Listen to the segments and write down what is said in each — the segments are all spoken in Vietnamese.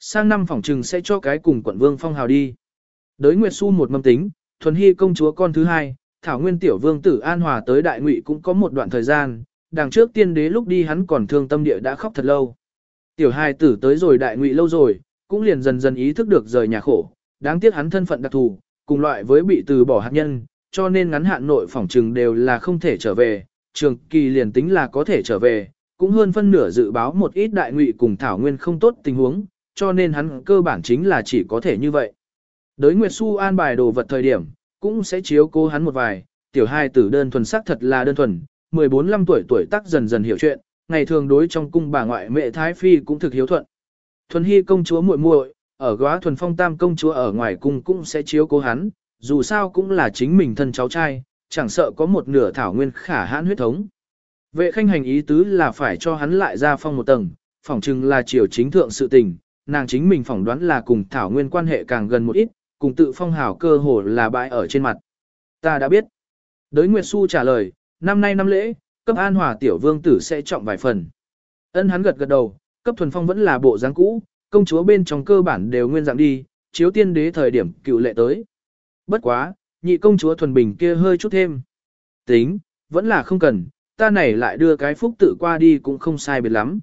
sang năm phỏng trừng sẽ cho cái cùng quận vương phong hào đi. Đới Nguyệt Xu một mâm tính, thuần hy công chúa con thứ hai, Thảo Nguyên tiểu vương tử An Hòa tới đại ngụy cũng có một đoạn thời gian, đằng trước tiên đế lúc đi hắn còn thương tâm địa đã khóc thật lâu. Tiểu hai tử tới rồi đại ngụy lâu rồi, cũng liền dần dần ý thức được rời nhà khổ, đáng tiếc hắn thân phận đặc thù, cùng loại với bị từ bỏ hạt nhân, cho nên ngắn hạn nội phỏng trừng đều là không thể trở về, trường kỳ liền tính là có thể trở về, cũng hơn phân nửa dự báo một ít đại ngụy cùng Thảo Nguyên không tốt tình huống, cho nên hắn cơ bản chính là chỉ có thể như vậy. Đới Nguyệt Xu an bài đồ vật thời điểm, cũng sẽ chiếu cố hắn một vài, tiểu hai tử đơn thuần sắc thật là đơn thuần, 14-15 tuổi tuổi tác dần dần hiểu chuyện, ngày thường đối trong cung bà ngoại mẹ Thái Phi cũng thực hiếu thuận. Thuần Hy công chúa muội muội ở góa thuần phong tam công chúa ở ngoài cung cũng sẽ chiếu cố hắn, dù sao cũng là chính mình thân cháu trai, chẳng sợ có một nửa thảo nguyên khả hãn huyết thống. Vệ khanh hành ý tứ là phải cho hắn lại ra phong một tầng, phỏng chừng là triều chính thượng sự tình, nàng chính mình phỏng đoán là cùng thảo nguyên quan hệ càng gần một ít, cùng tự phong hào cơ hồ là bãi ở trên mặt. Ta đã biết. Đới Nguyệt Xu trả lời, năm nay năm lễ, cấp an hòa tiểu vương tử sẽ trọng vài phần. Ân hắn gật gật đầu, cấp thuần phong vẫn là bộ dáng cũ, công chúa bên trong cơ bản đều nguyên dạng đi, chiếu tiên đế thời điểm cựu lệ tới. Bất quá, nhị công chúa thuần bình kia hơi chút thêm. Tính, vẫn là không cần, ta này lại đưa cái phúc tự qua đi cũng không sai biệt lắm.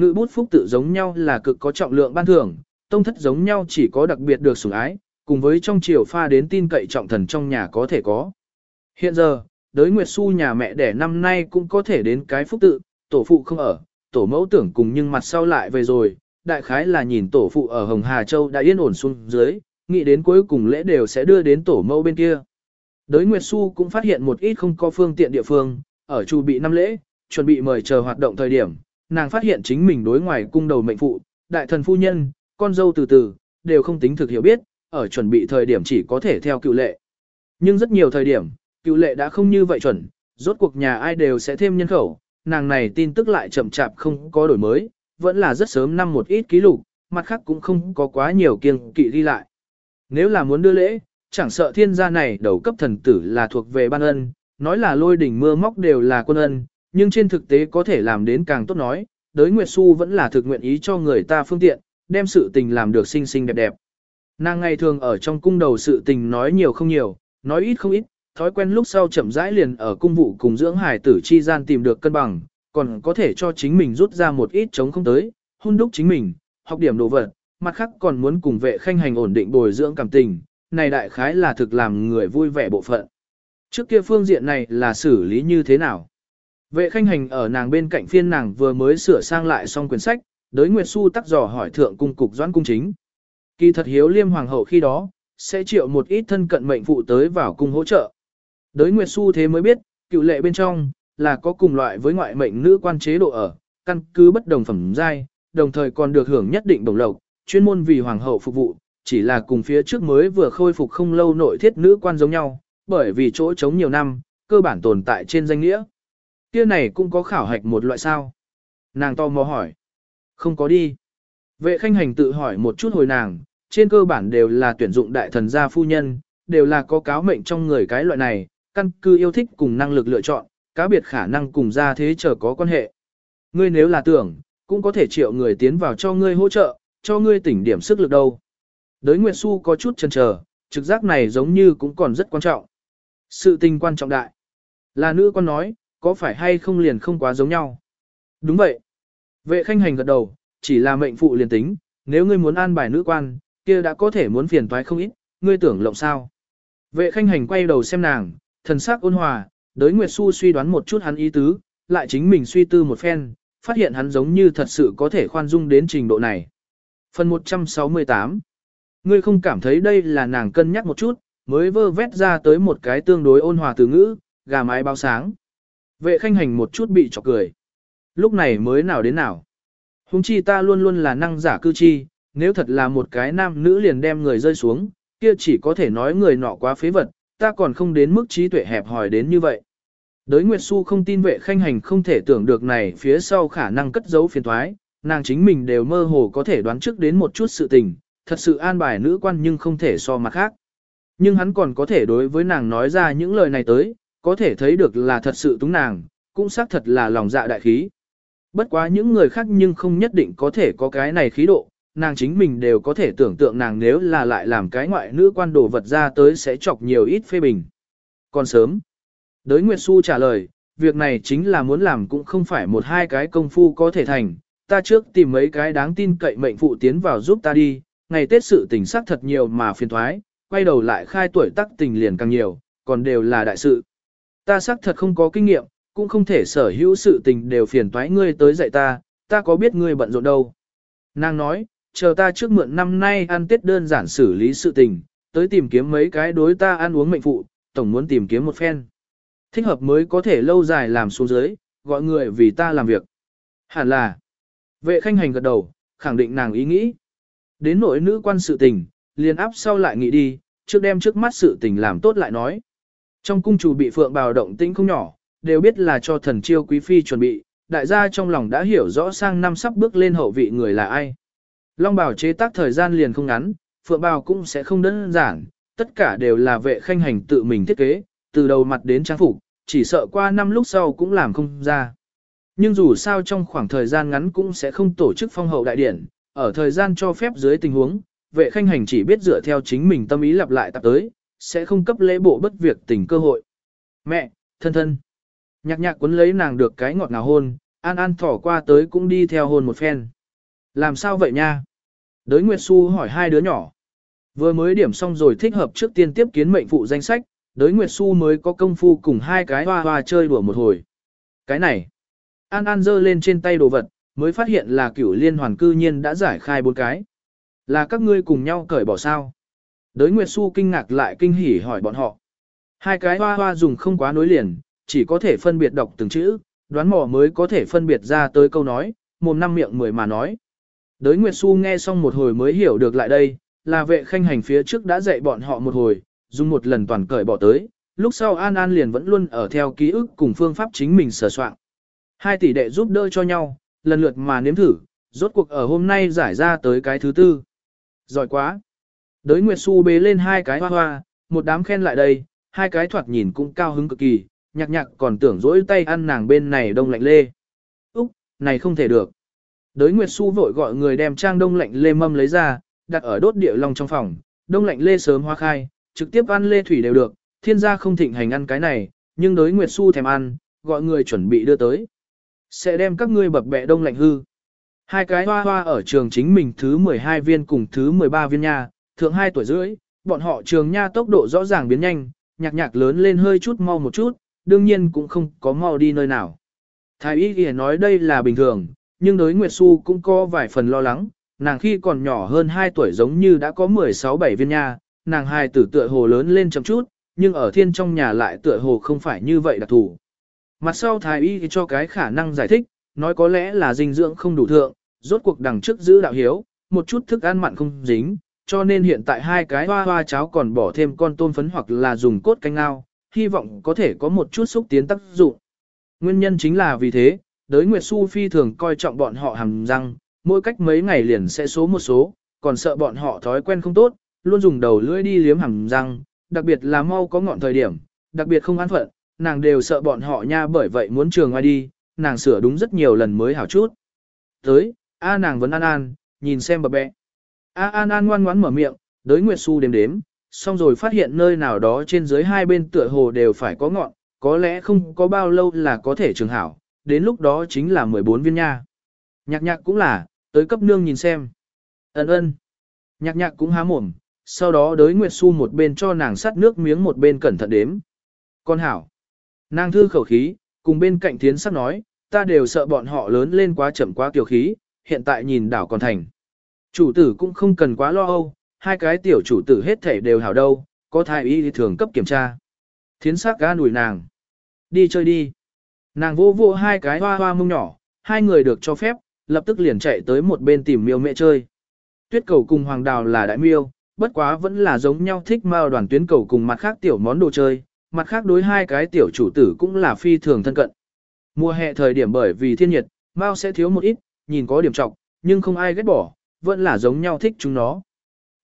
Ngự bút phúc tự giống nhau là cực có trọng lượng ban thưởng, tông thất giống nhau chỉ có đặc biệt được sủng ái, cùng với trong triều pha đến tin cậy trọng thần trong nhà có thể có. Hiện giờ, đới Nguyệt Xu nhà mẹ đẻ năm nay cũng có thể đến cái phúc tự, tổ phụ không ở, tổ mẫu tưởng cùng nhưng mặt sau lại về rồi, đại khái là nhìn tổ phụ ở Hồng Hà Châu đã yên ổn xuống dưới, nghĩ đến cuối cùng lễ đều sẽ đưa đến tổ mẫu bên kia. Đới Nguyệt Xu cũng phát hiện một ít không có phương tiện địa phương, ở chu bị năm lễ, chuẩn bị mời chờ hoạt động thời điểm, nàng phát hiện chính mình đối ngoài cung đầu mệnh phụ, đại thần phu nhân, con dâu từ từ, đều không tính thực hiểu biết, ở chuẩn bị thời điểm chỉ có thể theo cựu lệ. Nhưng rất nhiều thời điểm, cựu lệ đã không như vậy chuẩn, rốt cuộc nhà ai đều sẽ thêm nhân khẩu, nàng này tin tức lại chậm chạp không có đổi mới, vẫn là rất sớm năm một ít ký lục, mặt khác cũng không có quá nhiều kiêng kỵ đi lại. Nếu là muốn đưa lễ, chẳng sợ thiên gia này đầu cấp thần tử là thuộc về ban ân, nói là lôi đỉnh mưa móc đều là quân ân, nhưng trên thực tế có thể làm đến càng tốt nói, đới Nguyệt Xu vẫn là thực nguyện ý cho người ta phương tiện, đem sự tình làm được xinh xinh đẹp đẹp. Nàng ngày thường ở trong cung đầu sự tình nói nhiều không nhiều, nói ít không ít, thói quen lúc sau chậm rãi liền ở cung vụ cùng dưỡng hải tử chi gian tìm được cân bằng, còn có thể cho chính mình rút ra một ít chống không tới, hôn đúc chính mình, học điểm đồ vật, mặt khác còn muốn cùng vệ khanh hành ổn định bồi dưỡng cảm tình, này đại khái là thực làm người vui vẻ bộ phận. Trước kia phương diện này là xử lý như thế nào? Vệ khanh hành ở nàng bên cạnh phiên nàng vừa mới sửa sang lại xong quyển sách, đới Nguyệt Xu tắc dò hỏi thượng cung cục doãn cung chính. Kỳ thật hiếu liêm hoàng hậu khi đó, sẽ triệu một ít thân cận mệnh phụ tới vào cung hỗ trợ. Đới Nguyệt Xu thế mới biết, cựu lệ bên trong, là có cùng loại với ngoại mệnh nữ quan chế độ ở, căn cứ bất đồng phẩm giai, đồng thời còn được hưởng nhất định đồng lộc, chuyên môn vì hoàng hậu phục vụ, chỉ là cùng phía trước mới vừa khôi phục không lâu nội thiết nữ quan giống nhau, bởi vì chỗ trống nhiều năm, cơ bản tồn tại trên danh nghĩa. Kia này cũng có khảo hạch một loại sao? Nàng to mò hỏi. Không có đi. Vệ khanh hành tự hỏi một chút hồi nàng, trên cơ bản đều là tuyển dụng đại thần gia phu nhân, đều là có cáo mệnh trong người cái loại này, căn cứ yêu thích cùng năng lực lựa chọn, cá biệt khả năng cùng gia thế chờ có quan hệ. Ngươi nếu là tưởng, cũng có thể triệu người tiến vào cho ngươi hỗ trợ, cho ngươi tỉnh điểm sức lực đâu. Đới Nguyệt Xu có chút chần chờ, trực giác này giống như cũng còn rất quan trọng. Sự tình quan trọng đại. Là nữ con nói, có phải hay không liền không quá giống nhau. Đúng vậy. Vệ khanh hành gật đầu, chỉ là mệnh phụ liền tính, nếu ngươi muốn an bài nữ quan, kia đã có thể muốn phiền toái không ít, ngươi tưởng lộng sao. Vệ khanh hành quay đầu xem nàng, thần sắc ôn hòa, đới Nguyệt Xu suy đoán một chút hắn ý tứ, lại chính mình suy tư một phen, phát hiện hắn giống như thật sự có thể khoan dung đến trình độ này. Phần 168 Ngươi không cảm thấy đây là nàng cân nhắc một chút, mới vơ vét ra tới một cái tương đối ôn hòa từ ngữ, gà mái bao sáng. Vệ khanh hành một chút bị chọc cười. Lúc này mới nào đến nào. Hùng chi ta luôn luôn là năng giả cư chi, nếu thật là một cái nam nữ liền đem người rơi xuống, kia chỉ có thể nói người nọ quá phế vật, ta còn không đến mức trí tuệ hẹp hòi đến như vậy. Đới Nguyệt Xu không tin vệ khanh hành không thể tưởng được này phía sau khả năng cất giấu phiền thoái, nàng chính mình đều mơ hồ có thể đoán trước đến một chút sự tình, thật sự an bài nữ quan nhưng không thể so mặt khác. Nhưng hắn còn có thể đối với nàng nói ra những lời này tới, có thể thấy được là thật sự túng nàng, cũng xác thật là lòng dạ đại khí. Bất quá những người khác nhưng không nhất định có thể có cái này khí độ, nàng chính mình đều có thể tưởng tượng nàng nếu là lại làm cái ngoại nữ quan đồ vật ra tới sẽ chọc nhiều ít phê bình. Còn sớm. Đới Nguyệt Xu trả lời, việc này chính là muốn làm cũng không phải một hai cái công phu có thể thành, ta trước tìm mấy cái đáng tin cậy mệnh phụ tiến vào giúp ta đi, ngày Tết sự tình sắc thật nhiều mà phiền thoái, quay đầu lại khai tuổi tắc tình liền càng nhiều, còn đều là đại sự. Ta xác thật không có kinh nghiệm, cũng không thể sở hữu sự tình đều phiền toái ngươi tới dạy ta, ta có biết ngươi bận rộn đâu. Nàng nói, chờ ta trước mượn năm nay ăn tết đơn giản xử lý sự tình, tới tìm kiếm mấy cái đối ta ăn uống mệnh phụ, tổng muốn tìm kiếm một phen. Thích hợp mới có thể lâu dài làm xuống dưới, gọi người vì ta làm việc. Hẳn là, vệ khanh hành gật đầu, khẳng định nàng ý nghĩ. Đến nội nữ quan sự tình, liền áp sau lại nghĩ đi, trước đem trước mắt sự tình làm tốt lại nói. Trong cung chủ bị phượng bào động tĩnh không nhỏ, đều biết là cho thần chiêu quý phi chuẩn bị, đại gia trong lòng đã hiểu rõ sang năm sắp bước lên hậu vị người là ai. Long bào chế tác thời gian liền không ngắn, phượng bào cũng sẽ không đơn giản, tất cả đều là vệ khanh hành tự mình thiết kế, từ đầu mặt đến trang phục, chỉ sợ qua năm lúc sau cũng làm không ra. Nhưng dù sao trong khoảng thời gian ngắn cũng sẽ không tổ chức phong hậu đại điển, ở thời gian cho phép dưới tình huống, vệ khanh hành chỉ biết dựa theo chính mình tâm ý lặp lại tập tới, sẽ không cấp lễ bộ bất việc tình cơ hội. Mẹ, thân thân. Nhạc nhạc cuốn lấy nàng được cái ngọt ngào hôn, an an thỏ qua tới cũng đi theo hôn một phen. Làm sao vậy nha? Đới Nguyệt Xu hỏi hai đứa nhỏ. Vừa mới điểm xong rồi thích hợp trước tiên tiếp kiến mệnh phụ danh sách, đới Nguyệt Xu mới có công phu cùng hai cái hoa hoa chơi đùa một hồi. Cái này, An An giơ lên trên tay đồ vật, mới phát hiện là cửu liên hoàn cư nhiên đã giải khai bốn cái. Là các ngươi cùng nhau cởi bỏ sao? Đới Nguyệt Xu kinh ngạc lại kinh hỉ hỏi bọn họ. Hai cái hoa hoa dùng không quá nối liền, chỉ có thể phân biệt đọc từng chữ, đoán mò mới có thể phân biệt ra tới câu nói, mồm năm miệng mười mà nói. Đới Nguyệt Xu nghe xong một hồi mới hiểu được lại đây, là vệ khanh hành phía trước đã dạy bọn họ một hồi, dùng một lần toàn cởi bỏ tới, lúc sau An An liền vẫn luôn ở theo ký ức cùng phương pháp chính mình sửa soạn. Hai tỷ đệ giúp đỡ cho nhau, lần lượt mà nếm thử, rốt cuộc ở hôm nay giải ra tới cái thứ tư. Giỏi quá! Đới Nguyệt Xu bế lên hai cái hoa hoa, một đám khen lại đây, hai cái thoạt nhìn cũng cao hứng cực kỳ, nhạc nhạc còn tưởng dỗi tay ăn nàng bên này đông lạnh lê. Úc, này không thể được. Đới Nguyệt Xu vội gọi người đem trang đông lạnh lê mâm lấy ra, đặt ở đốt địa long trong phòng, đông lạnh lê sớm hoa khai, trực tiếp ăn lê thủy đều được, thiên gia không thịnh hành ăn cái này, nhưng đới Nguyệt Xu thèm ăn, gọi người chuẩn bị đưa tới. Sẽ đem các ngươi bập bẹ đông lạnh hư. Hai cái hoa hoa ở trường chính mình thứ 12 viên cùng thứ 13 viên nha, thượng 2 tuổi rưỡi, bọn họ trường nha tốc độ rõ ràng biến nhanh, nhạc nhạc lớn lên hơi chút mau một chút, đương nhiên cũng không có mau đi nơi nào. Thái y ghi nói đây là bình thường, nhưng đối Nguyệt Xu cũng có vài phần lo lắng, nàng khi còn nhỏ hơn 2 tuổi giống như đã có 16-7 viên nha, nàng hài tử tựa hồ lớn lên chậm chút, nhưng ở thiên trong nhà lại tựa hồ không phải như vậy đặc thủ. Mặt sau thái y cho cái khả năng giải thích, nói có lẽ là dinh dưỡng không đủ thượng, rốt cuộc đằng trước giữ đạo hiếu, một chút thức ăn mặn không dính, cho nên hiện tại hai cái hoa hoa cháo còn bỏ thêm con tôm phấn hoặc là dùng cốt canh ngao, hy vọng có thể có một chút xúc tiến tác dụng. Nguyên nhân chính là vì thế, đới Nguyệt Xu phi thường coi trọng bọn họ hàm răng, mỗi cách mấy ngày liền sẽ số một số, còn sợ bọn họ thói quen không tốt, luôn dùng đầu lưỡi đi liếm hàm răng, đặc biệt là mau có ngọn thời điểm, đặc biệt không an phận, nàng đều sợ bọn họ nha bởi vậy muốn trường ngoài đi, nàng sửa đúng rất nhiều lần mới hảo chút. Tới, a nàng vẫn an an, nhìn xem bập bẹ. A an an ngoan ngoãn mở miệng, đới Nguyệt Xu đếm đếm, xong rồi phát hiện nơi nào đó trên dưới hai bên tựa hồ đều phải có ngọn, có lẽ không có bao lâu là có thể trường hảo, đến lúc đó chính là 14 viên nha. Nhạc nhạc cũng là, tới cấp nương nhìn xem. Ấn ơn. Nhạc nhạc cũng há mồm, sau đó đới Nguyệt Xu một bên cho nàng sắt nước miếng một bên cẩn thận đếm. Con hảo. Nàng thư khẩu khí, cùng bên cạnh thiến sắc nói, ta đều sợ bọn họ lớn lên quá chậm quá kiều khí, hiện tại nhìn đảo còn thành. Chủ tử cũng không cần quá lo âu, hai cái tiểu chủ tử hết thể đều hảo đâu, có thái y thì thường cấp kiểm tra. Thiến sắc ga nủi nàng. Đi chơi đi. Nàng vô vô hai cái hoa hoa mông nhỏ, hai người được cho phép, lập tức liền chạy tới một bên tìm miêu mẹ chơi. Tuyết cầu cùng hoàng đào là đại miêu, bất quá vẫn là giống nhau thích mao đoàn tuyến cầu cùng mặt khác tiểu món đồ chơi, mặt khác đối hai cái tiểu chủ tử cũng là phi thường thân cận. Mùa hè thời điểm bởi vì thiên nhiệt, mao sẽ thiếu một ít, nhìn có điểm trọng, nhưng không ai ghét bỏ, vẫn là giống nhau thích chúng nó.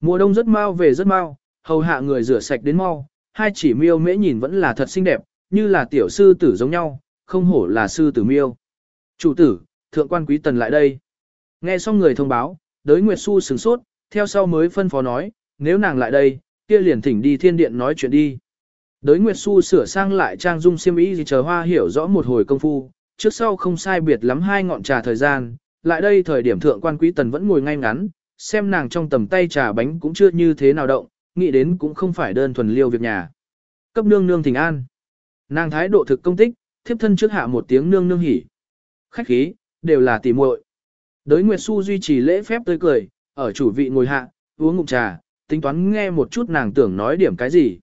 Mùa đông rất mau về rất mau, hầu hạ người rửa sạch đến mau, hai chỉ miêu mễ nhìn vẫn là thật xinh đẹp, như là tiểu sư tử giống nhau, không hổ là sư tử miêu. Chủ tử, thượng quan quý tần lại đây. Nghe xong người thông báo, đới Nguyệt Xu sửng sốt, theo sau mới phân phó nói, nếu nàng lại đây, kia liền thỉnh đi thiên điện nói chuyện đi. Đới Nguyệt Xu sửa sang lại trang dung xiêm y gì chờ hoa hiểu rõ một hồi công phu, trước sau không sai biệt lắm hai ngọn trà thời gian, lại đây thời điểm thượng quan quý tần vẫn ngồi ngay ngắn, xem nàng trong tầm tay trà bánh cũng chưa như thế nào động, nghĩ đến cũng không phải đơn thuần liêu việc nhà. Cấp nương nương thỉnh an. Nàng thái độ thực công tích, thiếp thân trước hạ một tiếng nương nương hỉ. Khách khí, đều là tỉ muội. Đới Nguyệt Xu duy trì lễ phép tươi cười, ở chủ vị ngồi hạ, uống ngụm trà, tính toán nghe một chút nàng tưởng nói điểm cái gì.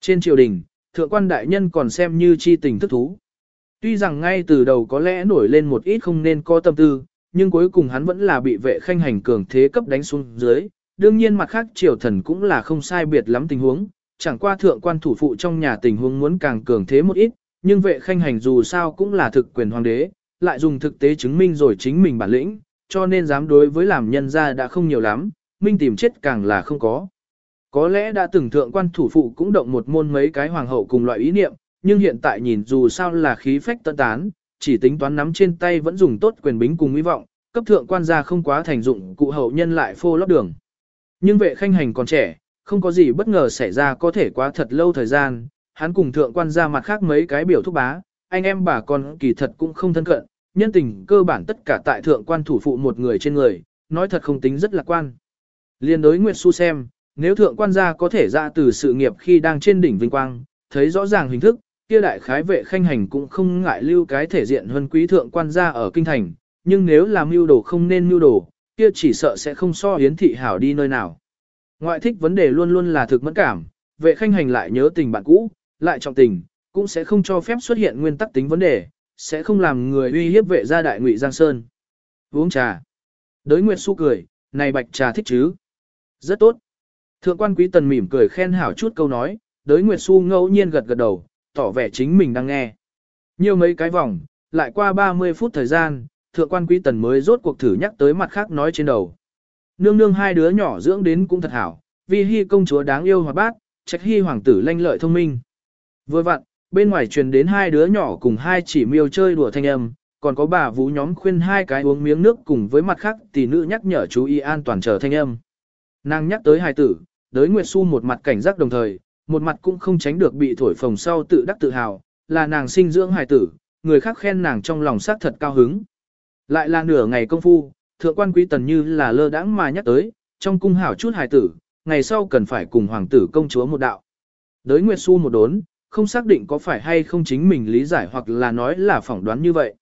Trên triều đình, thượng quan đại nhân còn xem như chi tình thức thú. Tuy rằng ngay từ đầu có lẽ nổi lên một ít không nên có tâm tư, nhưng cuối cùng hắn vẫn là bị vệ khanh hành cường thế cấp đánh xuống dưới. Đương nhiên mặt khác triều thần cũng là không sai biệt lắm tình huống, chẳng qua thượng quan thủ phụ trong nhà tình huống muốn càng cường thế một ít, nhưng vệ khanh hành dù sao cũng là thực quyền hoàng đế, lại dùng thực tế chứng minh rồi chính mình bản lĩnh, cho nên dám đối với làm nhân gia đã không nhiều lắm, minh tìm chết càng là không có. Có lẽ đã từng thượng quan thủ phụ cũng động một môn mấy cái hoàng hậu cùng loại ý niệm, nhưng hiện tại nhìn dù sao là khí phách tân tán, chỉ tính toán nắm trên tay vẫn dùng tốt quyền bính cùng hy vọng, cấp thượng quan gia không quá thành dụng cụ hậu nhân lại phô lót đường. Nhưng vệ khanh hành còn trẻ, không có gì bất ngờ xảy ra có thể quá thật lâu thời gian, hắn cùng thượng quan gia mặt khác mấy cái biểu thúc bá, anh em bà con kỳ thật cũng không thân cận, nhân tình cơ bản tất cả tại thượng quan thủ phụ một người trên người, nói thật không tính rất lạc quan. Liên đối Nguyệt Xu xem, nếu thượng quan gia có thể ra từ sự nghiệp khi đang trên đỉnh vinh quang, thấy rõ ràng hình thức, kia đại khái vệ khanh hành cũng không ngại lưu cái thể diện hơn quý thượng quan gia ở kinh thành, nhưng nếu làm mưu đồ không nên mưu đồ, kia chỉ sợ sẽ không so hiến thị hảo đi nơi nào. Ngoại thích vấn đề luôn luôn là thực mẫn cảm, vệ khanh hành lại nhớ tình bạn cũ, lại trọng tình, cũng sẽ không cho phép xuất hiện nguyên tắc tính vấn đề, sẽ không làm người uy hiếp vệ gia đại ngụy Giang Sơn. Uống trà. Đới Nguyệt Xu cười, này bạch trà thích chứ. Rất tốt. Thượng quan quý tần mỉm cười khen hảo chút câu nói, đới Nguyệt Xu ngẫu nhiên gật gật đầu, tỏ vẻ chính mình đang nghe. Nhiều mấy cái vòng, lại qua 30 phút thời gian, thượng quan quý tần mới rốt cuộc thử nhắc tới mặt khác nói trên đầu. Nương nương hai đứa nhỏ dưỡng đến cũng thật hảo, vì hy công chúa đáng yêu hoạt bát, trách hy hoàng tử lanh lợi thông minh. Vừa vặn, bên ngoài truyền đến hai đứa nhỏ cùng hai chỉ miêu chơi đùa thanh âm, còn có bà vũ nhóm khuyên hai cái uống miếng nước cùng với mặt khác tỷ nữ nhắc nhở chú ý an toàn chờ thanh âm. Nàng nhắc tới hai tử, đới Nguyệt Xu một mặt cảnh giác đồng thời, một mặt cũng không tránh được bị thổi phồng sau tự đắc tự hào, là nàng sinh dưỡng hài tử, người khác khen nàng trong lòng xác thật cao hứng. Lại là nửa ngày công phu, thượng quan quý tần như là lơ đãng mà nhắc tới, trong cung hảo chút hài tử, ngày sau cần phải cùng hoàng tử công chúa một đạo. Đới Nguyệt Xu một đốn, không xác định có phải hay không chính mình lý giải hoặc là nói là phỏng đoán như vậy.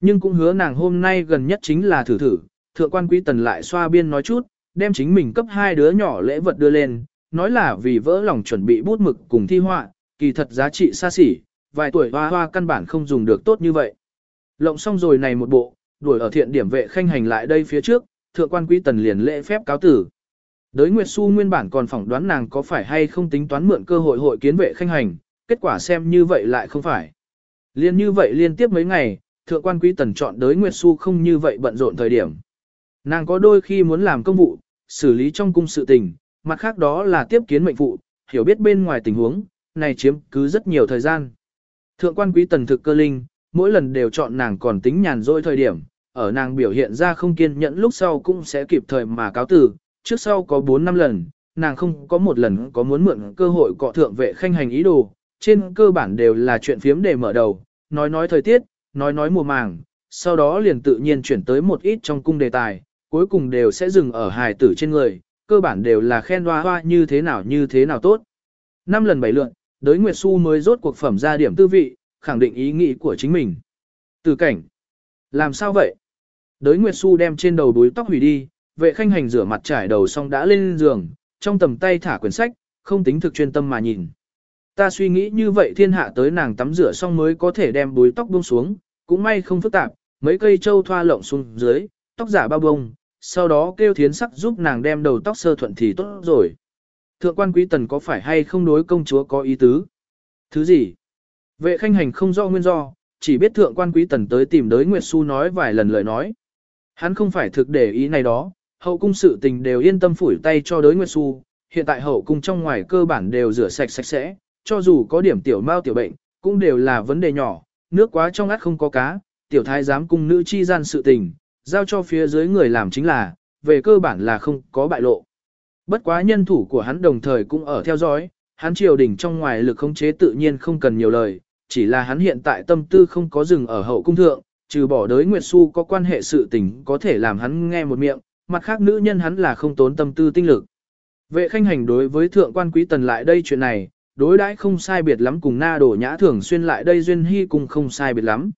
Nhưng cũng hứa nàng hôm nay gần nhất chính là thử thử, thượng quan quý tần lại xoa biên nói chút, đem chính mình cấp hai đứa nhỏ lễ vật đưa lên, nói là vì vỡ lòng chuẩn bị bút mực cùng thi họa, kỳ thật giá trị xa xỉ, vài tuổi hoa hoa căn bản không dùng được tốt như vậy. Lộng xong rồi này một bộ, đuổi ở thiện điểm vệ khanh hành lại đây phía trước, thượng quan quý tần liền lễ phép cáo tử. Đới Nguyệt Xu nguyên bản còn phỏng đoán nàng có phải hay không tính toán mượn cơ hội hội kiến vệ khanh hành, kết quả xem như vậy lại không phải. Liên như vậy liên tiếp mấy ngày, thượng quan quý tần chọn đới Nguyệt Xu không như vậy bận rộn thời điểm. Nàng có đôi khi muốn làm công vụ, xử lý trong cung sự tình, mặt khác đó là tiếp kiến mệnh phụ, hiểu biết bên ngoài tình huống, này chiếm cứ rất nhiều thời gian. Thượng quan quý tần thực cơ linh, mỗi lần đều chọn nàng còn tính nhàn rỗi thời điểm, ở nàng biểu hiện ra không kiên nhẫn lúc sau cũng sẽ kịp thời mà cáo từ, trước sau có 4 năm lần, nàng không có một lần có muốn mượn cơ hội cọ thượng vệ khanh hành ý đồ, trên cơ bản đều là chuyện phiếm để mở đầu, nói nói thời tiết, nói nói mùa màng, sau đó liền tự nhiên chuyển tới một ít trong cung đề tài, cuối cùng đều sẽ dừng ở hài tử trên người, cơ bản đều là khen hoa hoa như thế nào như thế nào tốt. Năm lần bảy lượn, đới Nguyệt Xu mới rốt cuộc phẩm ra điểm tư vị, khẳng định ý nghĩ của chính mình. Từ cảnh. Làm sao vậy? Đới Nguyệt Xu đem trên đầu đuối tóc hủy đi, vệ khanh hành rửa mặt trải đầu xong đã lên giường, trong tầm tay thả quyển sách, không tính thực chuyên tâm mà nhìn. Ta suy nghĩ như vậy thiên hạ tới nàng tắm rửa xong mới có thể đem đuối tóc buông xuống, cũng may không phức tạp, mấy cây trâu thoa lộng xuống dưới, tóc giả bao bông, sau đó kêu thiến sắc giúp nàng đem đầu tóc sơ thuận thì tốt rồi. Thượng quan quý tần có phải hay không đối công chúa có ý tứ? Thứ gì? Vệ khanh hành không do nguyên do, chỉ biết thượng quan quý tần tới tìm đới Nguyệt Xu nói vài lần lời nói. Hắn không phải thực để ý này đó, hậu cung sự tình đều yên tâm phủi tay cho đới Nguyệt Xu, hiện tại hậu cung trong ngoài cơ bản đều rửa sạch sạch sẽ, cho dù có điểm tiểu mao tiểu bệnh, cũng đều là vấn đề nhỏ, nước quá trong át không có cá, tiểu thái giám cung nữ chi gian sự tình, giao cho phía dưới người làm chính là, về cơ bản là không có bại lộ. Bất quá nhân thủ của hắn đồng thời cũng ở theo dõi, hắn triều đình trong ngoài lực khống chế tự nhiên không cần nhiều lời, chỉ là hắn hiện tại tâm tư không có dừng ở hậu cung thượng, trừ bỏ đới Nguyệt Xu có quan hệ sự tình có thể làm hắn nghe một miệng, mặt khác nữ nhân hắn là không tốn tâm tư tinh lực. Vệ khanh hành đối với thượng quan quý tần lại đây chuyện này, đối đãi không sai biệt lắm cùng na đổ nhã thường xuyên lại đây duyên hy cùng không sai biệt lắm.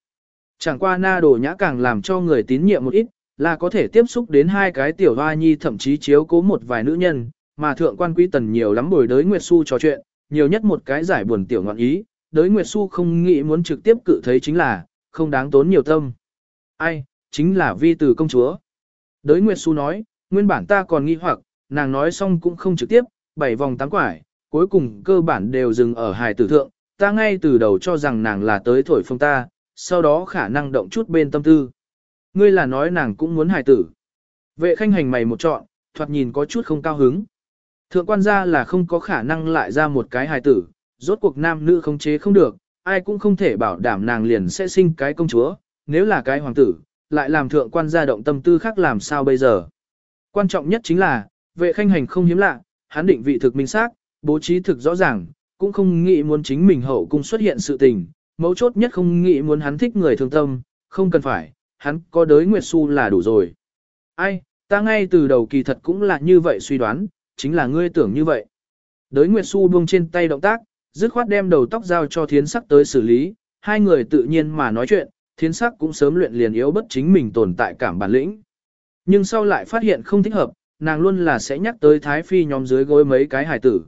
Chẳng qua na đồ nhã càng làm cho người tín nhiệm một ít, là có thể tiếp xúc đến hai cái tiểu hoa nhi thậm chí chiếu cố một vài nữ nhân, mà thượng quan quý tần nhiều lắm bồi đới Nguyệt Xu trò chuyện, nhiều nhất một cái giải buồn tiểu ngọn ý, đới Nguyệt Xu không nghĩ muốn trực tiếp cự thấy chính là, không đáng tốn nhiều tâm. Ai, chính là vi từ công chúa. Đới Nguyệt Xu nói, nguyên bản ta còn nghi hoặc, nàng nói xong cũng không trực tiếp, bảy vòng tám quải, cuối cùng cơ bản đều dừng ở hài tử thượng, ta ngay từ đầu cho rằng nàng là tới thổi phong ta, sau đó khả năng động chút bên tâm tư. Ngươi là nói nàng cũng muốn hài tử. Vệ khanh hành mày một trọn, thoạt nhìn có chút không cao hứng. Thượng quan gia là không có khả năng lại ra một cái hài tử, rốt cuộc nam nữ không chế không được, ai cũng không thể bảo đảm nàng liền sẽ sinh cái công chúa, nếu là cái hoàng tử, lại làm thượng quan gia động tâm tư khác làm sao bây giờ. Quan trọng nhất chính là, vệ khanh hành không hiếm lạ, hắn định vị thực minh xác, bố trí thực rõ ràng, cũng không nghĩ muốn chính mình hậu cung xuất hiện sự tình, mấu chốt nhất không nghĩ muốn hắn thích người thương tâm, không cần phải, hắn có đới Nguyệt Xu là đủ rồi. Ai, ta ngay từ đầu kỳ thật cũng là như vậy suy đoán, chính là ngươi tưởng như vậy. Đới Nguyệt Xu buông trên tay động tác, dứt khoát đem đầu tóc giao cho thiến sắc tới xử lý, hai người tự nhiên mà nói chuyện, thiến sắc cũng sớm luyện liền yếu bất chính mình tồn tại cảm bản lĩnh. Nhưng sau lại phát hiện không thích hợp, nàng luôn là sẽ nhắc tới Thái Phi nhóm dưới gối mấy cái hài tử.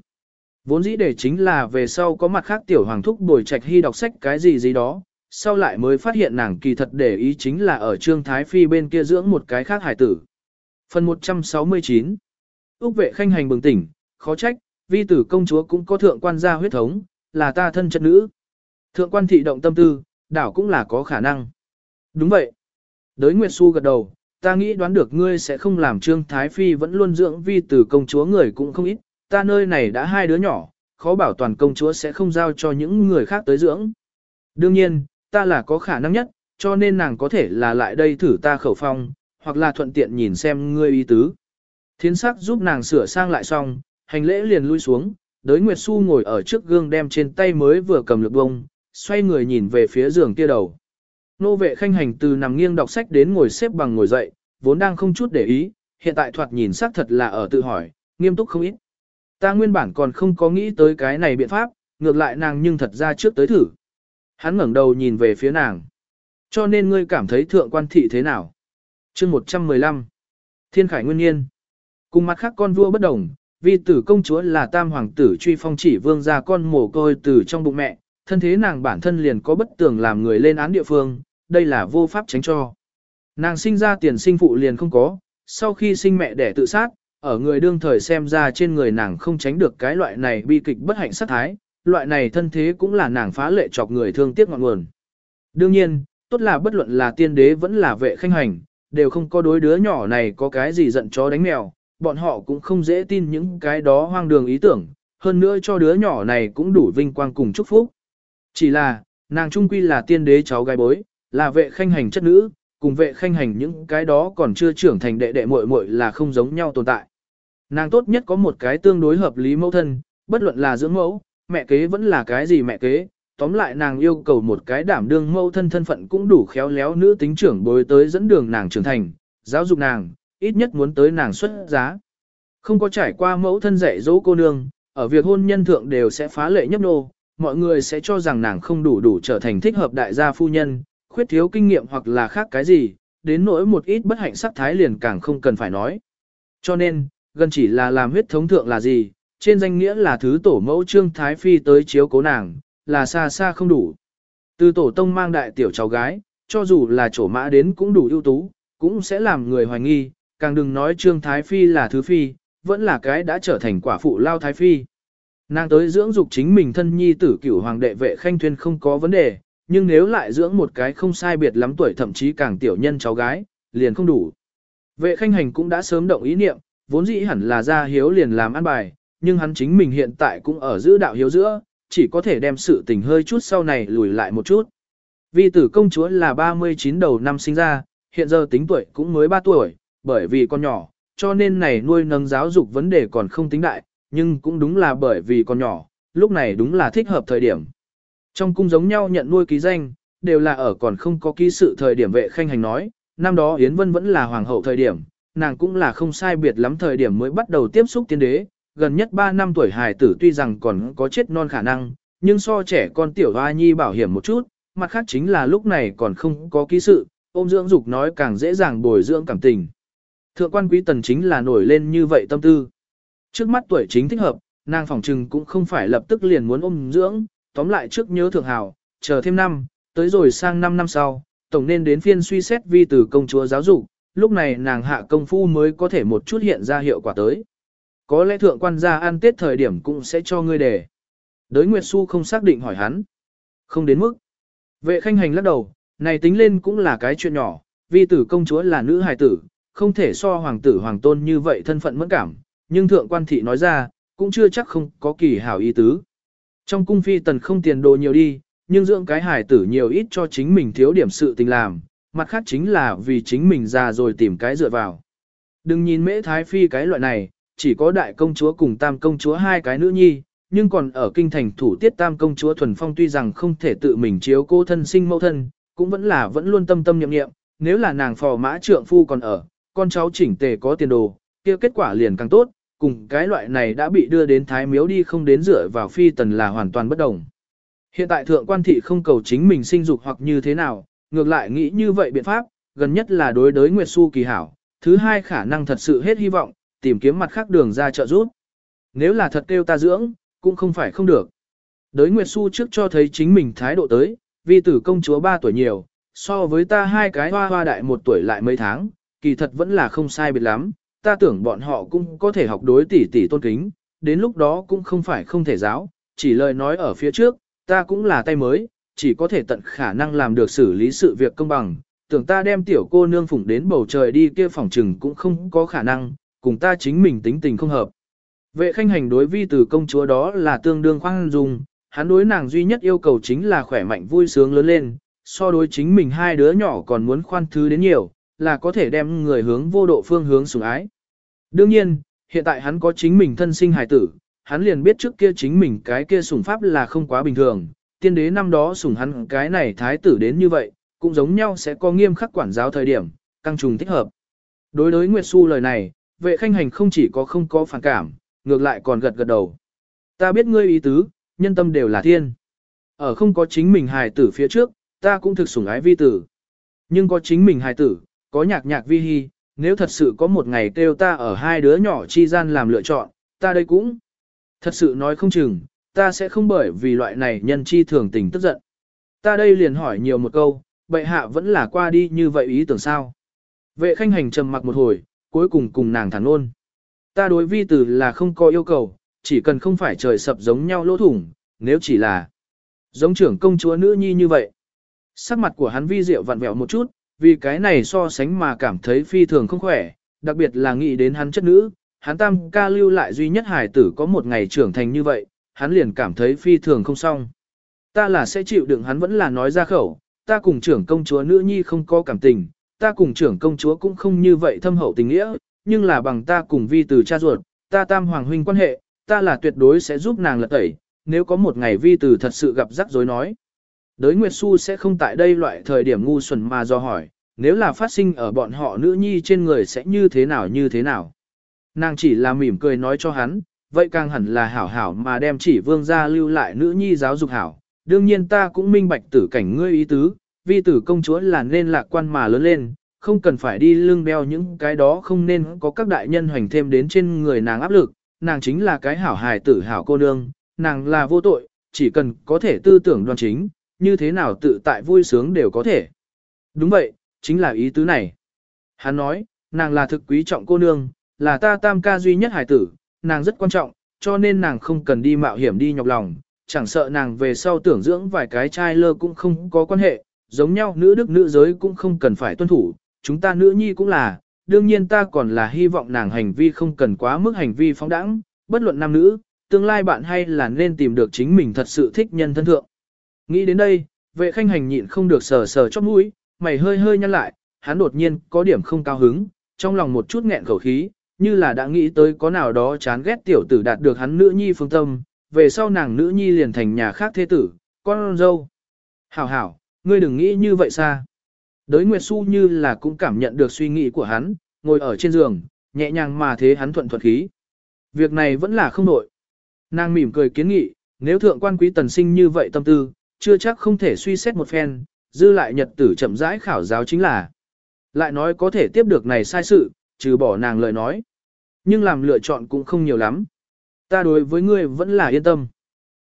Vốn dĩ để chính là về sau có mặt khác tiểu hoàng thúc bồi trạch hy đọc sách cái gì gì đó, sau lại mới phát hiện nàng kỳ thật để ý chính là ở Trương Thái Phi bên kia dưỡng một cái khác hải tử. Phần 169 Úc vệ khanh hành bừng tỉnh, khó trách, vi tử công chúa cũng có thượng quan gia huyết thống, là ta thân chất nữ. Thượng quan thị động tâm tư, đảo cũng là có khả năng. Đúng vậy. Đới Nguyệt Xu gật đầu, ta nghĩ đoán được ngươi sẽ không làm Trương Thái Phi vẫn luôn dưỡng vi tử công chúa người cũng không ít, ta nơi này đã hai đứa nhỏ, khó bảo toàn công chúa sẽ không giao cho những người khác tới dưỡng. Đương nhiên, ta là có khả năng nhất, cho nên nàng có thể là lại đây thử ta khẩu phong, hoặc là thuận tiện nhìn xem ngươi ý tứ. Thiến sắc giúp nàng sửa sang lại xong, hành lễ liền lui xuống, đới Nguyệt Xu ngồi ở trước gương đem trên tay mới vừa cầm lực bông, xoay người nhìn về phía giường kia đầu. Nô vệ khanh hành từ nằm nghiêng đọc sách đến ngồi xếp bằng ngồi dậy, vốn đang không chút để ý, hiện tại thoạt nhìn sắc thật là ở tự hỏi, nghiêm túc không ít. Ta nguyên bản còn không có nghĩ tới cái này biện pháp, ngược lại nàng nhưng thật ra trước tới thử. Hắn ngẩng đầu nhìn về phía nàng. Cho nên ngươi cảm thấy thượng quan thị thế nào? chương 115. Thiên khải nguyên nhiên. Cùng mặt khác con vua bất đồng, vì tử công chúa là tam hoàng tử truy phong chỉ vương ra con mồ côi từ trong bụng mẹ, thân thế nàng bản thân liền có bất tường làm người lên án địa phương, đây là vô pháp tránh cho. Nàng sinh ra tiền sinh phụ liền không có, sau khi sinh mẹ đẻ tự sát, ở người đương thời xem ra trên người nàng không tránh được cái loại này bi kịch bất hạnh sát thái, loại này thân thế cũng là nàng phá lệ chọc người thương tiếc ngọn nguồn. Đương nhiên, tốt là bất luận là tiên đế vẫn là vệ khanh hành, đều không có đối đứa nhỏ này có cái gì giận chó đánh mèo, bọn họ cũng không dễ tin những cái đó hoang đường ý tưởng, hơn nữa cho đứa nhỏ này cũng đủ vinh quang cùng chúc phúc. Chỉ là, nàng trung quy là tiên đế cháu gái bối, là vệ khanh hành chất nữ, cùng vệ khanh hành những cái đó còn chưa trưởng thành đệ đệ muội muội là không giống nhau tồn tại. Nàng tốt nhất có một cái tương đối hợp lý mẫu thân, bất luận là dưỡng mẫu, mẹ kế vẫn là cái gì mẹ kế, tóm lại nàng yêu cầu một cái đảm đương mẫu thân thân phận cũng đủ khéo léo nữ tính trưởng bối tới dẫn đường nàng trưởng thành, giáo dục nàng, ít nhất muốn tới nàng xuất giá. Không có trải qua mẫu thân dạy dỗ cô nương, ở việc hôn nhân thượng đều sẽ phá lệ nhấp nô, mọi người sẽ cho rằng nàng không đủ đủ trở thành thích hợp đại gia phu nhân, khuyết thiếu kinh nghiệm hoặc là khác cái gì, đến nỗi một ít bất hạnh sắc thái liền càng không cần phải nói. Cho nên, gần chỉ là làm huyết thống thượng là gì, trên danh nghĩa là thứ tổ mẫu trương thái phi tới chiếu cố nàng, là xa xa không đủ. Từ tổ tông mang đại tiểu cháu gái, cho dù là chỗ mã đến cũng đủ ưu tú, cũng sẽ làm người hoài nghi, càng đừng nói trương thái phi là thứ phi, vẫn là cái đã trở thành quả phụ lao thái phi. Nàng tới dưỡng dục chính mình thân nhi tử cửu hoàng đệ vệ khanh thuyên không có vấn đề, nhưng nếu lại dưỡng một cái không sai biệt lắm tuổi thậm chí càng tiểu nhân cháu gái, liền không đủ. Vệ khanh hành cũng đã sớm động ý niệm, vốn dĩ hẳn là ra hiếu liền làm ăn bài, nhưng hắn chính mình hiện tại cũng ở giữa đạo hiếu giữa, chỉ có thể đem sự tình hơi chút sau này lùi lại một chút. Vì tử công chúa là 39 đầu năm sinh ra, hiện giờ tính tuổi cũng mới 3 tuổi, bởi vì con nhỏ, cho nên này nuôi nấng giáo dục vấn đề còn không tính đại, nhưng cũng đúng là bởi vì còn nhỏ, lúc này đúng là thích hợp thời điểm. Trong cung giống nhau nhận nuôi ký danh, đều là ở còn không có ký sự thời điểm vệ khanh hành nói, năm đó Yến Vân vẫn là hoàng hậu thời điểm, nàng cũng là không sai biệt lắm thời điểm mới bắt đầu tiếp xúc tiên đế, gần nhất 3 năm tuổi hài tử tuy rằng còn có chết non khả năng, nhưng so trẻ con tiểu hoa nhi bảo hiểm một chút, mặt khác chính là lúc này còn không có ký sự, ôm dưỡng dục nói càng dễ dàng bồi dưỡng cảm tình. Thượng quan quý tần chính là nổi lên như vậy tâm tư. Trước mắt tuổi chính thích hợp, nàng phòng trừng cũng không phải lập tức liền muốn ôm dưỡng, tóm lại trước nhớ thượng hào, chờ thêm năm, tới rồi sang 5 năm sau, tổng nên đến phiên suy xét vi từ công chúa giáo dục, lúc này nàng hạ công phu mới có thể một chút hiện ra hiệu quả tới. Có lẽ thượng quan gia ăn tết thời điểm cũng sẽ cho ngươi đề. Đới Nguyệt Xu không xác định hỏi hắn. Không đến mức. Vệ khanh hành lắc đầu, này tính lên cũng là cái chuyện nhỏ, vi tử công chúa là nữ hài tử, không thể so hoàng tử hoàng tôn như vậy thân phận mẫn cảm, nhưng thượng quan thị nói ra, cũng chưa chắc không có kỳ hảo ý tứ. Trong cung phi tần không tiền đồ nhiều đi, nhưng dưỡng cái hài tử nhiều ít cho chính mình thiếu điểm sự tình làm, mặt khác chính là vì chính mình già rồi tìm cái dựa vào. Đừng nhìn mễ thái phi cái loại này, chỉ có đại công chúa cùng tam công chúa hai cái nữ nhi, nhưng còn ở kinh thành thủ tiết tam công chúa thuần phong tuy rằng không thể tự mình chiếu cô thân sinh mẫu thân, cũng vẫn là vẫn luôn tâm tâm niệm niệm, nếu là nàng phò mã trượng phu còn ở, con cháu chỉnh tề có tiền đồ, kia kết quả liền càng tốt, cùng cái loại này đã bị đưa đến thái miếu đi không đến dựa vào phi tần là hoàn toàn bất đồng. Hiện tại thượng quan thị không cầu chính mình sinh dục hoặc như thế nào, ngược lại nghĩ như vậy biện pháp, gần nhất là đối đối Nguyệt Xu kỳ hảo, thứ hai khả năng thật sự hết hy vọng, tìm kiếm mặt khác đường ra trợ giúp. Nếu là thật kêu ta dưỡng, cũng không phải không được. Đới Nguyệt Xu trước cho thấy chính mình thái độ tới, vì tử công chúa 3 tuổi nhiều, so với ta hai cái hoa hoa đại một tuổi lại mấy tháng, kỳ thật vẫn là không sai biệt lắm, ta tưởng bọn họ cũng có thể học đối tỷ tỷ tôn kính, đến lúc đó cũng không phải không thể giáo, chỉ lời nói ở phía trước, ta cũng là tay mới, chỉ có thể tận khả năng làm được xử lý sự việc công bằng, tưởng ta đem tiểu cô nương phụng đến bầu trời đi kia phòng trừng cũng không có khả năng, cùng ta chính mình tính tình không hợp. Vệ khanh hành đối vi từ công chúa đó là tương đương khoan dung, hắn đối nàng duy nhất yêu cầu chính là khỏe mạnh vui sướng lớn lên, so đối chính mình hai đứa nhỏ còn muốn khoan thứ đến nhiều, là có thể đem người hướng vô độ phương hướng sủng ái. Đương nhiên, hiện tại hắn có chính mình thân sinh hài tử, hắn liền biết trước kia chính mình cái kia sủng pháp là không quá bình thường, tiên đế năm đó sủng hắn cái này thái tử đến như vậy, cũng giống nhau sẽ có nghiêm khắc quản giáo thời điểm, căng trùng thích hợp. Đối đối Nguyệt Xu lời này, vệ khanh hành không chỉ có không có phản cảm, ngược lại còn gật gật đầu. Ta biết ngươi ý tứ, nhân tâm đều là thiên. Ở không có chính mình hài tử phía trước, ta cũng thực sủng ái vi tử. Nhưng có chính mình hài tử, có nhạc nhạc vi hy, nếu thật sự có một ngày kêu ta ở hai đứa nhỏ chi gian làm lựa chọn, ta đây cũng. Thật sự nói không chừng, ta sẽ không bởi vì loại này nhân chi thường tình tức giận. Ta đây liền hỏi nhiều một câu, bệ hạ vẫn là qua đi như vậy ý tưởng sao. Vệ khanh hành trầm mặc một hồi, cuối cùng cùng nàng thẳng ôn. Ta đối vi tử là không có yêu cầu, chỉ cần không phải trời sập giống nhau lỗ thủng, nếu chỉ là giống trưởng công chúa nữ nhi như vậy. Sắc mặt của hắn vi diệu vặn vẹo một chút, vì cái này so sánh mà cảm thấy phi thường không khỏe, đặc biệt là nghĩ đến hắn chất nữ, hắn tam ca lưu lại duy nhất hải tử có một ngày trưởng thành như vậy, hắn liền cảm thấy phi thường không xong. Ta là sẽ chịu đựng hắn vẫn là nói ra khẩu, ta cùng trưởng công chúa nữ nhi không có cảm tình, ta cùng trưởng công chúa cũng không như vậy thâm hậu tình nghĩa, nhưng là bằng ta cùng vi từ cha ruột, ta tam hoàng huynh quan hệ, ta là tuyệt đối sẽ giúp nàng lật tẩy, nếu có một ngày vi từ thật sự gặp rắc rối nói. Đới Nguyệt Xu sẽ không tại đây loại thời điểm ngu xuẩn mà do hỏi, nếu là phát sinh ở bọn họ nữ nhi trên người sẽ như thế nào như thế nào. Nàng chỉ là mỉm cười nói cho hắn, vậy càng hẳn là hảo hảo mà đem chỉ vương gia lưu lại nữ nhi giáo dục hảo. Đương nhiên ta cũng minh bạch tử cảnh ngươi ý tứ, vi tử công chúa là nên lạc quan mà lớn lên, không cần phải đi lưng đeo những cái đó không nên có các đại nhân hoành thêm đến trên người nàng áp lực, nàng chính là cái hảo hài tử hảo cô nương, nàng là vô tội, chỉ cần có thể tư tưởng đoan chính, như thế nào tự tại vui sướng đều có thể. Đúng vậy, chính là ý tứ này. Hắn nói, nàng là thực quý trọng cô nương, là ta tam ca duy nhất hài tử, nàng rất quan trọng, cho nên nàng không cần đi mạo hiểm đi nhọc lòng, chẳng sợ nàng về sau tưởng dưỡng vài cái trai lơ cũng không có quan hệ, giống nhau nữ đức nữ giới cũng không cần phải tuân thủ, chúng ta nữ nhi cũng là, đương nhiên ta còn là hy vọng nàng hành vi không cần quá mức hành vi phóng đẳng, bất luận nam nữ, tương lai bạn hay là nên tìm được chính mình thật sự thích nhân thân thượng. Nghĩ đến đây, vệ khanh hành nhịn không được sờ sờ chóp mũi, mày hơi hơi nhăn lại, hắn đột nhiên có điểm không cao hứng, trong lòng một chút nghẹn khẩu khí, như là đã nghĩ tới có nào đó chán ghét tiểu tử đạt được hắn nữ nhi phương tâm, về sau nàng nữ nhi liền thành nhà khác thế tử, con dâu. Hảo hảo, ngươi đừng nghĩ như vậy xa. Đới Nguyệt Xu như là cũng cảm nhận được suy nghĩ của hắn, ngồi ở trên giường, nhẹ nhàng mà thế hắn thuận thuận khí. Việc này vẫn là không nổi. Nàng mỉm cười kiến nghị, nếu thượng quan quý tần sinh như vậy tâm tư, chưa chắc không thể suy xét một phen, dư lại nhật tử chậm rãi khảo giáo chính là. Lại nói có thể tiếp được này sai sự, trừ bỏ nàng lời nói. Nhưng làm lựa chọn cũng không nhiều lắm. Ta đối với ngươi vẫn là yên tâm.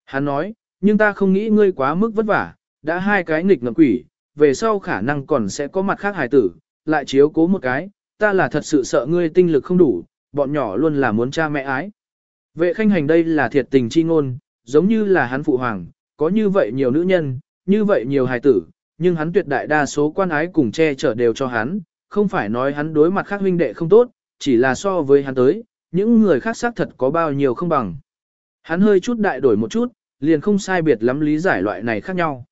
Hắn nói, nhưng ta không nghĩ ngươi quá mức vất vả, đã hai cái nghịch ngợm quỷ, về sau khả năng còn sẽ có mặt khác hài tử, lại chiếu cố một cái, ta là thật sự sợ ngươi tinh lực không đủ, bọn nhỏ luôn là muốn cha mẹ ái. Vệ khanh hành đây là thiệt tình chi ngôn, giống như là hắn phụ hoàng, có như vậy nhiều nữ nhân, như vậy nhiều hài tử, nhưng hắn tuyệt đại đa số quan ái cùng che chở đều cho hắn, không phải nói hắn đối mặt khác huynh đệ không tốt, chỉ là so với hắn tới, những người khác xác thật có bao nhiêu không bằng. Hắn hơi chút đại đổi một chút, liền không sai biệt lắm lý giải loại này khác nhau.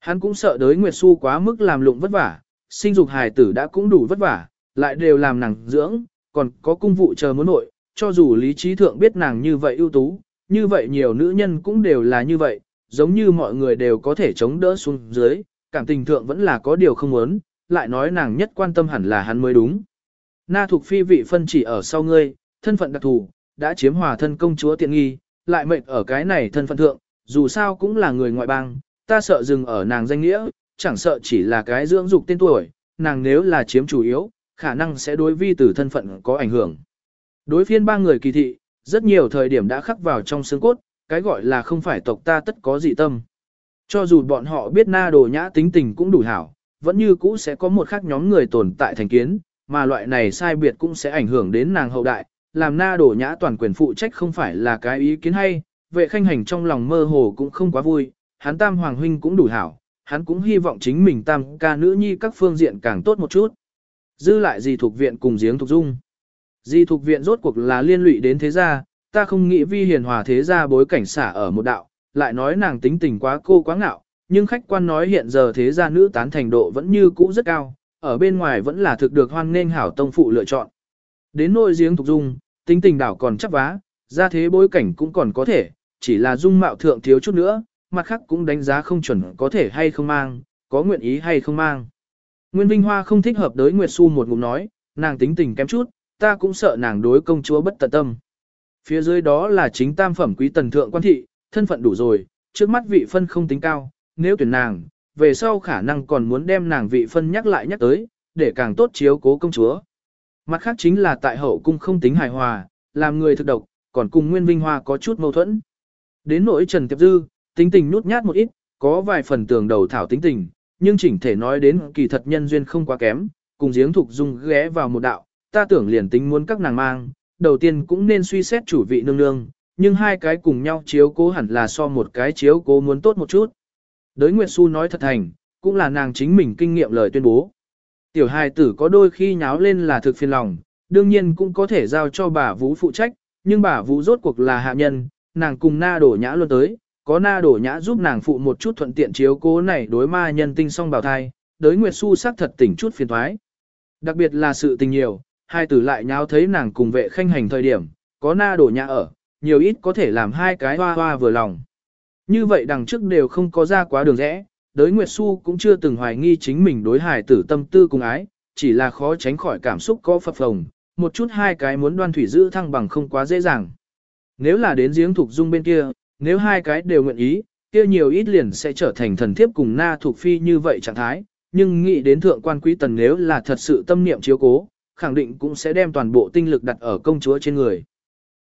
Hắn cũng sợ đới Nguyệt Xu quá mức làm lụng vất vả, sinh dục hài tử đã cũng đủ vất vả, lại đều làm nàng dưỡng, còn có cung vụ chờ muốn nội, cho dù lý trí thượng biết nàng như vậy ưu tú, như vậy nhiều nữ nhân cũng đều là như vậy, giống như mọi người đều có thể chống đỡ xuống dưới, cảm tình thượng vẫn là có điều không muốn, lại nói nàng nhất quan tâm hẳn là hắn mới đúng. Na thuộc phi vị phân chỉ ở sau ngươi, thân phận đặc thù, đã chiếm hòa thân công chúa tiện nghi, lại mệnh ở cái này thân phận thượng, dù sao cũng là người ngoại bang, ta sợ dừng ở nàng danh nghĩa, chẳng sợ chỉ là cái dưỡng dục tên tuổi, nàng nếu là chiếm chủ yếu, khả năng sẽ đối vi tử thân phận có ảnh hưởng. Đối phiên ba người kỳ thị, rất nhiều thời điểm đã khắc vào trong xương cốt, cái gọi là không phải tộc ta tất có dị tâm. Cho dù bọn họ biết na đồ nhã tính tình cũng đủ hảo, vẫn như cũ sẽ có một khác nhóm người tồn tại thành kiến, mà loại này sai biệt cũng sẽ ảnh hưởng đến nàng hậu đại, làm na đổ nhã toàn quyền phụ trách không phải là cái ý kiến hay, vệ khanh hành trong lòng mơ hồ cũng không quá vui, hắn tam hoàng huynh cũng đủ hảo, hắn cũng hy vọng chính mình tam ca nữ nhi các phương diện càng tốt một chút. Dư lại gì thuộc viện cùng giếng thuộc dung. Di thuộc viện rốt cuộc là liên lụy đến thế gia, ta không nghĩ vi hiền hòa thế gia bối cảnh xả ở một đạo, lại nói nàng tính tình quá cô quá ngạo, nhưng khách quan nói hiện giờ thế gia nữ tán thành độ vẫn như cũ rất cao, ở bên ngoài vẫn là thực được hoan nên hảo tông phụ lựa chọn. Đến nội giếng thuộc dung, tính tình đảo còn chắc vá, ra thế bối cảnh cũng còn có thể, chỉ là dung mạo thượng thiếu chút nữa, mặt khác cũng đánh giá không chuẩn có thể hay không mang, có nguyện ý hay không mang. Nguyên Vinh Hoa không thích hợp đối Nguyệt Xu một ngụm nói, nàng tính tình kém chút, ta cũng sợ nàng đối công chúa bất tận tâm. Phía dưới đó là chính tam phẩm quý tần thượng quan thị, thân phận đủ rồi, trước mắt vị phân không tính cao, nếu tuyển nàng, về sau khả năng còn muốn đem nàng vị phân nhắc lại nhắc tới, để càng tốt chiếu cố công chúa. Mặt khác chính là tại hậu cung không tính hài hòa, làm người thực độc, còn cùng Nguyên Vinh Hoa có chút mâu thuẫn. Đến nỗi Trần Tiệp Dư, tính tình nút nhát một ít, có vài phần tường đầu thảo tính tình, nhưng chỉnh thể nói đến kỳ thật nhân duyên không quá kém, cùng giếng thục dung ghé vào một đạo, ta tưởng liền tính muốn các nàng mang, đầu tiên cũng nên suy xét chủ vị nương nương, nhưng hai cái cùng nhau chiếu cố hẳn là so một cái chiếu cố muốn tốt một chút. Đới Nguyệt Xu nói thật thành, cũng là nàng chính mình kinh nghiệm lời tuyên bố. Tiểu hài tử có đôi khi nháo lên là thực phiền lòng, đương nhiên cũng có thể giao cho bà Vũ phụ trách, nhưng bà Vũ rốt cuộc là hạ nhân, nàng cùng na đổ nhã luôn tới, có na đổ nhã giúp nàng phụ một chút thuận tiện chiếu cố này đối ma nhân tinh song bào thai, đới Nguyệt Xu sắc thật tỉnh chút phiền thoái. Đặc biệt là sự tình nhiều, hai tử lại nháo thấy nàng cùng vệ khanh hành thời điểm, có na đổ nhã ở, nhiều ít có thể làm hai cái hoa hoa vừa lòng. Như vậy đằng trước đều không có ra quá đường rẽ, đới Nguyệt Xu cũng chưa từng hoài nghi chính mình đối hài tử tâm tư cùng ái, chỉ là khó tránh khỏi cảm xúc có phập phồng, một chút hai cái muốn đoan thủy giữ thăng bằng không quá dễ dàng. Nếu là đến giếng thuộc dung bên kia, nếu hai cái đều nguyện ý, kia nhiều ít liền sẽ trở thành thần thiếp cùng na thuộc phi như vậy trạng thái, nhưng nghĩ đến thượng quan quý tần nếu là thật sự tâm niệm chiếu cố, khẳng định cũng sẽ đem toàn bộ tinh lực đặt ở công chúa trên người.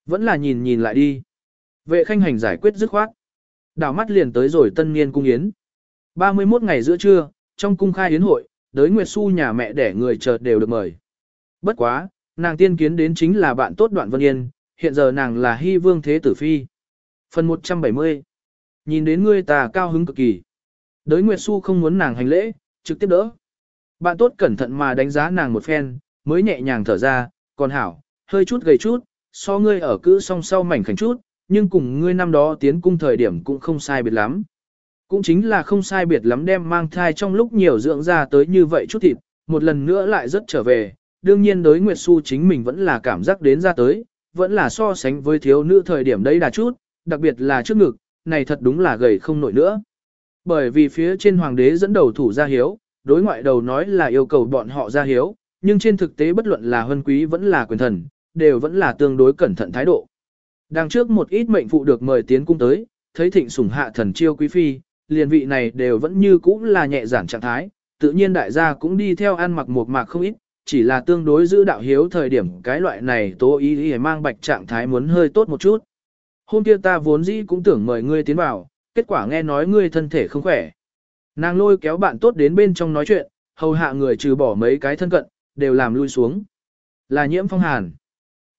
Vẫn là nhìn nhìn lại đi. Vệ khanh hành giải quyết dứt khoát. Đảo mắt liền tới rồi tân niên cung yến. 31 ngày giữa trưa, trong cung khai yến hội, đới Nguyệt Xu nhà mẹ đẻ người chợt đều được mời. Bất quá, nàng tiên kiến đến chính là bạn tốt đoạn vân yên, hiện giờ nàng là hy vương thế tử phi. Phần 170 Nhìn đến ngươi ta cao hứng cực kỳ. Đới Nguyệt Xu không muốn nàng hành lễ, trực tiếp đỡ. Bạn tốt cẩn thận mà đánh giá nàng một phen, mới nhẹ nhàng thở ra, còn hảo, hơi chút gầy chút, so ngươi ở cữ song sau mảnh khảnh chút, nhưng cùng ngươi năm đó tiến cung thời điểm cũng không sai biệt lắm. Cũng chính là không sai biệt lắm đem mang thai trong lúc nhiều dưỡng ra tới như vậy chút thịt, một lần nữa lại rất trở về, đương nhiên đối Nguyệt Xu chính mình vẫn là cảm giác đến ra tới, vẫn là so sánh với thiếu nữ thời điểm đấy đã chút, đặc biệt là trước ngực, này thật đúng là gầy không nổi nữa. Bởi vì phía trên hoàng đế dẫn đầu thủ gia hiếu, đối ngoại đầu nói là yêu cầu bọn họ gia hiếu, nhưng trên thực tế bất luận là huân quý vẫn là quyền thần, đều vẫn là tương đối cẩn thận thái độ. Đằng trước một ít mệnh phụ được mời tiến cung tới, thấy thịnh sủng hạ thần chiêu quý phi, liền vị này đều vẫn như cũ là nhẹ giản trạng thái, tự nhiên đại gia cũng đi theo ăn mặc một mạc không ít, chỉ là tương đối giữ đạo hiếu thời điểm cái loại này tố ý ý mang bạch trạng thái muốn hơi tốt một chút. Hôm kia ta vốn dĩ cũng tưởng mời ngươi tiến vào, kết quả nghe nói ngươi thân thể không khỏe. Nàng lôi kéo bạn tốt đến bên trong nói chuyện, hầu hạ người trừ bỏ mấy cái thân cận, đều làm lui xuống. Là nhiễm phong hàn.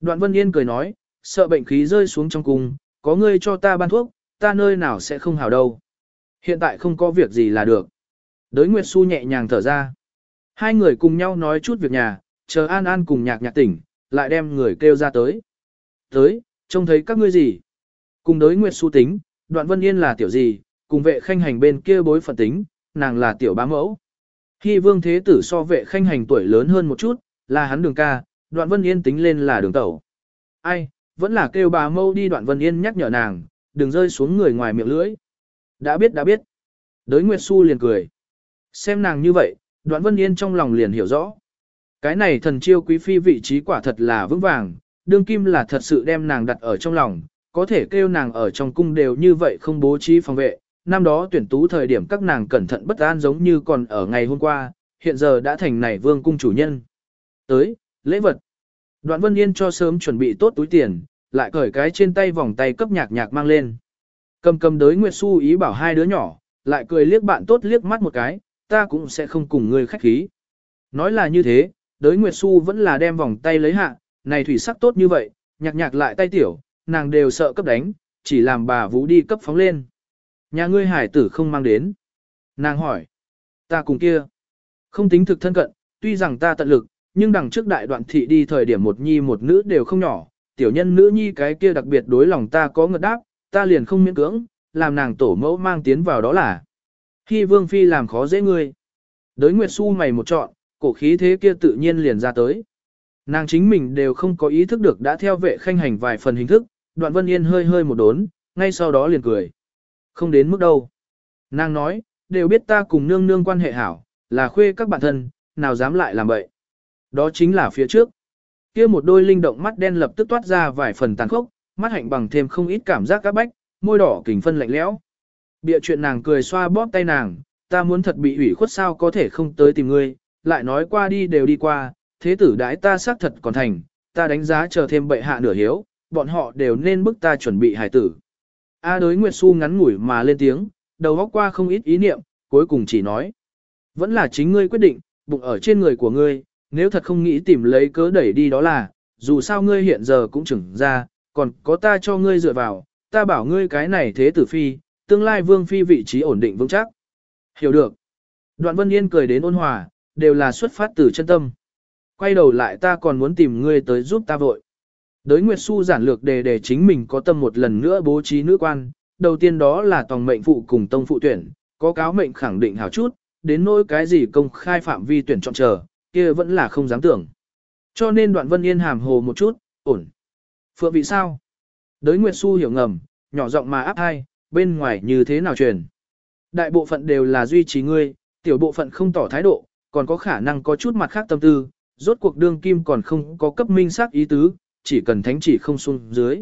Đoạn Vân Yên cười nói, sợ bệnh khí rơi xuống trong cung, có ngươi cho ta ban thuốc, ta nơi nào sẽ không hảo đâu. Hiện tại không có việc gì là được. Đới Nguyệt Xu nhẹ nhàng thở ra. Hai người cùng nhau nói chút việc nhà, chờ An An cùng nhạc nhạc tỉnh, lại đem người kêu ra tới. Tới, trông thấy các ngươi gì? Cùng đới Nguyệt Xu tính, đoạn Vân Yên là tiểu gì, cùng vệ khanh hành bên kia bối phận tính, nàng là tiểu bá mẫu. Khi vương thế tử so vệ khanh hành tuổi lớn hơn một chút, là hắn đường ca, đoạn Vân Yên tính lên là đường tẩu. Ai, vẫn là kêu bà mâu đi đoạn Vân Yên nhắc nhở nàng, đừng rơi xuống người ngoài miệng lưỡi. Đã biết đã biết. Đới Nguyệt Xu liền cười. Xem nàng như vậy, đoạn Vân Yên trong lòng liền hiểu rõ. Cái này thần chiêu quý phi vị trí quả thật là vững vàng, đương kim là thật sự đem nàng đặt ở trong lòng, có thể kêu nàng ở trong cung đều như vậy không bố trí phòng vệ. Năm đó tuyển tú thời điểm các nàng cẩn thận bất an giống như còn ở ngày hôm qua, hiện giờ đã thành này vương cung chủ nhân. Tới, lễ vật. Đoạn Vân Yên cho sớm chuẩn bị tốt túi tiền, lại cởi cái trên tay vòng tay cấp nhạc nhạc mang lên. Cầm cầm đới Nguyệt Xu ý bảo hai đứa nhỏ, lại cười liếc bạn tốt liếc mắt một cái, ta cũng sẽ không cùng ngươi khách khí. Nói là như thế, đới Nguyệt Xu vẫn là đem vòng tay lấy hạ, này thủy sắc tốt như vậy, nhạc nhạc lại tay tiểu, nàng đều sợ cấp đánh, chỉ làm bà vũ đi cấp phóng lên. Nhà ngươi hải tử không mang đến. Nàng hỏi, ta cùng kia, không tính thực thân cận, tuy rằng ta tận lực, nhưng đằng trước đại đoạn thị đi thời điểm một nhi một nữ đều không nhỏ, tiểu nhân nữ nhi cái kia đặc biệt đối lòng ta có ngợt đáp, ta liền không miễn cưỡng, làm nàng tổ mẫu mang tiến vào đó là. Khi vương phi làm khó dễ ngươi. Đới Nguyệt su mày một trọn, cổ khí thế kia tự nhiên liền ra tới. Nàng chính mình đều không có ý thức được đã theo vệ khanh hành vài phần hình thức, đoạn vân yên hơi hơi một đốn, ngay sau đó liền cười. Không đến mức đâu. Nàng nói, đều biết ta cùng nương nương quan hệ hảo, là khuê các bạn thân, nào dám lại làm vậy. Đó chính là phía trước. kia một đôi linh động mắt đen lập tức toát ra vài phần tàn khốc, mắt hạnh bằng thêm không ít cảm giác các bách, môi đỏ kình phân lạnh lẽo. Bịa chuyện nàng cười xoa bóp tay nàng, ta muốn thật bị ủy khuất sao có thể không tới tìm ngươi, lại nói qua đi đều đi qua, thế tử đãi ta xác thật còn thành, ta đánh giá chờ thêm bệ hạ nửa hiếu, bọn họ đều nên bức ta chuẩn bị hài tử. A đối Nguyệt Xu ngắn ngủi mà lên tiếng, đầu góc qua không ít ý niệm, cuối cùng chỉ nói. Vẫn là chính ngươi quyết định, bụng ở trên người của ngươi, nếu thật không nghĩ tìm lấy cớ đẩy đi đó là, dù sao ngươi hiện giờ cũng chừng ra, còn có ta cho ngươi dựa vào, ta bảo ngươi cái này thế tử phi, tương lai vương phi vị trí ổn định vững chắc. Hiểu được. Đoạn Vân Yên cười đến ôn hòa, đều là xuất phát từ chân tâm. Quay đầu lại ta còn muốn tìm ngươi tới giúp ta vội. Đới Nguyệt Xu giản lược đề để chính mình có tâm một lần nữa bố trí nữ quan, đầu tiên đó là tòng mệnh phụ cùng tông phụ tuyển, có cáo mệnh khẳng định hảo chút, đến nỗi cái gì công khai phạm vi tuyển chọn chờ, kia vẫn là không dám tưởng. Cho nên đoạn Vân Yên hàm hồ một chút, ổn. Phượng vị sao? Đới Nguyệt Xu hiểu ngầm, nhỏ giọng mà áp hai, bên ngoài như thế nào truyền. Đại bộ phận đều là duy trì ngươi, tiểu bộ phận không tỏ thái độ, còn có khả năng có chút mặt khác tâm tư, rốt cuộc đương kim còn không có cấp minh xác ý tứ, chỉ cần thánh chỉ không xuống dưới.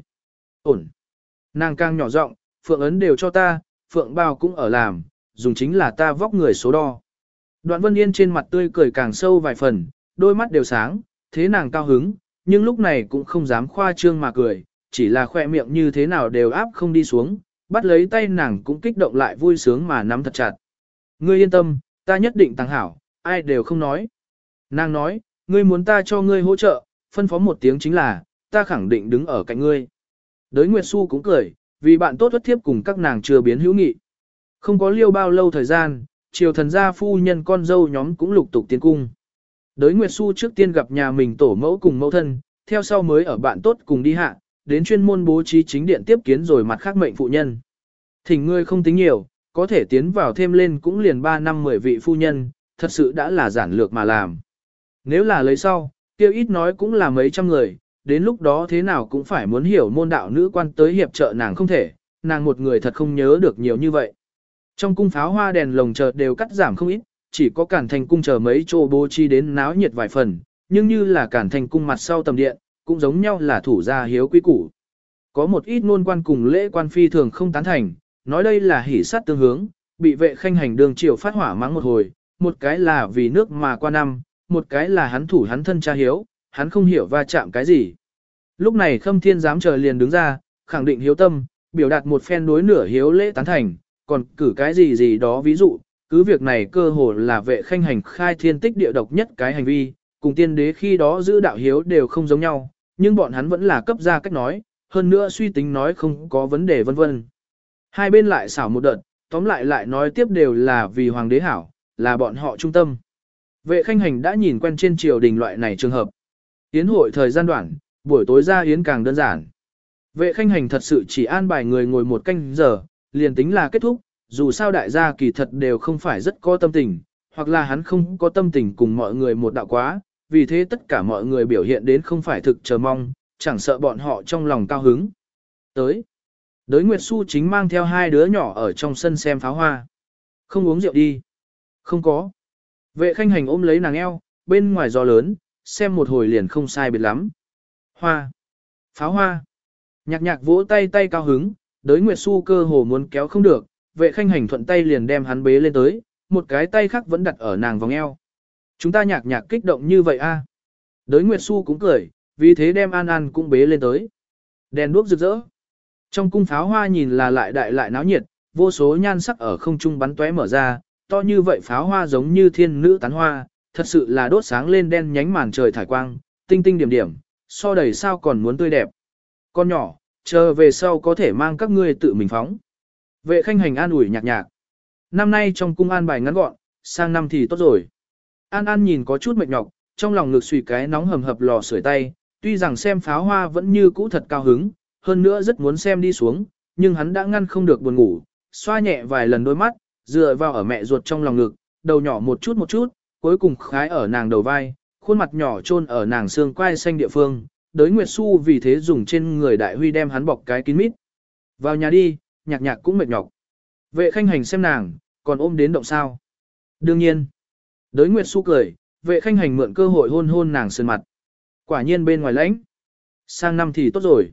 Ổn. Nàng càng nhỏ giọng, phượng ấn đều cho ta, phượng bao cũng ở làm, dùng chính là ta vóc người số đo. Đoạn vân yên trên mặt tươi cười càng sâu vài phần, đôi mắt đều sáng, thế nàng cao hứng, nhưng lúc này cũng không dám khoa trương mà cười, chỉ là khoe miệng như thế nào đều áp không đi xuống, bắt lấy tay nàng cũng kích động lại vui sướng mà nắm thật chặt. Ngươi yên tâm, ta nhất định tăng hảo, ai đều không nói. Nàng nói, ngươi muốn ta cho ngươi hỗ trợ, phân phó một tiếng chính là, ta khẳng định đứng ở cạnh ngươi. Đới Nguyệt Xu cũng cười, vì bạn tốt thất thiếp cùng các nàng chưa biến hữu nghị. Không có liêu bao lâu thời gian, triều thần gia phu nhân con dâu nhóm cũng lục tục tiến cung. Đới Nguyệt Xu trước tiên gặp nhà mình tổ mẫu cùng mẫu thân, theo sau mới ở bạn tốt cùng đi hạ, đến chuyên môn bố trí chính điện tiếp kiến rồi mặt khác mệnh phụ nhân. Thỉnh ngươi không tính nhiều, có thể tiến vào thêm lên cũng liền 3 năm 10 vị phu nhân, thật sự đã là giản lược mà làm. Nếu là lấy sau, kêu ít nói cũng là mấy trăm người, đến lúc đó thế nào cũng phải muốn hiểu môn đạo nữ quan tới hiệp trợ nàng không thể, nàng một người thật không nhớ được nhiều như vậy. Trong cung pháo hoa đèn lồng chợt đều cắt giảm không ít, chỉ có cản thành cung chờ mấy chỗ bố chi đến náo nhiệt vài phần, nhưng như là cản thành cung mặt sau tầm điện, cũng giống nhau là thủ gia hiếu quý củ. Có một ít nôn quan cùng lễ quan phi thường không tán thành, nói đây là hỉ sát tương hướng, bị vệ khanh hành đường triều phát hỏa mắng một hồi, một cái là vì nước mà qua năm, một cái là hắn thủ hắn thân cha hiếu, hắn không hiểu va chạm cái gì. Lúc này khâm thiên dám chờ liền đứng ra, khẳng định hiếu tâm, biểu đạt một phen đối nửa hiếu lễ tán thành, còn cử cái gì gì đó ví dụ, cứ việc này cơ hồ là vệ khanh hành khai thiên tích địa độc nhất cái hành vi, cùng tiên đế khi đó giữ đạo hiếu đều không giống nhau, nhưng bọn hắn vẫn là cấp ra cách nói, hơn nữa suy tính nói không có vấn đề vân vân. Hai bên lại xảo một đợt, tóm lại lại nói tiếp đều là vì hoàng đế hảo, là bọn họ trung tâm. Vệ khanh hành đã nhìn quen trên triều đình loại này trường hợp. Yến hội thời gian đoạn, buổi tối ra yến càng đơn giản. Vệ khanh hành thật sự chỉ an bài người ngồi một canh giờ, liền tính là kết thúc, dù sao đại gia kỳ thật đều không phải rất có tâm tình, hoặc là hắn không có tâm tình cùng mọi người một đạo quá, vì thế tất cả mọi người biểu hiện đến không phải thực chờ mong, chẳng sợ bọn họ trong lòng cao hứng. Tới, đới Nguyệt Xu chính mang theo hai đứa nhỏ ở trong sân xem pháo hoa. Không uống rượu đi. Không có. Vệ khanh hành ôm lấy nàng eo, bên ngoài gió lớn, xem một hồi liền không sai biệt lắm. Hoa. Pháo hoa. Nhạc nhạc vỗ tay tay cao hứng, đới Nguyệt Xu cơ hồ muốn kéo không được, vệ khanh hành thuận tay liền đem hắn bế lên tới, một cái tay khác vẫn đặt ở nàng vòng eo. Chúng ta nhạc nhạc kích động như vậy a. À? Đới Nguyệt Xu cũng cười, vì thế đem An An cũng bế lên tới. Đèn đuốc rực rỡ. Trong cung pháo hoa nhìn là lại đại lại náo nhiệt, vô số nhan sắc ở không trung bắn tóe mở ra, to như vậy pháo hoa giống như thiên nữ tán hoa, thật sự là đốt sáng lên đen nhánh màn trời thải quang, tinh tinh điểm điểm, so đầy sao còn muốn tươi đẹp. Con nhỏ, chờ về sau có thể mang các ngươi tự mình phóng. Vệ khanh hành an ủi nhạc nhạc. Năm nay trong cung an bài ngắn gọn, sang năm thì tốt rồi. An An nhìn có chút mệt nhọc, trong lòng ngực suy cái nóng hầm hập lò sưởi tay, tuy rằng xem pháo hoa vẫn như cũ thật cao hứng, hơn nữa rất muốn xem đi xuống, nhưng hắn đã ngăn không được buồn ngủ, xoa nhẹ vài lần đôi mắt, dựa vào ở mẹ ruột trong lòng ngực, đầu nhỏ một chút một chút, cuối cùng khái ở nàng đầu vai, khuôn mặt nhỏ chôn ở nàng xương quai xanh địa phương, đới Nguyệt Xu vì thế dùng trên người đại huy đem hắn bọc cái kín mít. Vào nhà đi, nhạc nhạc cũng mệt nhọc. Vệ khanh hành xem nàng, còn ôm đến động sao. Đương nhiên. Đới Nguyệt Xu cười, vệ khanh hành mượn cơ hội hôn hôn nàng sơn mặt. Quả nhiên bên ngoài lãnh. Sang năm thì tốt rồi.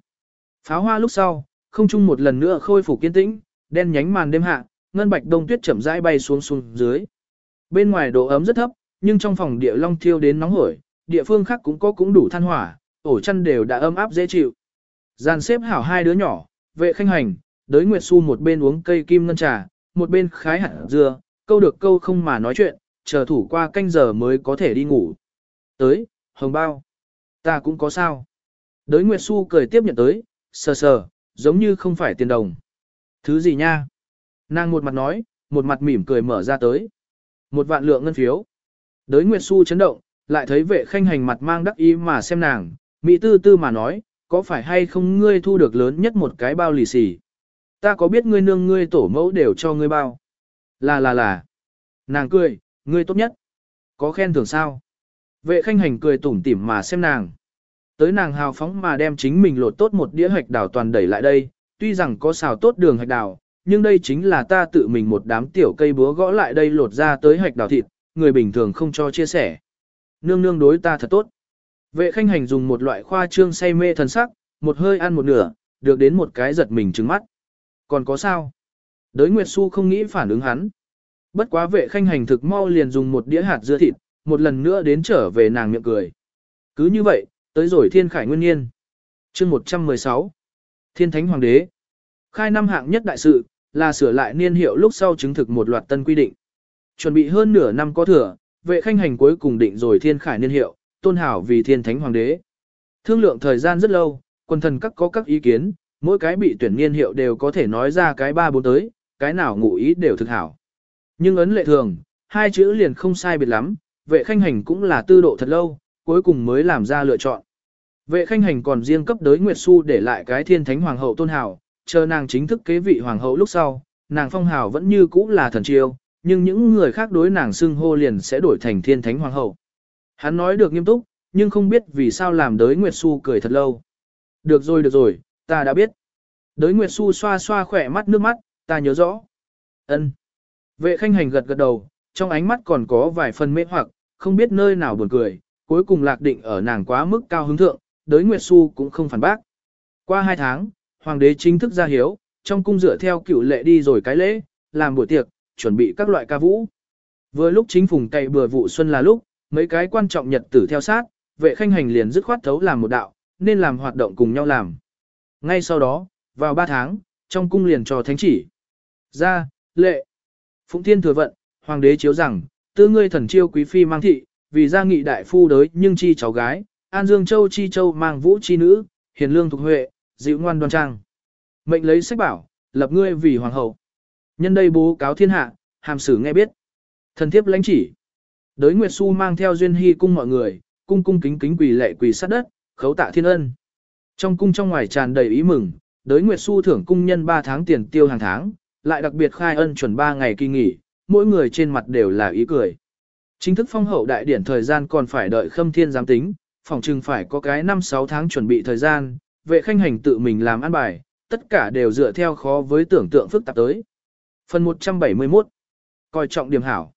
Pháo hoa lúc sau, không chung một lần nữa khôi phục kiên tĩnh, đen nhánh màn đêm hạ, ngân bạch đông tuyết chậm rãi bay xuống xuống dưới. Bên ngoài độ ấm rất thấp, nhưng trong phòng địa long thiêu đến nóng hổi, địa phương khác cũng có cũng đủ than hỏa, ổ chăn đều đã ấm áp dễ chịu. Giàn xếp hảo hai đứa nhỏ, vệ khanh hành, đới Nguyệt Xu một bên uống cây kim ngân trà, một bên khái hạt dưa, câu được câu không mà nói chuyện, chờ thủ qua canh giờ mới có thể đi ngủ. Tới, hồng bao. Ta cũng có sao. Đới Nguyệt Xu cười tiếp nhận tới, sờ sờ, giống như không phải tiền đồng. Thứ gì nha? Nàng một mặt nói, một mặt mỉm cười mở ra tới. Một vạn lượng ngân phiếu. Đới Nguyệt Xu chấn động, lại thấy vệ khanh hành mặt mang đắc ý mà xem nàng, mỹ tư tư mà nói, có phải hay không ngươi thu được lớn nhất một cái bao lì xì. Ta có biết ngươi nương ngươi tổ mẫu đều cho ngươi bao. Là là là. Nàng cười, ngươi tốt nhất. Có khen thưởng sao? Vệ khanh hành cười tủm tỉm mà xem nàng. Tới nàng hào phóng mà đem chính mình lột tốt một đĩa hạch đào toàn đẩy lại đây, tuy rằng có xào tốt đường hạch đào, nhưng đây chính là ta tự mình một đám tiểu cây búa gõ lại đây lột ra tới hạch đào thịt, người bình thường không cho chia sẻ. Nương nương đối ta thật tốt. Vệ khanh hành dùng một loại khoa trương say mê thần sắc, một hơi ăn một nửa, được đến một cái giật mình trứng mắt. Còn có sao? Đới Nguyệt Xu không nghĩ phản ứng hắn. Bất quá vệ khanh hành thực mau liền dùng một đĩa hạt dưa thịt, một lần nữa đến trở về nàng miệng cười. Cứ như vậy, tới rồi thiên khải nguyên niên. chương 116. Thiên thánh hoàng đế. Khai năm hạng nhất đại sự, là sửa lại niên hiệu lúc sau chứng thực một loạt tân quy định. Chuẩn bị hơn nửa năm có thừa, vệ khanh hành cuối cùng định rồi thiên khải niên hiệu, tôn hảo vì thiên thánh hoàng đế. Thương lượng thời gian rất lâu, quân thần các có các ý kiến, mỗi cái bị tuyển niên hiệu đều có thể nói ra cái ba bốn tới, cái nào ngụ ý đều thực hảo. Nhưng ấn lệ thường, hai chữ liền không sai biệt lắm, vệ khanh hành cũng là tư độ thật lâu, cuối cùng mới làm ra lựa chọn. Vệ khanh hành còn riêng cấp đới Nguyệt Xu để lại cái thiên thánh hoàng hậu tôn hảo, chờ nàng chính thức kế vị hoàng hậu lúc sau, nàng phong hào vẫn như cũ là thần triều, nhưng những người khác đối nàng xưng hô liền sẽ đổi thành thiên thánh hoàng hậu. Hắn nói được nghiêm túc, nhưng không biết vì sao làm đới Nguyệt Xu cười thật lâu. Được rồi được rồi, ta đã biết. Đới Nguyệt Xu xoa xoa khỏe mắt nước mắt, ta nhớ rõ. Ân. Vệ khanh hành gật gật đầu, trong ánh mắt còn có vài phần mê hoặc, không biết nơi nào buồn cười, cuối cùng lạc định ở nàng quá mức cao hứng thượng, đới Nguyệt Xu cũng không phản bác. Qua hai tháng, hoàng đế chính thức ra hiếu, trong cung dựa theo cựu lệ đi rồi cái lễ, làm buổi tiệc, chuẩn bị các loại ca vũ. Vừa lúc chính phùng cậy bừa vụ xuân là lúc, mấy cái quan trọng nhật tử theo sát, vệ khanh hành liền dứt khoát thấu làm một đạo, nên làm hoạt động cùng nhau làm. Ngay sau đó, vào ba tháng, trong cung liền cho thánh chỉ. Ra, lệ. Phụng thiên thừa vận, hoàng đế chiếu rằng, tư ngươi thần chiêu quý phi mang thị, vì gia nghị đại phu đới nhưng chi cháu gái, An Dương Châu chi châu mang vũ chi nữ, hiền lương thuộc huệ, dịu ngoan đoan trang. Mệnh lấy sách bảo, lập ngươi vì hoàng hậu. Nhân đây bố cáo thiên hạ, hàm sử nghe biết. Thần thiếp lãnh chỉ. Đới Nguyệt Xu mang theo duyên hy cung mọi người, cung cung kính kính quỳ lệ quỳ sát đất, khấu tạ thiên ân. Trong cung trong ngoài tràn đầy ý mừng, đới Nguyệt Xu thưởng cung nhân 3 tháng tiền tiêu hàng tháng, lại đặc biệt khai ân chuẩn 3 ngày kỳ nghỉ, mỗi người trên mặt đều là ý cười. Chính thức phong hậu đại điển thời gian còn phải đợi khâm thiên giám tính, phòng trừng phải có cái 5-6 tháng chuẩn bị thời gian, vệ khanh hành tự mình làm ăn bài, tất cả đều dựa theo khó với tưởng tượng phức tạp tới. Phần 171 Coi trọng điểm hảo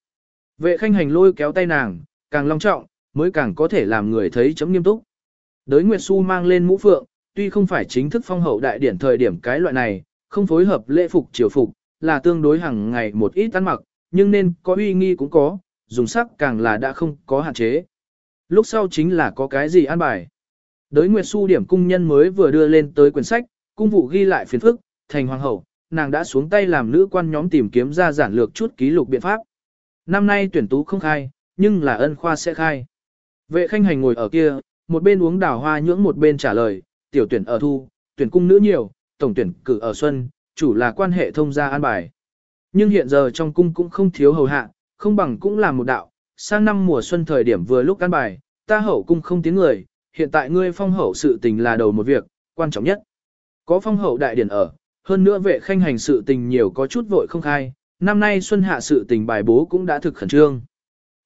Vệ khanh hành lôi kéo tay nàng, càng long trọng, mới càng có thể làm người thấy chấm nghiêm túc. Đới Nguyệt Xu mang lên mũ phượng, tuy không phải chính thức phong hậu đại điển thời điểm cái loại này, không phối hợp lễ phục triều phục, là tương đối hàng ngày một ít ăn mặc, nhưng nên có uy nghi cũng có, dùng sắc càng là đã không có hạn chế. Lúc sau chính là có cái gì ăn bài. Đới Nguyệt Xu điểm cung nhân mới vừa đưa lên tới quyển sách, cung vụ ghi lại phiền phức, thành hoàng hậu, nàng đã xuống tay làm nữ quan nhóm tìm kiếm ra giản lược chút ký lục biện pháp. Năm nay tuyển tú không khai, nhưng là ân khoa sẽ khai. Vệ khanh hành ngồi ở kia, một bên uống đào hoa nhưỡng một bên trả lời, tiểu tuyển ở thu, tuyển cung nữ nhiều, tổng tuyển cử ở xuân, chủ là quan hệ thông gia an bài. Nhưng hiện giờ trong cung cũng không thiếu hầu hạ, không bằng cũng là một đạo, sang năm mùa xuân thời điểm vừa lúc an bài, ta hậu cung không tiếng người, hiện tại ngươi phong hậu sự tình là đầu một việc, quan trọng nhất. Có phong hậu đại điển ở, hơn nữa vệ khanh hành sự tình nhiều có chút vội không khai, năm nay xuân hạ sự tình bài bố cũng đã thực khẩn trương.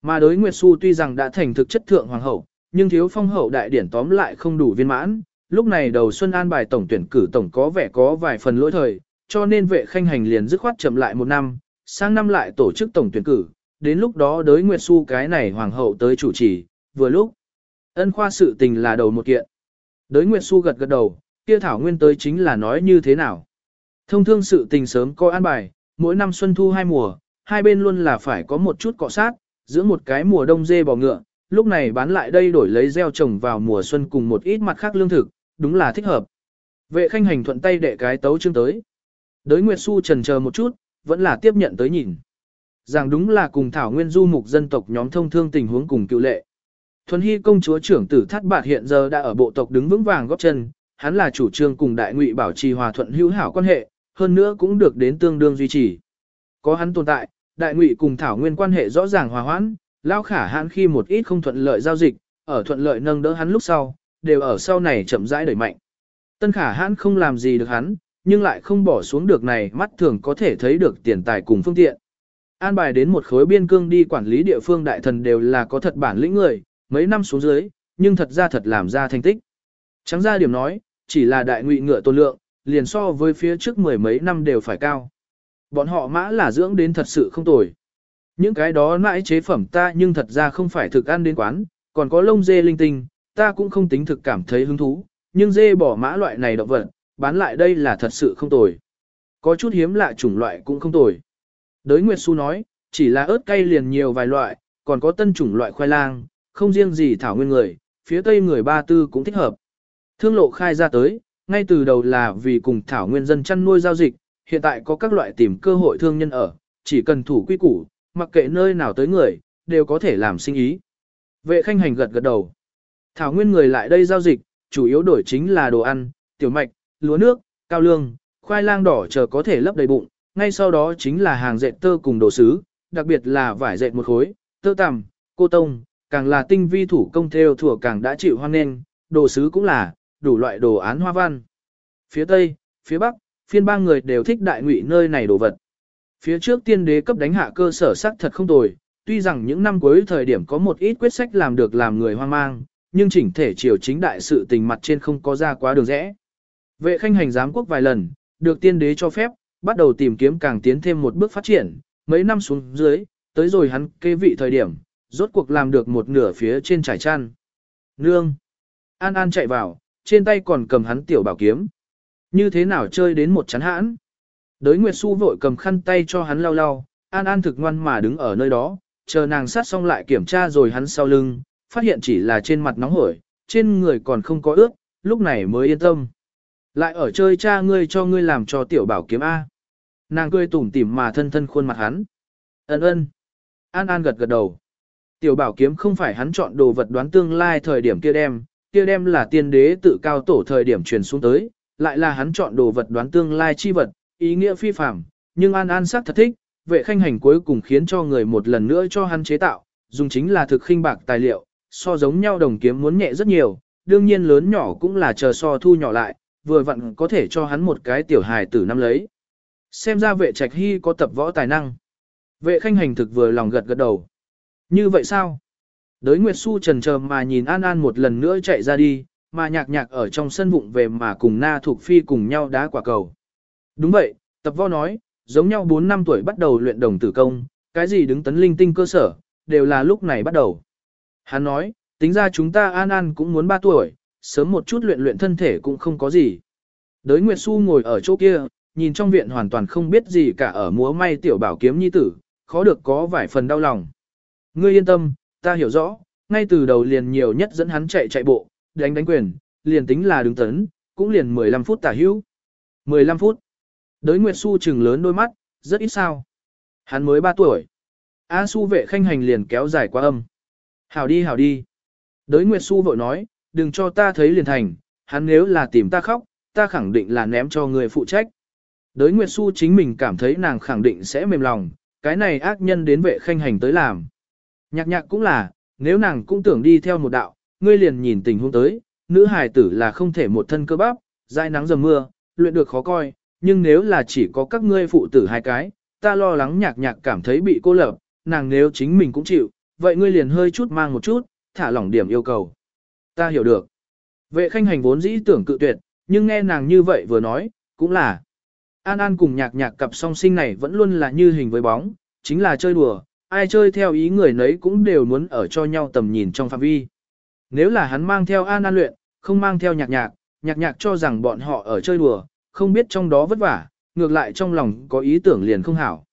Mà đối Nguyệt Xu tuy rằng đã thành thực chất thượng hoàng hậu, nhưng thiếu phong hậu đại điển tóm lại không đủ viên mãn, lúc này đầu xuân an bài tổng tuyển cử tổng có vẻ có vài phần lỗi thời, cho nên vệ khanh hành liền dứt khoát chậm lại một năm, sang năm lại tổ chức tổng tuyển cử, đến lúc đó đối Nguyệt Xu cái này hoàng hậu tới chủ trì, vừa lúc. Ân khoa sự tình là đầu một kiện. đối Nguyệt Xu gật gật đầu, kia thảo nguyên tới chính là nói như thế nào. Thông thương sự tình sớm coi an bài, mỗi năm xuân thu hai mùa, hai bên luôn là phải có một chút cọ sát, giữa một cái mùa đông dê bò ngựa, lúc này bán lại đây đổi lấy gieo trồng vào mùa xuân cùng một ít mặt khác lương thực, đúng là thích hợp. Vệ khanh hành thuận tay đệ cái tấu chương tới. Đới Nguyệt Xu trần chờ một chút, vẫn là tiếp nhận tới nhìn. Rằng đúng là cùng Thảo Nguyên du mục dân tộc nhóm thông thương tình huống cùng cựu lệ. Thuần Hy công chúa trưởng tử Thát Bạt hiện giờ đã ở bộ tộc đứng vững vàng góp chân, hắn là chủ trương cùng đại ngụy bảo trì hòa thuận hữu hảo quan hệ, hơn nữa cũng được đến tương đương duy trì. Có hắn tồn tại, đại ngụy cùng Thảo Nguyên quan hệ rõ ràng hòa hoãn, lao khả hãn khi một ít không thuận lợi giao dịch, ở thuận lợi nâng đỡ hắn lúc sau, đều ở sau này chậm rãi đẩy mạnh. Tân khả hãn không làm gì được hắn, nhưng lại không bỏ xuống được này mắt thường có thể thấy được tiền tài cùng phương tiện. An bài đến một khối biên cương đi quản lý địa phương đại thần đều là có thật bản lĩnh người, mấy năm xuống dưới, nhưng thật ra thật làm ra thành tích. Trắng ra điểm nói, chỉ là đại ngụy ngựa tôn lượng, liền so với phía trước mười mấy năm đều phải cao. Bọn họ mã là dưỡng đến thật sự không tồi. Những cái đó mãi chế phẩm ta nhưng thật ra không phải thực ăn đến quán, còn có lông dê linh tinh, ta cũng không tính thực cảm thấy hứng thú, nhưng dê bỏ mã loại này động vật, bán lại đây là thật sự không tồi. Có chút hiếm lạ chủng loại cũng không tồi. Đới Nguyệt Xu nói, chỉ là ớt cay liền nhiều vài loại, còn có tân chủng loại khoai lang, không riêng gì thảo nguyên người, phía tây người ba tư cũng thích hợp. Thương lộ khai ra tới, ngay từ đầu là vì cùng thảo nguyên dân chăn nuôi giao dịch, hiện tại có các loại tìm cơ hội thương nhân ở, chỉ cần thủ quy củ, mặc kệ nơi nào tới người, đều có thể làm sinh ý. Vệ khanh hành gật gật đầu. Thảo nguyên người lại đây giao dịch, chủ yếu đổi chính là đồ ăn, tiểu mạch, lúa nước, cao lương, khoai lang đỏ chờ có thể lấp đầy bụng, ngay sau đó chính là hàng dệt tơ cùng đồ sứ, đặc biệt là vải dệt một khối, tơ tằm, cô tông, càng là tinh vi thủ công theo thủa càng đã chịu hoan nghênh, đồ sứ cũng là, đủ loại đồ án hoa văn. Phía Tây, phía Bắc, phiên ba người đều thích đại ngụy nơi này đồ vật. Phía trước tiên đế cấp đánh hạ cơ sở sắc thật không tồi, tuy rằng những năm cuối thời điểm có một ít quyết sách làm được làm người hoang mang, nhưng chỉnh thể triều chính đại sự tình mặt trên không có ra quá đường rẽ. Vệ khanh hành giám quốc vài lần, được tiên đế cho phép, bắt đầu tìm kiếm càng tiến thêm một bước phát triển, mấy năm xuống dưới, tới rồi hắn kê vị thời điểm, rốt cuộc làm được một nửa phía trên trải chăn. Nương! An An chạy vào, trên tay còn cầm hắn tiểu bảo kiếm. Như thế nào chơi đến một chán hãn? Đới Nguyệt Xu vội cầm khăn tay cho hắn lau lau, An An thực ngoan mà đứng ở nơi đó, chờ nàng sát xong lại kiểm tra rồi hắn sau lưng, phát hiện chỉ là trên mặt nóng hổi, trên người còn không có ướt, lúc này mới yên tâm. Lại ở chơi cha ngươi cho ngươi làm cho tiểu bảo kiếm A. Nàng cười tủm tỉm mà thân thân khuôn mặt hắn. Ấn ơn. An An gật gật đầu. Tiểu bảo kiếm không phải hắn chọn đồ vật đoán tương lai thời điểm kia đem, kia đem là tiên đế tự cao tổ thời điểm truyền xuống tới, lại là hắn chọn đồ vật đoán tương lai chi vật, ý nghĩa phi phàm, nhưng An An sắc thật thích, vệ khanh hành cuối cùng khiến cho người một lần nữa cho hắn chế tạo, dùng chính là thực khinh bạc tài liệu, so giống nhau đồng kiếm muốn nhẹ rất nhiều, đương nhiên lớn nhỏ cũng là chờ so thu nhỏ lại, vừa vặn có thể cho hắn một cái tiểu hài tử năm lấy. Xem ra vệ trạch hy có tập võ tài năng. Vệ khanh hành thực vừa lòng gật gật đầu. Như vậy sao? Đới Nguyệt Xu trần chờ mà nhìn An An một lần nữa chạy ra đi, mà nhạc nhạc ở trong sân vụng về mà cùng Na Thục Phi cùng nhau đá quả cầu. Đúng vậy, tập võ nói, giống nhau 4 năm tuổi bắt đầu luyện đồng tử công, cái gì đứng tấn linh tinh cơ sở, đều là lúc này bắt đầu. Hắn nói, tính ra chúng ta An An cũng muốn 3 tuổi, sớm một chút luyện luyện thân thể cũng không có gì. Đới Nguyệt Xu ngồi ở chỗ kia, nhìn trong viện hoàn toàn không biết gì cả ở múa may tiểu bảo kiếm nhi tử, khó được có vài phần đau lòng. Ngươi yên tâm, ta hiểu rõ, ngay từ đầu liền nhiều nhất dẫn hắn chạy chạy bộ, đánh đánh quyền, liền tính là đứng tấn, cũng liền 15 phút tả hữu. 15 phút. Đới Nguyệt Xu trừng lớn đôi mắt, rất ít sao. Hắn mới 3 tuổi. A Xu vệ khanh hành liền kéo dài qua âm. Hảo đi hảo đi. Đới Nguyệt Xu vội nói, đừng cho ta thấy liền thành, hắn nếu là tìm ta khóc, ta khẳng định là ném cho người phụ trách. Đới Nguyệt Xu chính mình cảm thấy nàng khẳng định sẽ mềm lòng, cái này ác nhân đến vệ khanh hành tới làm. Nhạc nhạc cũng là, nếu nàng cũng tưởng đi theo một đạo, ngươi liền nhìn tình huống tới, nữ hài tử là không thể một thân cơ bắp, dai nắng dầm mưa, luyện được khó coi, nhưng nếu là chỉ có các ngươi phụ tử hai cái, ta lo lắng nhạc nhạc cảm thấy bị cô lập, nàng nếu chính mình cũng chịu, vậy ngươi liền hơi chút mang một chút, thả lỏng điểm yêu cầu. Ta hiểu được. Vệ khanh hành vốn dĩ tưởng cự tuyệt, nhưng nghe nàng như vậy vừa nói, cũng là. An An cùng nhạc nhạc cặp song sinh này vẫn luôn là như hình với bóng, chính là chơi đùa, ai chơi theo ý người nấy cũng đều muốn ở cho nhau tầm nhìn trong phạm vi. Nếu là hắn mang theo An An luyện, không mang theo nhạc nhạc, nhạc nhạc cho rằng bọn họ ở chơi đùa, không biết trong đó vất vả, ngược lại trong lòng có ý tưởng liền không hảo.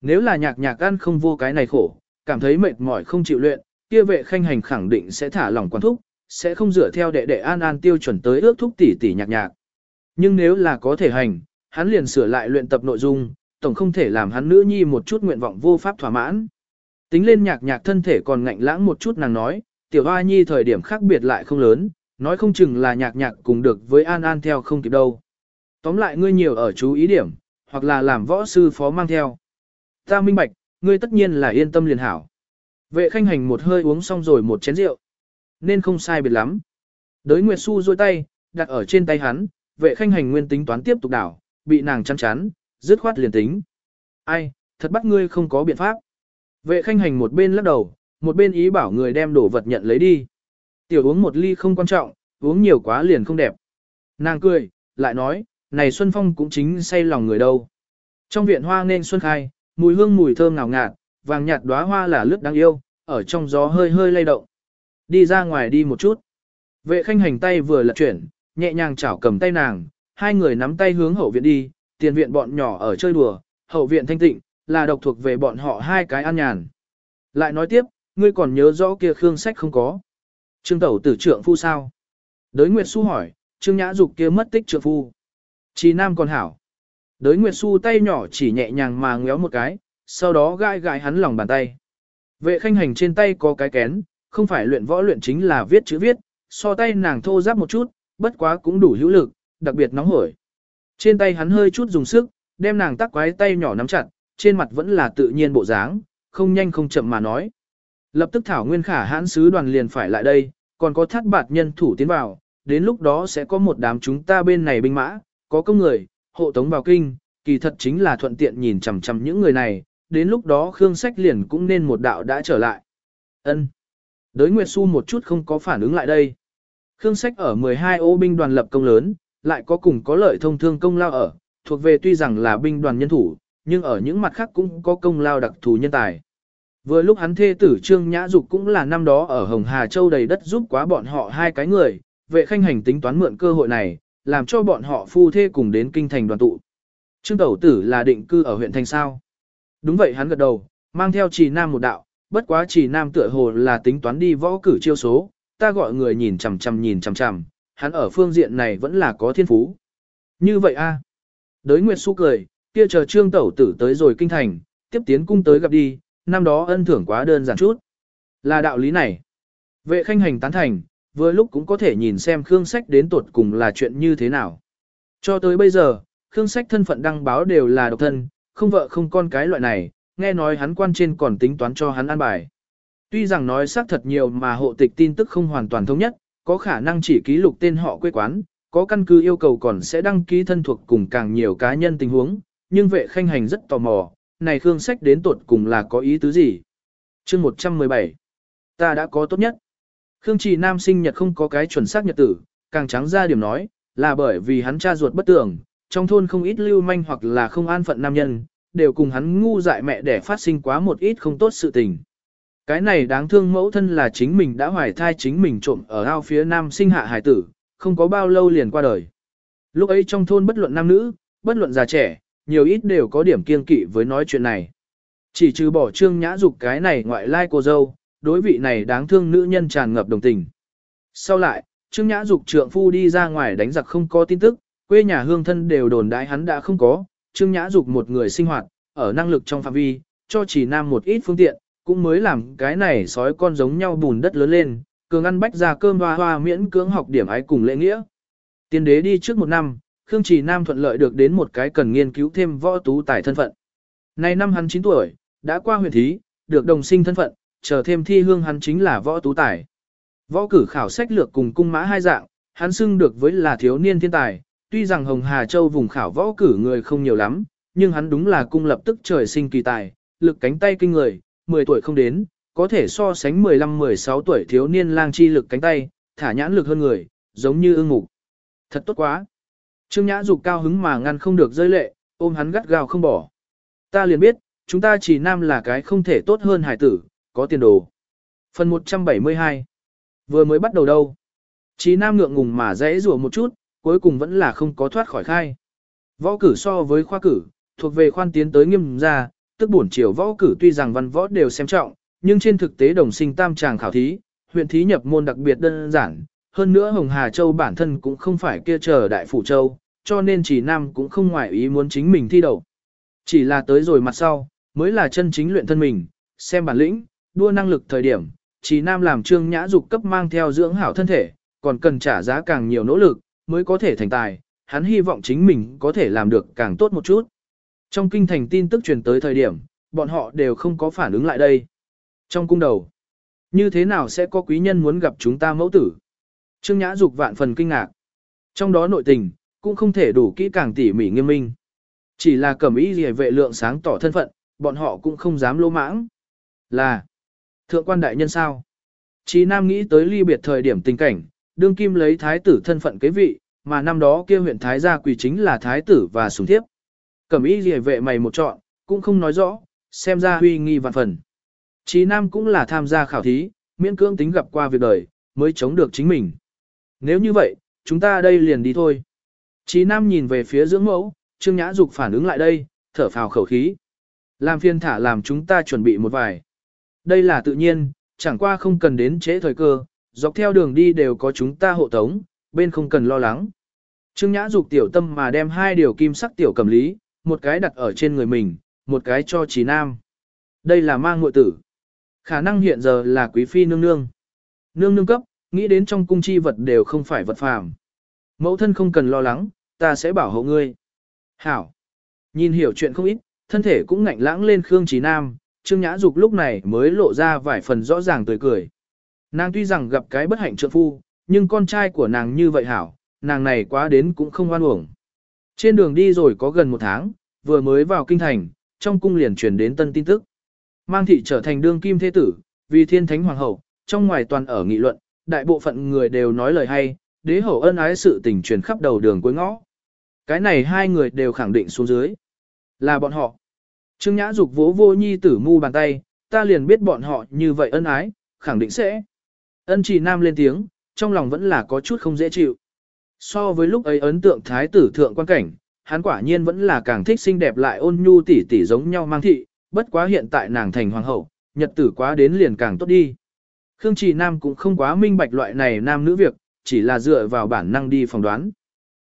Nếu là nhạc nhạc ăn không vô cái này khổ, cảm thấy mệt mỏi không chịu luyện, kia vệ khanh hành khẳng định sẽ thả lỏng quan thúc, sẽ không dựa theo đệ đệ An An tiêu chuẩn tới ước thúc tỷ tỷ nhạc nhạc. Nhưng nếu là có thể hành, hắn liền sửa lại luyện tập nội dung, tổng không thể làm hắn nữ nhi một chút nguyện vọng vô pháp thỏa mãn. Tính lên nhạc nhạc thân thể còn ngạnh lãng một chút nàng nói, tiểu hoa nhi thời điểm khác biệt lại không lớn, nói không chừng là nhạc nhạc cùng được với An An theo không kịp đâu. Tóm lại ngươi nhiều ở chú ý điểm, hoặc là làm võ sư phó mang theo. Ta minh bạch, ngươi tất nhiên là yên tâm liền hảo. Vệ khanh hành một hơi uống xong rồi một chén rượu. Nên không sai biệt lắm. Đới Nguyệt Xu dôi tay, đặt ở trên tay hắn, vệ khanh hành nguyên tính toán tiếp tục đảo, bị nàng chăn chắn, dứt khoát liền tính. Ai, thật bắt ngươi không có biện pháp. Vệ khanh hành một bên lắc đầu, một bên ý bảo người đem đồ vật nhận lấy đi. Tiểu uống một ly không quan trọng, uống nhiều quá liền không đẹp. Nàng cười, lại nói, này Xuân Phong cũng chính say lòng người đâu. Trong viện hoa nên xuân khai, mùi hương mùi thơm ngào ngạt, vàng nhạt đóa hoa là lướt đáng yêu, ở trong gió hơi hơi lay động. Đi ra ngoài đi một chút. Vệ khanh hành tay vừa lật chuyển, nhẹ nhàng chảo cầm tay nàng, hai người nắm tay hướng hậu viện đi, tiền viện bọn nhỏ ở chơi đùa, hậu viện thanh tịnh, là độc thuộc về bọn họ hai cái an nhàn. Lại nói tiếp, ngươi còn nhớ rõ kia khương sách không có. Trương tẩu tử trượng phu sao? Đới Nguyệt Xu hỏi, Trương Nhã Dục kia mất tích trượng phu. Chỉ nam còn hảo. Đới Nguyệt Xu tay nhỏ chỉ nhẹ nhàng mà ngéo một cái, sau đó gai gai hắn lòng bàn tay. Vệ khanh hành trên tay có cái kén, không phải luyện võ luyện chính là viết chữ viết, so tay nàng thô giáp một chút, bất quá cũng đủ hữu lực, đặc biệt nóng hổi. Trên tay hắn hơi chút dùng sức, đem nàng tắc quái tay nhỏ nắm chặt, trên mặt vẫn là tự nhiên bộ dáng, không nhanh không chậm mà nói. Lập tức Thảo Nguyên Khả hãn sứ đoàn liền phải lại đây, còn có thắt bạt nhân thủ tiến vào, đến lúc đó sẽ có một đám chúng ta bên này binh mã, có công người, hộ tống vào kinh, kỳ thật chính là thuận tiện nhìn chằm chằm những người này, đến lúc đó Khương Sách liền cũng nên một đạo đã trở lại. Ân. Đới Nguyệt Xu một chút không có phản ứng lại đây. Khương Sách ở 12 ô binh đoàn lập công lớn, lại có cùng có lợi thông thương công lao ở, thuộc về tuy rằng là binh đoàn nhân thủ, nhưng ở những mặt khác cũng có công lao đặc thù nhân tài. Vừa lúc hắn thê tử Trương Nhã Dục cũng là năm đó ở Hồng Hà Châu đầy đất giúp quá bọn họ hai cái người, vệ khanh hành tính toán mượn cơ hội này, làm cho bọn họ phu thê cùng đến kinh thành đoàn tụ. Trương Tẩu Tử là định cư ở huyện thành sao. Đúng vậy hắn gật đầu, mang theo chỉ nam một đạo, bất quá chỉ nam tựa hồ là tính toán đi võ cử chiêu số, ta gọi người nhìn chằm chằm nhìn chằm chằm, hắn ở phương diện này vẫn là có thiên phú. Như vậy a. Đới Nguyệt Xu cười, kia chờ Trương Tẩu Tử tới rồi kinh thành, tiếp tiến cung tới gặp đi, năm đó ân thưởng quá đơn giản chút. Là đạo lý này. Vệ khanh hành tán thành, vừa lúc cũng có thể nhìn xem Khương Sách đến tuột cùng là chuyện như thế nào. Cho tới bây giờ, Khương Sách thân phận đăng báo đều là độc thân, không vợ không con cái loại này, nghe nói hắn quan trên còn tính toán cho hắn an bài. Tuy rằng nói xác thật nhiều mà hộ tịch tin tức không hoàn toàn thống nhất, có khả năng chỉ ký lục tên họ quê quán, có căn cứ yêu cầu còn sẽ đăng ký thân thuộc cùng càng nhiều cá nhân tình huống, nhưng vệ khanh hành rất tò mò, này Khương Sách đến tuột cùng là có ý tứ gì? chương 117 Ta đã có tốt nhất. Khương Trì Nam sinh nhật không có cái chuẩn xác nhật tử, càng trắng ra điểm nói, là bởi vì hắn cha ruột bất tưởng, trong thôn không ít lưu manh hoặc là không an phận nam nhân, đều cùng hắn ngu dại mẹ để phát sinh quá một ít không tốt sự tình. Cái này đáng thương mẫu thân là chính mình đã hoài thai chính mình trộm ở ao phía nam sinh hạ hải tử, không có bao lâu liền qua đời. Lúc ấy trong thôn bất luận nam nữ, bất luận già trẻ, nhiều ít đều có điểm kiên kỵ với nói chuyện này. Chỉ trừ bỏ trương nhã dục cái này ngoại lai cô dâu, đối vị này đáng thương nữ nhân tràn ngập đồng tình. Sau lại, trương nhã dục trượng phu đi ra ngoài đánh giặc không có tin tức, quê nhà hương thân đều đồn đại hắn đã không có, trương nhã dục một người sinh hoạt, ở năng lực trong phạm vi, cho chỉ nam một ít phương tiện, cũng mới làm cái này sói con giống nhau bùn đất lớn lên, cường ăn bách ra cơm hoa hoa miễn cưỡng học điểm ái cùng lễ nghĩa. Tiên đế đi trước một năm, Khương Trì Nam thuận lợi được đến một cái cần nghiên cứu thêm võ tú tài thân phận. Nay năm hắn 9 tuổi, đã qua huyền thí, được đồng sinh thân phận, chờ thêm thi hương hắn chính là võ tú tài. Võ cử khảo sách lược cùng cung mã hai dạng, hắn xưng được với là thiếu niên thiên tài, tuy rằng Hồng Hà Châu vùng khảo võ cử người không nhiều lắm, nhưng hắn đúng là cung lập tức trời sinh kỳ tài, lực cánh tay kinh người, 10 tuổi không đến, có thể so sánh 15-16 tuổi thiếu niên lang chi lực cánh tay, thả nhãn lực hơn người, giống như ưng mục. Thật tốt quá. Trương Nhã Dục cao hứng mà ngăn không được rơi lệ, ôm hắn gắt gao không bỏ. Ta liền biết, chúng ta chỉ nam là cái không thể tốt hơn hải tử, có tiền đồ. Phần 172 Vừa mới bắt đầu đâu. Chí nam ngượng ngùng mà dễ rùa một chút, cuối cùng vẫn là không có thoát khỏi khai. Võ cử so với khoa cử, thuộc về khoan tiến tới nghiêm ra, tức bổn chiều võ cử tuy rằng văn võ đều xem trọng, nhưng trên thực tế đồng sinh tam tràng khảo thí, huyện thí nhập môn đặc biệt đơn giản. Hơn nữa Hồng Hà Châu bản thân cũng không phải kia chờ đại phủ châu, cho nên chỉ nam cũng không ngoại ý muốn chính mình thi đậu. Chỉ là tới rồi mặt sau, mới là chân chính luyện thân mình, xem bản lĩnh, đua năng lực thời điểm, chỉ nam làm trương nhã dục cấp mang theo dưỡng hảo thân thể, còn cần trả giá càng nhiều nỗ lực, mới có thể thành tài, hắn hy vọng chính mình có thể làm được càng tốt một chút. Trong kinh thành tin tức truyền tới thời điểm, bọn họ đều không có phản ứng lại đây. Trong cung đầu, như thế nào sẽ có quý nhân muốn gặp chúng ta mẫu tử? Trương Nhã Dục vạn phần kinh ngạc. Trong đó nội tình, cũng không thể đủ kỹ càng tỉ mỉ nghiêm minh. Chỉ là cẩm ý gì vệ lượng sáng tỏ thân phận, bọn họ cũng không dám lô mãng. Là, thượng quan đại nhân sao? Chí Nam nghĩ tới ly biệt thời điểm tình cảnh, đương kim lấy thái tử thân phận kế vị, mà năm đó kia huyện thái gia quỳ chính là thái tử và sùng thiếp. Cẩm ý gì vệ mày một chọn, cũng không nói rõ, xem ra huy nghi vạn phần. Chí Nam cũng là tham gia khảo thí, miễn cưỡng tính gặp qua việc đời, mới chống được chính mình. Nếu như vậy, chúng ta đây liền đi thôi. Chí Nam nhìn về phía dưỡng mẫu, Trương Nhã Dục phản ứng lại đây, thở phào khẩu khí. Làm phiên thả làm chúng ta chuẩn bị một vài. Đây là tự nhiên, chẳng qua không cần đến trễ thời cơ, dọc theo đường đi đều có chúng ta hộ tống, bên không cần lo lắng. Trương Nhã Dục tiểu tâm mà đem hai điều kim sắc tiểu cầm lý, một cái đặt ở trên người mình, một cái cho trí Nam. Đây là mang ngội tử. Khả năng hiện giờ là quý phi nương nương. Nương nương cấp, nghĩ đến trong cung chi vật đều không phải vật phàm. Mẫu thân không cần lo lắng, ta sẽ bảo hộ ngươi. Hảo. Nhìn hiểu chuyện không ít, thân thể cũng ngạnh lãng lên Khương Trí Nam, Trương Nhã Dục lúc này mới lộ ra vài phần rõ ràng tươi cười. Nàng tuy rằng gặp cái bất hạnh trượng phu, nhưng con trai của nàng như vậy hảo, nàng này quá đến cũng không oan uổng. Trên đường đi rồi có gần một tháng, vừa mới vào kinh thành, trong cung liền truyền đến tân tin tức. Mang thị trở thành đương kim thế tử, vì thiên thánh hoàng hậu, trong ngoài toàn ở nghị luận, đại bộ phận người đều nói lời hay, đế hậu ân ái sự tình truyền khắp đầu đường cuối ngõ. Cái này hai người đều khẳng định xuống dưới. Là bọn họ. Trương Nhã Dục vỗ vô nhi tử mu bàn tay, ta liền biết bọn họ như vậy ân ái, khẳng định sẽ. Ân chỉ nam lên tiếng, trong lòng vẫn là có chút không dễ chịu. So với lúc ấy ấn tượng thái tử thượng quan cảnh, hắn quả nhiên vẫn là càng thích xinh đẹp lại ôn nhu tỉ tỉ giống nhau mang thị, bất quá hiện tại nàng thành hoàng hậu, nhật tử quá đến liền càng tốt đi. Khương Trì Nam cũng không quá minh bạch loại này nam nữ việc, chỉ là dựa vào bản năng đi phỏng đoán.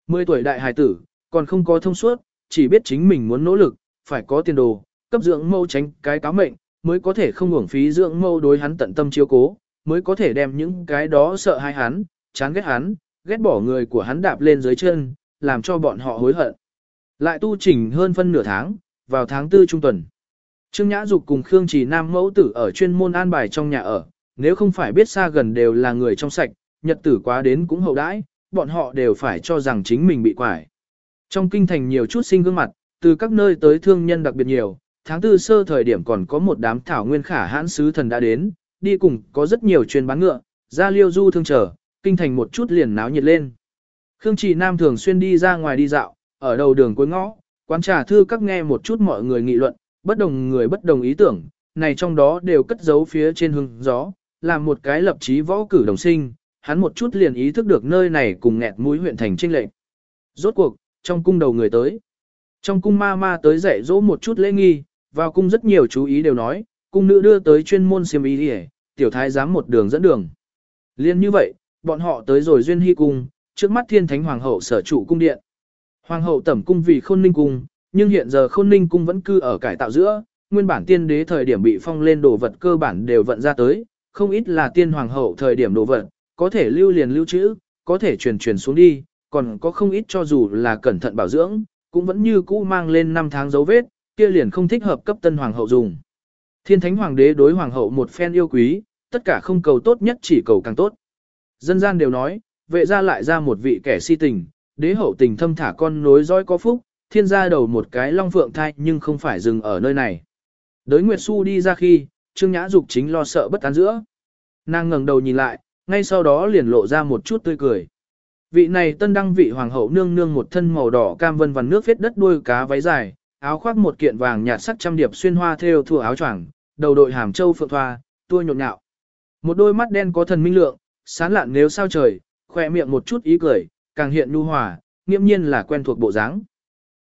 Mười tuổi đại hài tử, còn không có thông suốt, chỉ biết chính mình muốn nỗ lực, phải có tiền đồ, cấp dưỡng mâu tránh cái cáo mệnh, mới có thể không uổng phí dưỡng mâu đối hắn tận tâm chiếu cố, mới có thể đem những cái đó sợ hai hắn, chán ghét hắn, ghét bỏ người của hắn đạp lên dưới chân, làm cho bọn họ hối hận. Lại tu chỉnh hơn phân nửa tháng, vào tháng tư trung tuần. Trương Nhã Dục cùng Khương Trì Nam mẫu tử ở chuyên môn an bài trong nhà ở, nếu không phải biết xa gần đều là người trong sạch, nhật tử quá đến cũng hậu đãi, bọn họ đều phải cho rằng chính mình bị quải. Trong kinh thành nhiều chút sinh gương mặt, từ các nơi tới thương nhân đặc biệt nhiều, tháng tư sơ thời điểm còn có một đám thảo nguyên khả hãn sứ thần đã đến, đi cùng có rất nhiều chuyên bán ngựa, ra liêu du thương trở, kinh thành một chút liền náo nhiệt lên. Khương Trì Nam thường xuyên đi ra ngoài đi dạo, ở đầu đường cuối ngõ, quán trà thư các nghe một chút mọi người nghị luận, bất đồng người bất đồng ý tưởng, này trong đó đều cất giấu phía trên hương gió, làm một cái lập chí võ cử đồng sinh, hắn một chút liền ý thức được nơi này cùng nghẹt mũi huyện thành trinh lệnh. Rốt cuộc, trong cung đầu người tới. Trong cung ma ma tới dạy dỗ một chút lễ nghi, vào cung rất nhiều chú ý đều nói, cung nữ đưa tới chuyên môn xiêm ý đi tiểu thái giám một đường dẫn đường. Liên như vậy, bọn họ tới rồi duyên hy cung, trước mắt thiên thánh hoàng hậu sở trụ cung điện. Hoàng hậu tẩm cung vì khôn ninh cung, nhưng hiện giờ khôn ninh cung vẫn cư ở cải tạo giữa, nguyên bản tiên đế thời điểm bị phong lên đồ vật cơ bản đều vận ra tới, không ít là tiên hoàng hậu thời điểm đồ vật, có thể lưu liền lưu trữ, có thể truyền truyền xuống đi, còn có không ít cho dù là cẩn thận bảo dưỡng, cũng vẫn như cũ mang lên năm tháng dấu vết, kia liền không thích hợp cấp tân hoàng hậu dùng. Thiên thánh hoàng đế đối hoàng hậu một phen yêu quý, tất cả không cầu tốt nhất chỉ cầu càng tốt. Dân gian đều nói, vệ ra lại ra một vị kẻ si tình, đế hậu tình thâm thả con nối dõi có phúc, thiên gia đầu một cái long phượng thai nhưng không phải dừng ở nơi này. Đới Nguyệt Xu đi ra khi, Trương Nhã Dục chính lo sợ bất an giữa. Nàng ngẩng đầu nhìn lại, ngay sau đó liền lộ ra một chút tươi cười. Vị này tân đăng vị hoàng hậu nương nương một thân màu đỏ cam vân vằn nước phết đất đuôi cá váy dài, áo khoác một kiện vàng nhạt sắc trăm điệp xuyên hoa thêu thua áo choàng, đầu đội hàm châu phượng thoa, tua nhộn nhạo. Một đôi mắt đen có thần minh lượng, sán lạn nếu sao trời, khỏe miệng một chút ý cười, càng hiện nhu hòa, nghiêm nhiên là quen thuộc bộ dáng.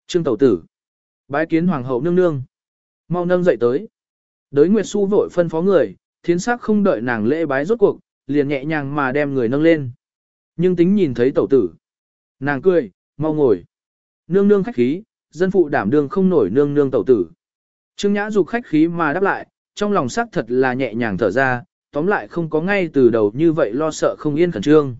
Trương Tẩu Tử. Bái kiến Hoàng hậu nương nương. Mau nâng dậy tới. Đới Nguyệt Xu vội phân phó người, thiến sắc không đợi nàng lễ bái rốt cuộc, liền nhẹ nhàng mà đem người nâng lên. Nhưng tính nhìn thấy tẩu tử. Nàng cười, mau ngồi. Nương nương khách khí, dân phụ đảm đương không nổi nương nương tẩu tử. Trương Nhã dục khách khí mà đáp lại, trong lòng sắc thật là nhẹ nhàng thở ra, tóm lại không có ngay từ đầu như vậy lo sợ không yên khẩn trương.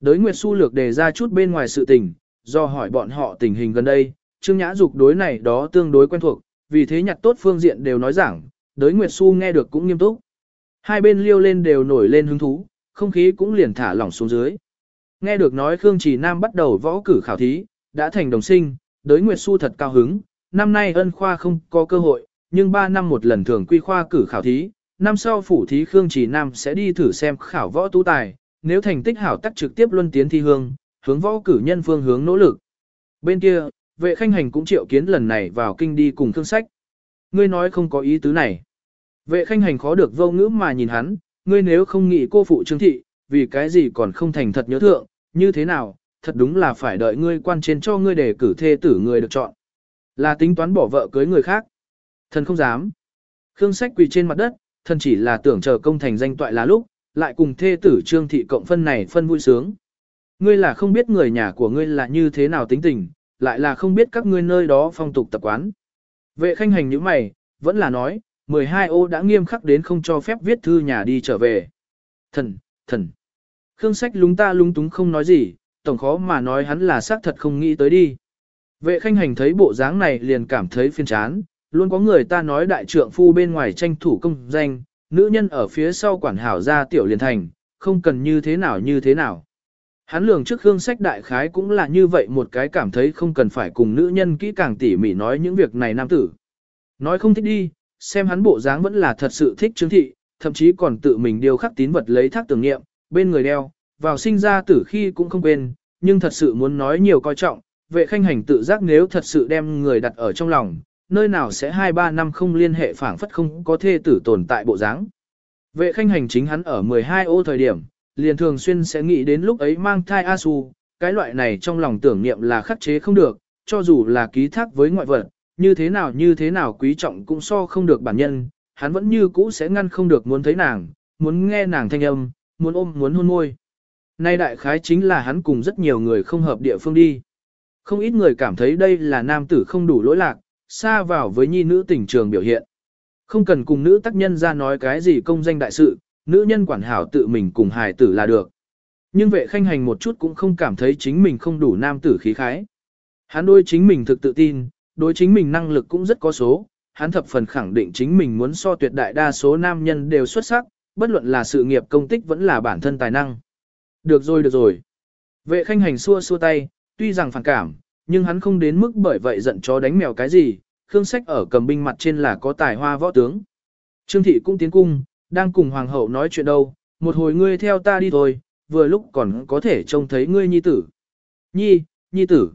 Đới Nguyệt Xu lược đề ra chút bên ngoài sự tình, do hỏi bọn họ tình hình gần đây, Trương Nhã Dục đối này đó tương đối quen thuộc, vì thế nhặt tốt phương diện đều nói rằng, đới Nguyệt Xu nghe được cũng nghiêm túc. Hai bên liêu lên đều nổi lên hứng thú, không khí cũng liền thả lỏng xuống dưới. Nghe được nói Khương Chỉ Nam bắt đầu võ cử khảo thí, đã thành đồng sinh, đới Nguyệt Xu thật cao hứng, năm nay ân khoa không có cơ hội, nhưng 3 năm một lần thường quy khoa cử khảo thí, năm sau phủ thí Khương Chỉ Nam sẽ đi thử xem khảo võ tú tài, nếu thành tích hảo tắc trực tiếp luân tiến thi hương, hướng võ cử nhân phương hướng nỗ lực. Bên kia, vệ khanh hành cũng triệu kiến lần này vào kinh đi cùng thương sách. Ngươi nói không có ý tứ này. Vệ khanh hành khó được vô ngữ mà nhìn hắn, ngươi nếu không nghĩ cô phụ trương thị, vì cái gì còn không thành thật nhớ thượng, như thế nào, thật đúng là phải đợi ngươi quan trên cho ngươi để cử thê tử người được chọn. Là tính toán bỏ vợ cưới người khác. Thần không dám. Khương sách quỳ trên mặt đất, thần chỉ là tưởng chờ công thành danh toại là lúc, lại cùng thê tử trương thị cộng phân này phân vui sướng. Ngươi là không biết người nhà của ngươi là như thế nào tính tình, lại là không biết các ngươi nơi đó phong tục tập quán. Vệ khanh hành như mày, vẫn là nói, 12 ô đã nghiêm khắc đến không cho phép viết thư nhà đi trở về. Thần, thần. Khương sách lúng ta lúng túng không nói gì, tổng khó mà nói hắn là xác thật không nghĩ tới đi. Vệ khanh hành thấy bộ dáng này liền cảm thấy phiền chán, luôn có người ta nói đại trượng phu bên ngoài tranh thủ công danh, nữ nhân ở phía sau quản hảo ra tiểu liền thành, không cần như thế nào như thế nào. Hắn lường trước Khương Sách đại khái cũng là như vậy một cái cảm thấy không cần phải cùng nữ nhân kỹ càng tỉ mỉ nói những việc này nam tử. Nói không thích đi, xem hắn bộ dáng vẫn là thật sự thích chứng Thị, thậm chí còn tự mình điều khắc tín vật lấy thác tưởng niệm, bên người đeo, vào sinh ra tử khi cũng không quên, nhưng thật sự muốn nói nhiều coi trọng, vệ khanh hành tự giác nếu thật sự đem người đặt ở trong lòng, nơi nào sẽ 2-3 năm không liên hệ phảng phất không có thê tử tồn tại bộ dáng. Vệ khanh hành chính hắn ở 12 ô thời điểm, liền thường xuyên sẽ nghĩ đến lúc ấy mang thai A Su, cái loại này trong lòng tưởng niệm là khắc chế không được, cho dù là ký thác với ngoại vật, như thế nào như thế nào quý trọng cũng so không được bản nhân, hắn vẫn như cũ sẽ ngăn không được muốn thấy nàng, muốn nghe nàng thanh âm, muốn ôm muốn hôn môi. Nay đại khái chính là hắn cùng rất nhiều người không hợp địa phương đi. Không ít người cảm thấy đây là nam tử không đủ lỗi lạc, xa vào với nhi nữ tình trường biểu hiện. Không cần cùng nữ tác nhân ra nói cái gì công danh đại sự, nữ nhân quản hảo tự mình cùng hài tử là được. Nhưng vệ khanh hành một chút cũng không cảm thấy chính mình không đủ nam tử khí khái. Hắn đôi chính mình thực tự tin, đối chính mình năng lực cũng rất có số, hắn thập phần khẳng định chính mình muốn so tuyệt đại đa số nam nhân đều xuất sắc, bất luận là sự nghiệp công tích vẫn là bản thân tài năng. Được rồi được rồi. Vệ khanh hành xua xua tay, tuy rằng phản cảm, nhưng hắn không đến mức bởi vậy giận chó đánh mèo cái gì, Khương Sách ở cầm binh mặt trên là có tài hoa võ tướng. Trương Thị cũng tiến cung, đang cùng Hoàng hậu nói chuyện đâu, một hồi ngươi theo ta đi thôi, vừa lúc còn có thể trông thấy ngươi nhi tử. Nhi, nhi tử.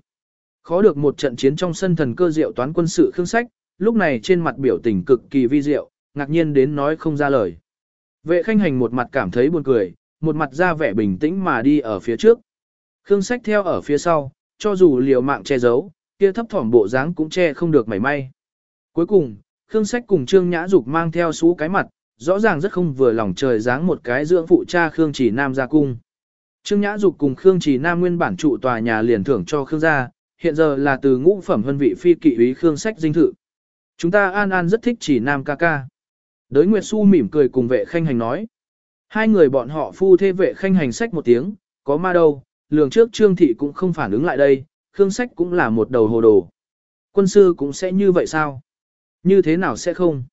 Khó được một trận chiến trong sân thần cơ diệu toán quân sự Khương Sách, lúc này trên mặt biểu tình cực kỳ vi diệu, ngạc nhiên đến nói không ra lời. Vệ khanh hành một mặt cảm thấy buồn cười, một mặt ra vẻ bình tĩnh mà đi ở phía trước. Khương Sách theo ở phía sau, cho dù liều mạng che giấu, kia thấp thỏm bộ dáng cũng che không được mảy may. Cuối cùng, Khương Sách cùng Trương Nhã Dục mang theo sú cái mặt, rõ ràng rất không vừa lòng trời dáng một cái dưỡng phụ cha Khương Chỉ Nam ra cung. Trương Nhã Dục cùng Khương Chỉ Nam nguyên bản trụ tòa nhà liền thưởng cho Khương gia, hiện giờ là từ ngũ phẩm hân vị phi kỵ úy Khương Sách dinh thự. Chúng ta an an rất thích Chỉ Nam ca ca. Đới Nguyệt Xu mỉm cười cùng vệ khanh hành nói. Hai người bọn họ phu thê vệ khanh hành sách một tiếng, có ma đâu, lường trước Trương Thị cũng không phản ứng lại đây, Khương Sách cũng là một đầu hồ đồ. Quân sư cũng sẽ như vậy sao? Như thế nào sẽ không?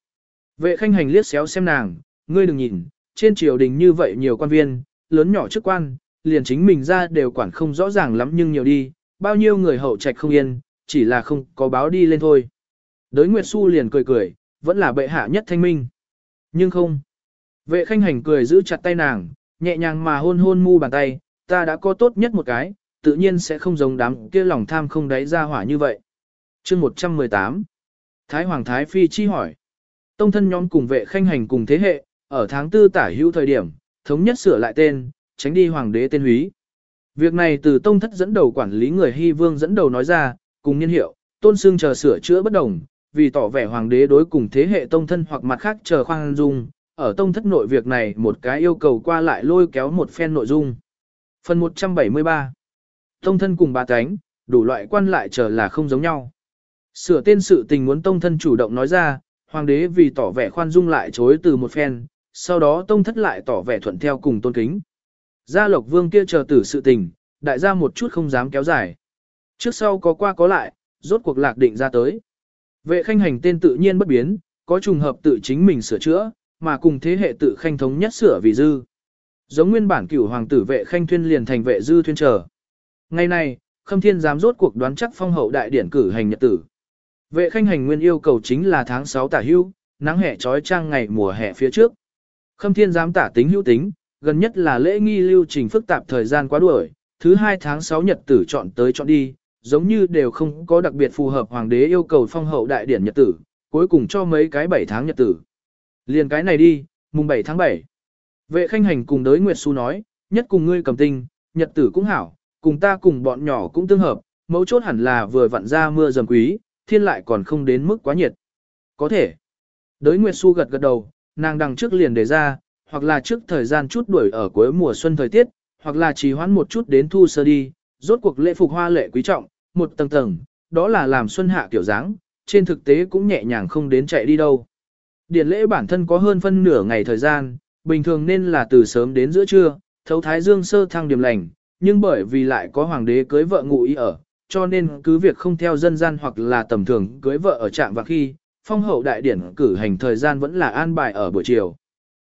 Vệ khanh hành liếc xéo xem nàng, ngươi đừng nhìn, trên triều đình như vậy nhiều quan viên, lớn nhỏ chức quan, liền chính mình ra đều quản không rõ ràng lắm nhưng nhiều đi, bao nhiêu người hậu trạch không yên, chỉ là không có báo đi lên thôi. Đới Nguyệt Xu liền cười cười, vẫn là bệ hạ nhất thanh minh. Nhưng không. Vệ khanh hành cười giữ chặt tay nàng, nhẹ nhàng mà hôn hôn mu bàn tay, ta đã có tốt nhất một cái, tự nhiên sẽ không giống đám kia lòng tham không đáy ra hỏa như vậy. chương 118 Thái Hoàng Thái Phi chi hỏi Tông thân nhóm cùng vệ khanh hành cùng thế hệ, ở tháng tư tả hữu thời điểm, thống nhất sửa lại tên, tránh đi hoàng đế tên húy. Việc này từ tông thất dẫn đầu quản lý người Hy Vương dẫn đầu nói ra, cùng nhân hiệu, tôn xương chờ sửa chữa bất đồng, vì tỏ vẻ hoàng đế đối cùng thế hệ tông thân hoặc mặt khác chờ khoan dung, ở tông thất nội việc này một cái yêu cầu qua lại lôi kéo một phen nội dung. Phần 173 Tông thân cùng ba cánh, đủ loại quan lại chờ là không giống nhau. Sửa tên sự tình muốn tông thân chủ động nói ra, hoàng đế vì tỏ vẻ khoan dung lại chối từ một phen, sau đó tông thất lại tỏ vẻ thuận theo cùng tôn kính. Gia lộc vương kia chờ tử sự tình, đại gia một chút không dám kéo dài. Trước sau có qua có lại, rốt cuộc lạc định ra tới. Vệ khanh hành tên tự nhiên bất biến, có trùng hợp tự chính mình sửa chữa, mà cùng thế hệ tự khanh thống nhất sửa vì dư. Giống nguyên bản cửu hoàng tử vệ khanh thuyên liền thành vệ dư thuyên trở. Ngày nay, khâm thiên giám rốt cuộc đoán chắc phong hậu đại điển cử hành nhật tử. Vệ khanh hành nguyên yêu cầu chính là tháng 6 tả hưu, nắng hè trói trang ngày mùa hè phía trước. Khâm thiên giám tả tính hữu tính, gần nhất là lễ nghi lưu trình phức tạp thời gian quá đuổi, thứ hai tháng 6 nhật tử chọn tới chọn đi, giống như đều không có đặc biệt phù hợp hoàng đế yêu cầu phong hậu đại điển nhật tử, cuối cùng cho mấy cái 7 tháng nhật tử. Liền cái này đi, mùng 7 tháng 7. Vệ khanh hành cùng đới Nguyệt Xu nói, nhất cùng ngươi cầm tinh, nhật tử cũng hảo, cùng ta cùng bọn nhỏ cũng tương hợp, mấu chốt hẳn là vừa vặn ra mưa dầm quý, thiên lại còn không đến mức quá nhiệt. Có thể. Đới Nguyệt Xu gật gật đầu, nàng đằng trước liền đề ra, hoặc là trước thời gian chút đuổi ở cuối mùa xuân thời tiết, hoặc là trì hoãn một chút đến thu sơ đi, rốt cuộc lễ phục hoa lệ quý trọng, một tầng tầng, đó là làm xuân hạ kiểu dáng, trên thực tế cũng nhẹ nhàng không đến chạy đi đâu. Điển lễ bản thân có hơn phân nửa ngày thời gian, bình thường nên là từ sớm đến giữa trưa, thấu thái dương sơ thăng điểm lành, nhưng bởi vì lại có hoàng đế cưới vợ ngụ ý ở, cho nên cứ việc không theo dân gian hoặc là tầm thường cưới vợ ở trạm và khi, phong hậu đại điển cử hành thời gian vẫn là an bài ở buổi chiều.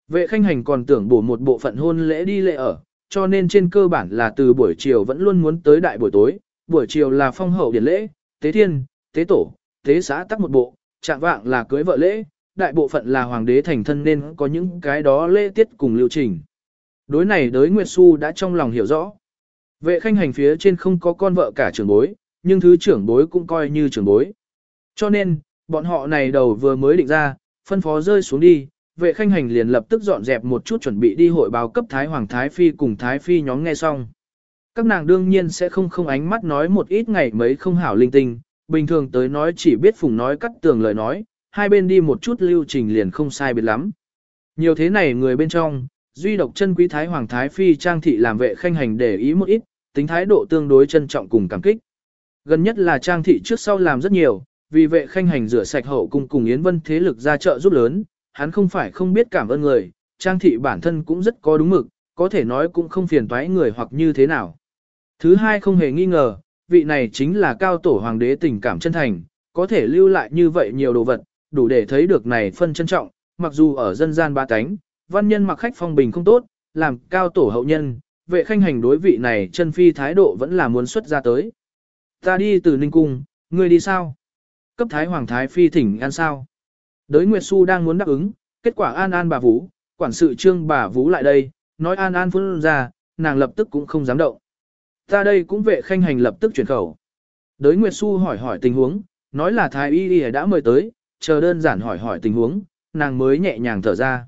Vệ khanh hành còn tưởng bổ một bộ phận hôn lễ đi lễ ở, cho nên trên cơ bản là từ buổi chiều vẫn luôn muốn tới đại buổi tối, buổi chiều là phong hậu điển lễ, tế thiên, tế tổ, tế xã tắc một bộ, trạng vạng là cưới vợ lễ, đại bộ phận là hoàng đế thành thân nên có những cái đó lễ tiết cùng lưu trình. Đối này đới Nguyệt Xu đã trong lòng hiểu rõ. Vệ khanh hành phía trên không có con vợ cả trưởng bối, nhưng thứ trưởng bối cũng coi như trưởng bối. Cho nên, bọn họ này đầu vừa mới định ra, phân phó rơi xuống đi, vệ khanh hành liền lập tức dọn dẹp một chút chuẩn bị đi hội báo cấp Thái Hoàng Thái Phi cùng Thái Phi nhóm nghe xong. Các nàng đương nhiên sẽ không không ánh mắt nói một ít ngày mấy không hảo linh tinh, bình thường tới nói chỉ biết phùng nói cắt tường lời nói, hai bên đi một chút lưu trình liền không sai biệt lắm. Nhiều thế này người bên trong, duy độc chân quý Thái Hoàng Thái Phi trang thị làm vệ khanh hành để ý một ít, tính thái độ tương đối trân trọng cùng cảm kích. Gần nhất là trang thị trước sau làm rất nhiều, vì vệ khanh hành rửa sạch hậu cung cùng Yến Vân thế lực ra trợ giúp lớn, hắn không phải không biết cảm ơn người, trang thị bản thân cũng rất có đúng mực, có thể nói cũng không phiền toái người hoặc như thế nào. Thứ hai không hề nghi ngờ, vị này chính là cao tổ hoàng đế tình cảm chân thành, có thể lưu lại như vậy nhiều đồ vật, đủ để thấy được này phân trân trọng, mặc dù ở dân gian ba cánh, văn nhân mặc khách phong bình không tốt, làm cao tổ hậu nhân, vệ khanh hành đối vị này chân phi thái độ vẫn là muốn xuất ra tới. Ta đi từ Ninh Cung, ngươi đi sao? Cấp thái hoàng thái phi thỉnh an sao? Đới Nguyệt Xu đang muốn đáp ứng, kết quả an an bà Vũ, quản sự trương bà Vũ lại đây, nói an an phun ra, nàng lập tức cũng không dám động. Ta đây cũng vệ khanh hành lập tức chuyển khẩu. Đới Nguyệt Xu hỏi hỏi tình huống, nói là thái y y đã mời tới, chờ đơn giản hỏi hỏi tình huống, nàng mới nhẹ nhàng thở ra.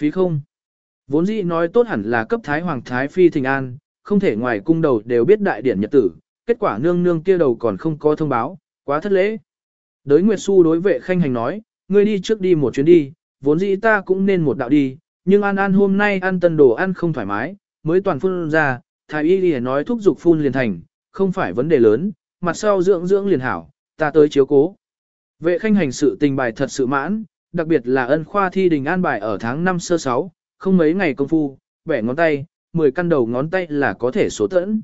Phí không? Vốn dĩ nói tốt hẳn là cấp thái hoàng thái phi thình an, không thể ngoài cung đầu đều biết đại điển nhật tử, kết quả nương nương kia đầu còn không có thông báo, quá thất lễ. Đới Nguyệt Xu đối vệ khanh hành nói, ngươi đi trước đi một chuyến đi, vốn dĩ ta cũng nên một đạo đi, nhưng An An hôm nay ăn tân đồ ăn không thoải mái, mới toàn phun ra, thái y đi nói thúc giục phun liền thành, không phải vấn đề lớn, mặt sau dưỡng dưỡng liền hảo, ta tới chiếu cố. Vệ khanh hành sự tình bài thật sự mãn, đặc biệt là ân khoa thi đình an bài ở tháng 5 sơ 6, không mấy ngày công phu, bẻ ngón tay, 10 căn đầu ngón tay là có thể số tẫn.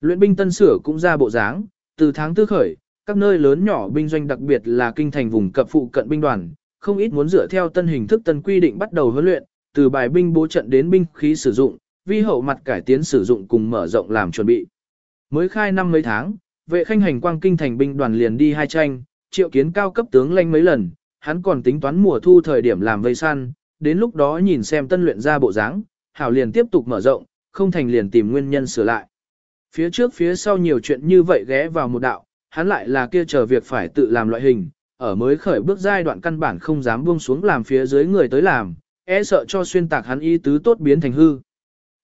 Luyện binh tân sửa cũng ra bộ dáng, từ tháng tư khởi, các nơi lớn nhỏ binh doanh đặc biệt là kinh thành vùng cập phụ cận binh đoàn, không ít muốn dựa theo tân hình thức tân quy định bắt đầu huấn luyện, từ bài binh bố trận đến binh khí sử dụng, vi hậu mặt cải tiến sử dụng cùng mở rộng làm chuẩn bị. Mới khai năm mấy tháng, vệ khanh hành quang kinh thành binh đoàn liền đi hai tranh, triệu kiến cao cấp tướng lanh mấy lần, hắn còn tính toán mùa thu thời điểm làm vây săn, đến lúc đó nhìn xem tân luyện ra bộ dáng, hảo liền tiếp tục mở rộng, không thành liền tìm nguyên nhân sửa lại. Phía trước phía sau nhiều chuyện như vậy ghé vào một đạo, hắn lại là kia chờ việc phải tự làm loại hình, ở mới khởi bước giai đoạn căn bản không dám buông xuống làm phía dưới người tới làm, e sợ cho xuyên tạc hắn y tứ tốt biến thành hư.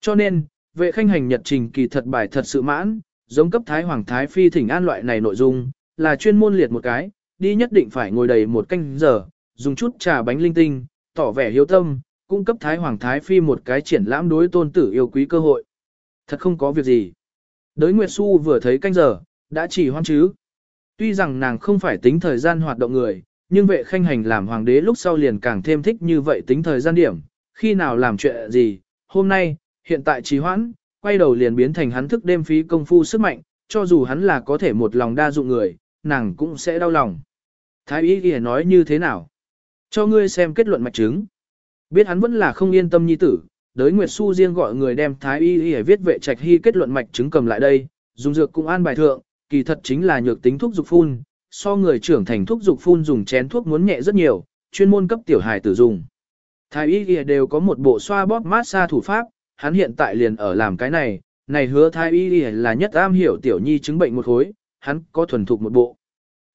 Cho nên, vệ khanh hành nhật trình kỳ thật bài thật sự mãn, giống cấp thái hoàng thái phi thỉnh an loại này nội dung, là chuyên môn liệt một cái, đi nhất định phải ngồi đầy một canh giờ, dùng chút trà bánh linh tinh, tỏ vẻ hiếu tâm, cung cấp thái hoàng thái phi một cái triển lãm đối tôn tử yêu quý cơ hội. Thật không có việc gì. Đới Nguyệt Xu vừa thấy canh giờ, đã chỉ hoan chứ. Tuy rằng nàng không phải tính thời gian hoạt động người, nhưng vệ khanh hành làm hoàng đế lúc sau liền càng thêm thích như vậy tính thời gian điểm, khi nào làm chuyện gì, hôm nay, hiện tại trì hoãn, quay đầu liền biến thành hắn thức đêm phí công phu sức mạnh, cho dù hắn là có thể một lòng đa dụng người, nàng cũng sẽ đau lòng. Thái y ghi nói như thế nào? Cho ngươi xem kết luận mạch chứng. Biết hắn vẫn là không yên tâm nhi tử, đới Nguyệt Xu riêng gọi người đem Thái y Y viết vệ trạch hy kết luận mạch chứng cầm lại đây, dùng dược cũng an bài thượng, kỳ thật chính là nhược tính thuốc dục phun, so người trưởng thành thuốc dục phun dùng chén thuốc muốn nhẹ rất nhiều, chuyên môn cấp tiểu hài tử dùng. Thái y Y đều có một bộ xoa bóp mát xa thủ pháp, hắn hiện tại liền ở làm cái này, này hứa thái y là nhất am hiểu tiểu nhi chứng bệnh một khối, hắn có thuần thục một bộ.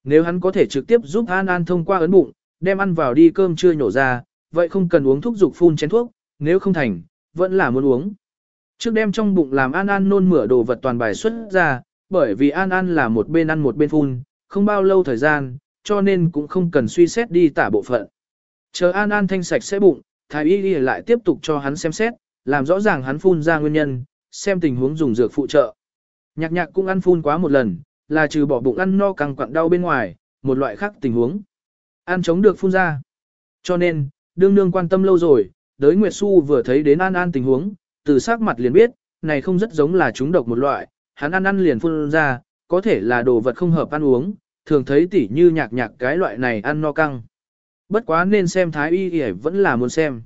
Nếu hắn có thể trực tiếp giúp An An thông qua ấn bụng, đem ăn vào đi cơm chưa nhổ ra, vậy không cần uống thuốc dục phun chén thuốc, nếu không thành, vẫn là muốn uống. Trước đem trong bụng làm An An nôn mửa đồ vật toàn bài xuất ra, bởi vì An An là một bên ăn một bên phun, không bao lâu thời gian, cho nên cũng không cần suy xét đi tả bộ phận. Chờ An An thanh sạch sẽ bụng, thái y đi lại tiếp tục cho hắn xem xét, làm rõ ràng hắn phun ra nguyên nhân, xem tình huống dùng dược phụ trợ. Nhạc nhạc cũng ăn phun quá một lần, là trừ bỏ bụng ăn no căng quặn đau bên ngoài, một loại khác tình huống. Ăn chống được phun ra. Cho nên, đương nương quan tâm lâu rồi, đới Nguyệt Xu vừa thấy đến An An tình huống, từ sắc mặt liền biết, này không rất giống là chúng độc một loại, hắn ăn ăn liền phun ra, có thể là đồ vật không hợp ăn uống, thường thấy tỉ như nhạc nhạc cái loại này ăn no căng. Bất quá nên xem thái y thì vẫn là muốn xem.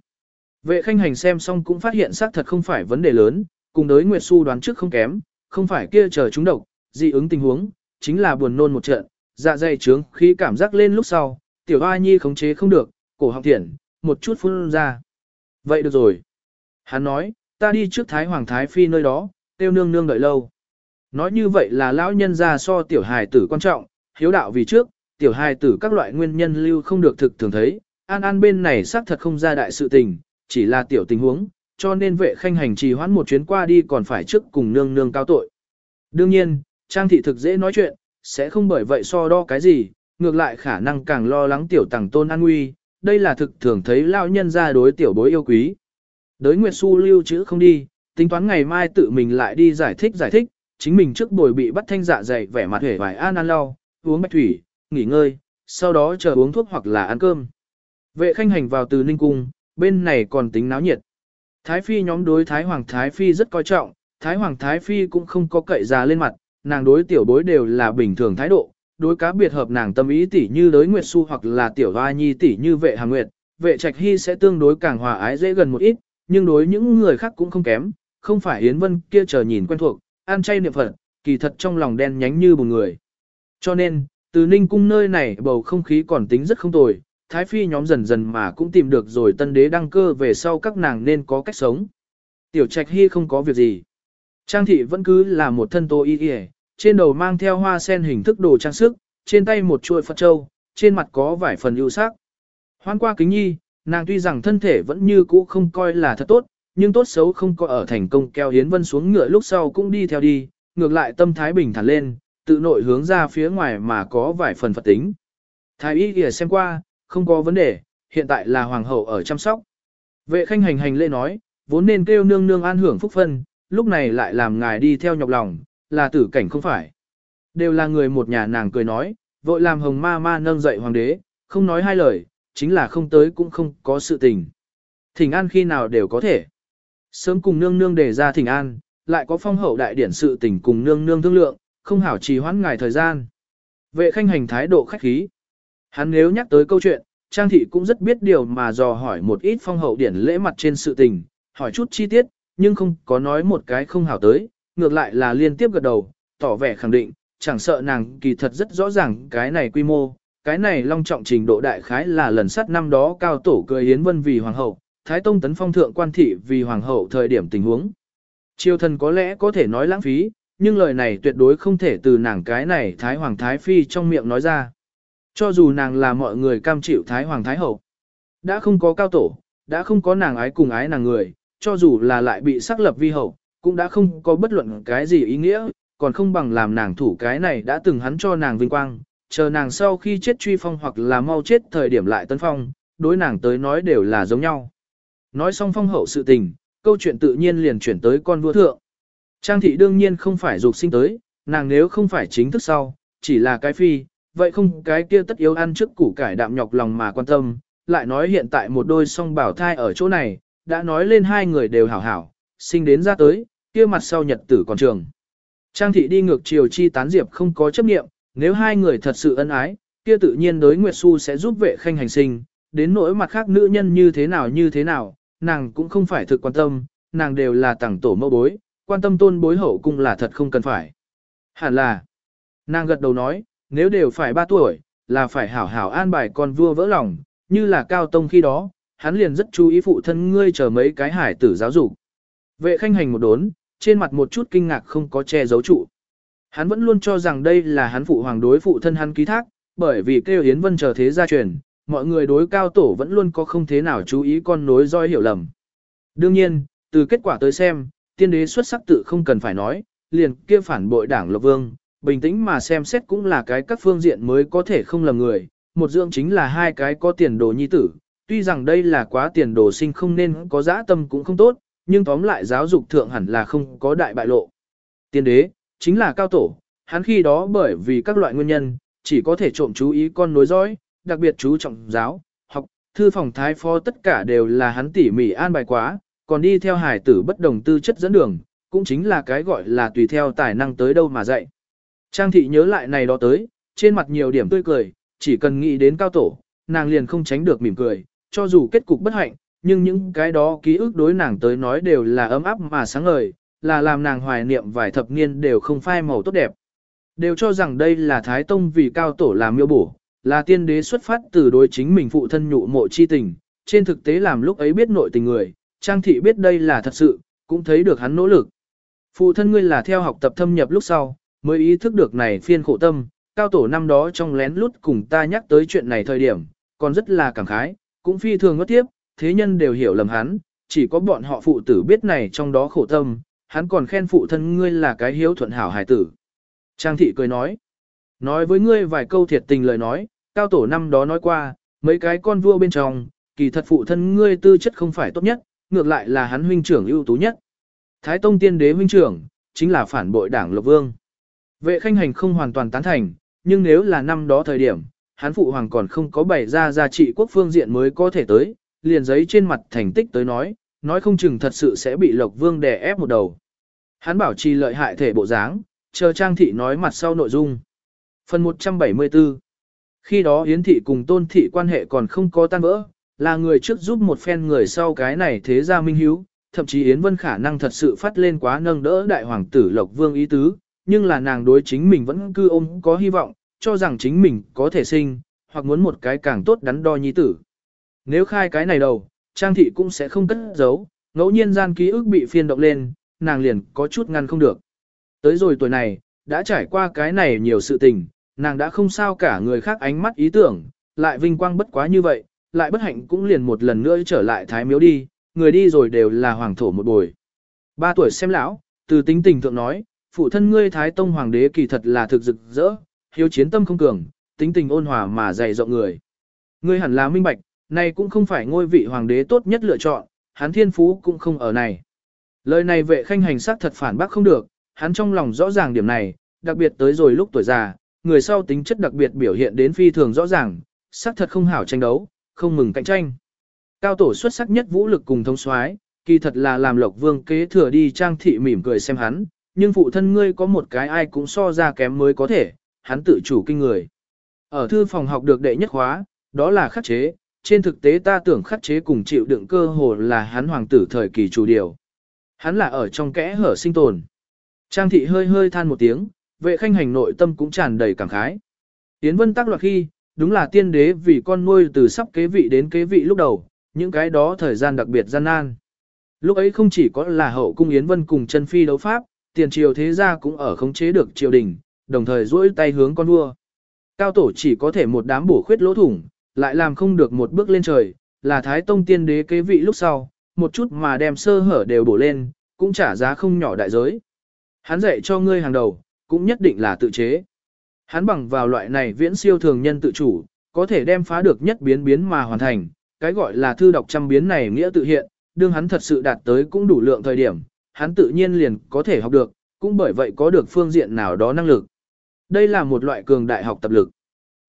Vệ khanh hành xem xong cũng phát hiện xác thật không phải vấn đề lớn, cùng đới Nguyệt Xu đoán trước không kém, không phải kia chờ chúng độc, dị ứng tình huống, chính là buồn nôn một trận, dạ dày trướng khí cảm giác lên lúc sau, tiểu hoa nhi khống chế không được, cổ họng thiện, một chút phun ra. Vậy được rồi. Hắn nói, ta đi trước Thái Hoàng Thái Phi nơi đó, tiêu nương nương đợi lâu. Nói như vậy là lão nhân ra so tiểu hài tử quan trọng, hiếu đạo vì trước, tiểu hài tử các loại nguyên nhân lưu không được thực thường thấy, an an bên này xác thật không ra đại sự tình, chỉ là tiểu tình huống, cho nên vệ khanh hành trì hoãn một chuyến qua đi còn phải trước cùng nương nương cao tội. Đương nhiên, Trang thị thực dễ nói chuyện, sẽ không bởi vậy so đo cái gì, ngược lại khả năng càng lo lắng tiểu tàng tôn an nguy, đây là thực thường thấy lão nhân ra đối tiểu bối yêu quý. Đới Nguyệt Xu lưu chữ không đi, tính toán ngày mai tự mình lại đi giải thích giải thích, chính mình trước buổi bị bắt thanh dạ dày vẻ mặt hề vài an ăn lau, uống bạch thủy, nghỉ ngơi, sau đó chờ uống thuốc hoặc là ăn cơm. Vệ khanh hành vào từ Ninh Cung, bên này còn tính náo nhiệt. Thái Phi nhóm đối Thái Hoàng Thái Phi rất coi trọng, Thái Hoàng Thái Phi cũng không có cậy già lên mặt, nàng đối tiểu bối đều là bình thường thái độ, đối cá biệt hợp nàng tâm ý tỷ như đối Nguyệt Xu hoặc là tiểu hoa nhi tỷ như vệ hàng nguyệt, vệ trạch hy sẽ tương đối càng hòa ái dễ gần một ít, nhưng đối những người khác cũng không kém, không phải Yến Vân kia chờ nhìn quen thuộc, ăn chay niệm Phật, kỳ thật trong lòng đen nhánh như một người. Cho nên, từ Ninh cung nơi này bầu không khí còn tính rất không tồi, Thái Phi nhóm dần dần mà cũng tìm được rồi tân đế đăng cơ về sau các nàng nên có cách sống. Tiểu Trạch Hy không có việc gì. Trang thị vẫn cứ là một thân tô y yề, trên đầu mang theo hoa sen hình thức đồ trang sức, trên tay một chuôi Phật Châu, trên mặt có vài phần ưu sắc. Hoan qua kính nhi, nàng tuy rằng thân thể vẫn như cũ không coi là thật tốt, nhưng tốt xấu không có ở thành công kéo Hiến Vân xuống ngựa lúc sau cũng đi theo đi, ngược lại tâm thái bình thản lên, tự nội hướng ra phía ngoài mà có vài phần Phật tính. Thái y kìa xem qua, không có vấn đề, hiện tại là hoàng hậu ở chăm sóc. Vệ khanh hành hành lễ nói, vốn nên kêu nương nương an hưởng phúc phân, lúc này lại làm ngài đi theo nhọc lòng, là tử cảnh không phải. Đều là người một nhà nàng cười nói, vội làm hồng ma ma nâng dậy hoàng đế, không nói hai lời, chính là không tới cũng không có sự tình. Thỉnh an khi nào đều có thể. Sớm cùng nương nương đề ra thỉnh an, lại có phong hậu đại điển sự tình cùng nương nương thương lượng, không hảo trì hoãn ngài thời gian. Vệ khanh hành thái độ khách khí. Hắn nếu nhắc tới câu chuyện, Trang thị cũng rất biết điều mà dò hỏi một ít phong hậu điển lễ mặt trên sự tình, hỏi chút chi tiết, nhưng không có nói một cái không hảo tới, ngược lại là liên tiếp gật đầu, tỏ vẻ khẳng định, chẳng sợ nàng kỳ thật rất rõ ràng cái này quy mô, cái này long trọng trình độ đại khái là lần sát năm đó cao tổ cười Yến Vân vì hoàng hậu, Thái Tông tấn phong thượng quan thị vì hoàng hậu thời điểm tình huống. Triều thần có lẽ có thể nói lãng phí, nhưng lời này tuyệt đối không thể từ nàng cái này Thái Hoàng Thái Phi trong miệng nói ra. Cho dù nàng là mọi người cam chịu Thái Hoàng Thái Hậu, đã không có cao tổ, đã không có nàng ái cùng ái nàng người, cho dù là lại bị xác lập vi hậu, cũng đã không có bất luận cái gì ý nghĩa, còn không bằng làm nàng thủ cái này đã từng hắn cho nàng vinh quang, chờ nàng sau khi chết truy phong hoặc là mau chết thời điểm lại tấn phong, đối nàng tới nói đều là giống nhau. Nói xong phong hậu sự tình, câu chuyện tự nhiên liền chuyển tới con vua thượng. Trang thị đương nhiên không phải dục sinh tới, nàng nếu không phải chính thức sau, chỉ là cái phi, vậy không cái kia tất yếu ăn trước củ cải đạm nhọc lòng mà quan tâm, lại nói hiện tại một đôi song bảo thai ở chỗ này, đã nói lên hai người đều hảo hảo, sinh đến ra tới, kia mặt sau nhật tử còn trường. Trang thị đi ngược chiều chi tán diệp không có chấp nghiệm, nếu hai người thật sự ân ái, kia tự nhiên đối Nguyệt Xu sẽ giúp vệ khanh hành sinh, đến nỗi mặt khác nữ nhân như thế nào như thế nào, nàng cũng không phải thực quan tâm, nàng đều là tảng tổ mẫu bối, quan tâm tôn bối hậu cung là thật không cần phải. Hẳn là, nàng gật đầu nói, nếu đều phải ba tuổi, là phải hảo hảo an bài con vua vỡ lòng, như là cao tông khi đó, hắn liền rất chú ý phụ thân ngươi chờ mấy cái hải tử giáo dục. Vệ khanh hành một đốn, trên mặt một chút kinh ngạc không có che giấu trụ. Hắn vẫn luôn cho rằng đây là hắn phụ hoàng đối phụ thân hắn ký thác, bởi vì kêu Yến Vân chờ thế gia truyền, mọi người đối cao tổ vẫn luôn có không thế nào chú ý con nối roi hiểu lầm. Đương nhiên, từ kết quả tới xem, tiên đế xuất sắc tự không cần phải nói, liền kia phản bội đảng lộc vương, bình tĩnh mà xem xét cũng là cái các phương diện mới có thể không lầm người, một dưỡng chính là hai cái có tiền đồ nhi tử, tuy rằng đây là quá tiền đồ sinh không nên có dã tâm cũng không tốt, nhưng tóm lại giáo dục thượng hẳn là không có đại bại lộ. Tiên đế, chính là cao tổ, hắn khi đó bởi vì các loại nguyên nhân, chỉ có thể trộm chú ý con nối dõi, đặc biệt chú trọng giáo, học, thư phòng thái phó tất cả đều là hắn tỉ mỉ an bài quá, còn đi theo hải tử bất đồng tư chất dẫn đường, cũng chính là cái gọi là tùy theo tài năng tới đâu mà dạy. Trang thị nhớ lại này đó tới, trên mặt nhiều điểm tươi cười, chỉ cần nghĩ đến cao tổ, nàng liền không tránh được mỉm cười, cho dù kết cục bất hạnh, nhưng những cái đó ký ức đối nàng tới nói đều là ấm áp mà sáng ngời, là làm nàng hoài niệm vài thập niên đều không phai màu tốt đẹp. Đều cho rằng đây là Thái Tông vì cao tổ làm miêu bổ, là tiên đế xuất phát từ đối chính mình phụ thân nhụ mộ chi tình, trên thực tế làm lúc ấy biết nội tình người, Trang thị biết đây là thật sự, cũng thấy được hắn nỗ lực. Phụ thân ngươi là theo học tập thâm nhập lúc sau, mới ý thức được này phiên khổ tâm, cao tổ năm đó trong lén lút cùng ta nhắc tới chuyện này thời điểm, còn rất là cảm khái, cũng phi thường ngất tiếp, thế nhân đều hiểu lầm hắn, chỉ có bọn họ phụ tử biết này trong đó khổ tâm, hắn còn khen phụ thân ngươi là cái hiếu thuận hảo hài tử. Trang thị cười nói, nói với ngươi vài câu thiệt tình lời nói, cao tổ năm đó nói qua, mấy cái con vua bên trong, kỳ thật phụ thân ngươi tư chất không phải tốt nhất, ngược lại là hắn huynh trưởng ưu tú nhất. Thái Tông tiên đế huynh trưởng, chính là phản bội đảng Lộc Vương. Vệ khanh hành không hoàn toàn tán thành, nhưng nếu là năm đó thời điểm, hắn phụ hoàng còn không có bày ra giá trị quốc phương diện mới có thể tới, liền giấy trên mặt thành tích tới nói, nói không chừng thật sự sẽ bị Lộc Vương đè ép một đầu. Hắn bảo trì lợi hại thể bộ dáng, chờ Trang thị nói mặt sau nội dung. Phần 174 Khi đó Yến thị cùng Tôn thị quan hệ còn không có tan vỡ, là người trước giúp một phen người sau cái này thế ra minh hiếu, thậm chí Yến Vân khả năng thật sự phát lên quá nâng đỡ đại hoàng tử Lộc Vương ý tứ, nhưng là nàng đối chính mình vẫn cư ôm có hy vọng, cho rằng chính mình có thể sinh, hoặc muốn một cái càng tốt đắn đo nhi tử. Nếu khai cái này đầu, Trang thị cũng sẽ không cất giấu, ngẫu nhiên gian ký ức bị phiên động lên, nàng liền có chút ngăn không được. Tới rồi tuổi này, đã trải qua cái này nhiều sự tình, nàng đã không sao cả người khác ánh mắt ý tưởng, lại vinh quang bất quá như vậy, lại bất hạnh cũng liền một lần nữa trở lại thái miếu đi, người đi rồi đều là hoàng thổ một bồi. Ba tuổi xem lão, từ tính tình thượng nói, phụ thân ngươi thái tông hoàng đế kỳ thật là thực rực rỡ, hiếu chiến tâm không cường, tính tình ôn hòa mà dày rộng người. Ngươi hẳn là minh bạch, này cũng không phải ngôi vị hoàng đế tốt nhất lựa chọn, hắn thiên phú cũng không ở này. Lời này vệ khanh hành sắc thật phản bác không được, hắn trong lòng rõ ràng điểm này, đặc biệt tới rồi lúc tuổi già, người sau tính chất đặc biệt biểu hiện đến phi thường rõ ràng, sắc thật không hảo tranh đấu, không mừng cạnh tranh. Cao tổ xuất sắc nhất vũ lực cùng thông soái, kỳ thật là làm lộc vương kế thừa đi trang thị mỉm cười xem hắn, nhưng phụ thân ngươi có một cái ai cũng so ra kém mới có thể, hắn tự chủ kinh người. Ở thư phòng học được đệ nhất khóa, đó là khắc chế, trên thực tế ta tưởng khắc chế cùng chịu đựng cơ hồ là hắn hoàng tử thời kỳ chủ điều. Hắn là ở trong kẽ hở sinh tồn. Trang thị hơi hơi than một tiếng, vệ khanh hành nội tâm cũng tràn đầy cảm khái. Tiến vân tắc loạt khi, đúng là tiên đế vì con nuôi từ sắp kế vị đến kế vị lúc đầu, những cái đó thời gian đặc biệt gian nan. Lúc ấy không chỉ có là hậu cung Yến Vân cùng chân phi đấu pháp, tiền triều thế gia cũng ở khống chế được triều đình, đồng thời duỗi tay hướng con vua. Cao tổ chỉ có thể một đám bổ khuyết lỗ thủng, lại làm không được một bước lên trời, là thái tông tiên đế kế vị lúc sau, một chút mà đem sơ hở đều bổ lên, cũng trả giá không nhỏ đại giới. Hắn dạy cho ngươi hàng đầu, cũng nhất định là tự chế. Hắn bằng vào loại này viễn siêu thường nhân tự chủ, có thể đem phá được nhất biến biến mà hoàn thành, cái gọi là thư đọc trăm biến này nghĩa tự hiện, đương hắn thật sự đạt tới cũng đủ lượng thời điểm, hắn tự nhiên liền có thể học được, cũng bởi vậy có được phương diện nào đó năng lực. Đây là một loại cường đại học tập lực.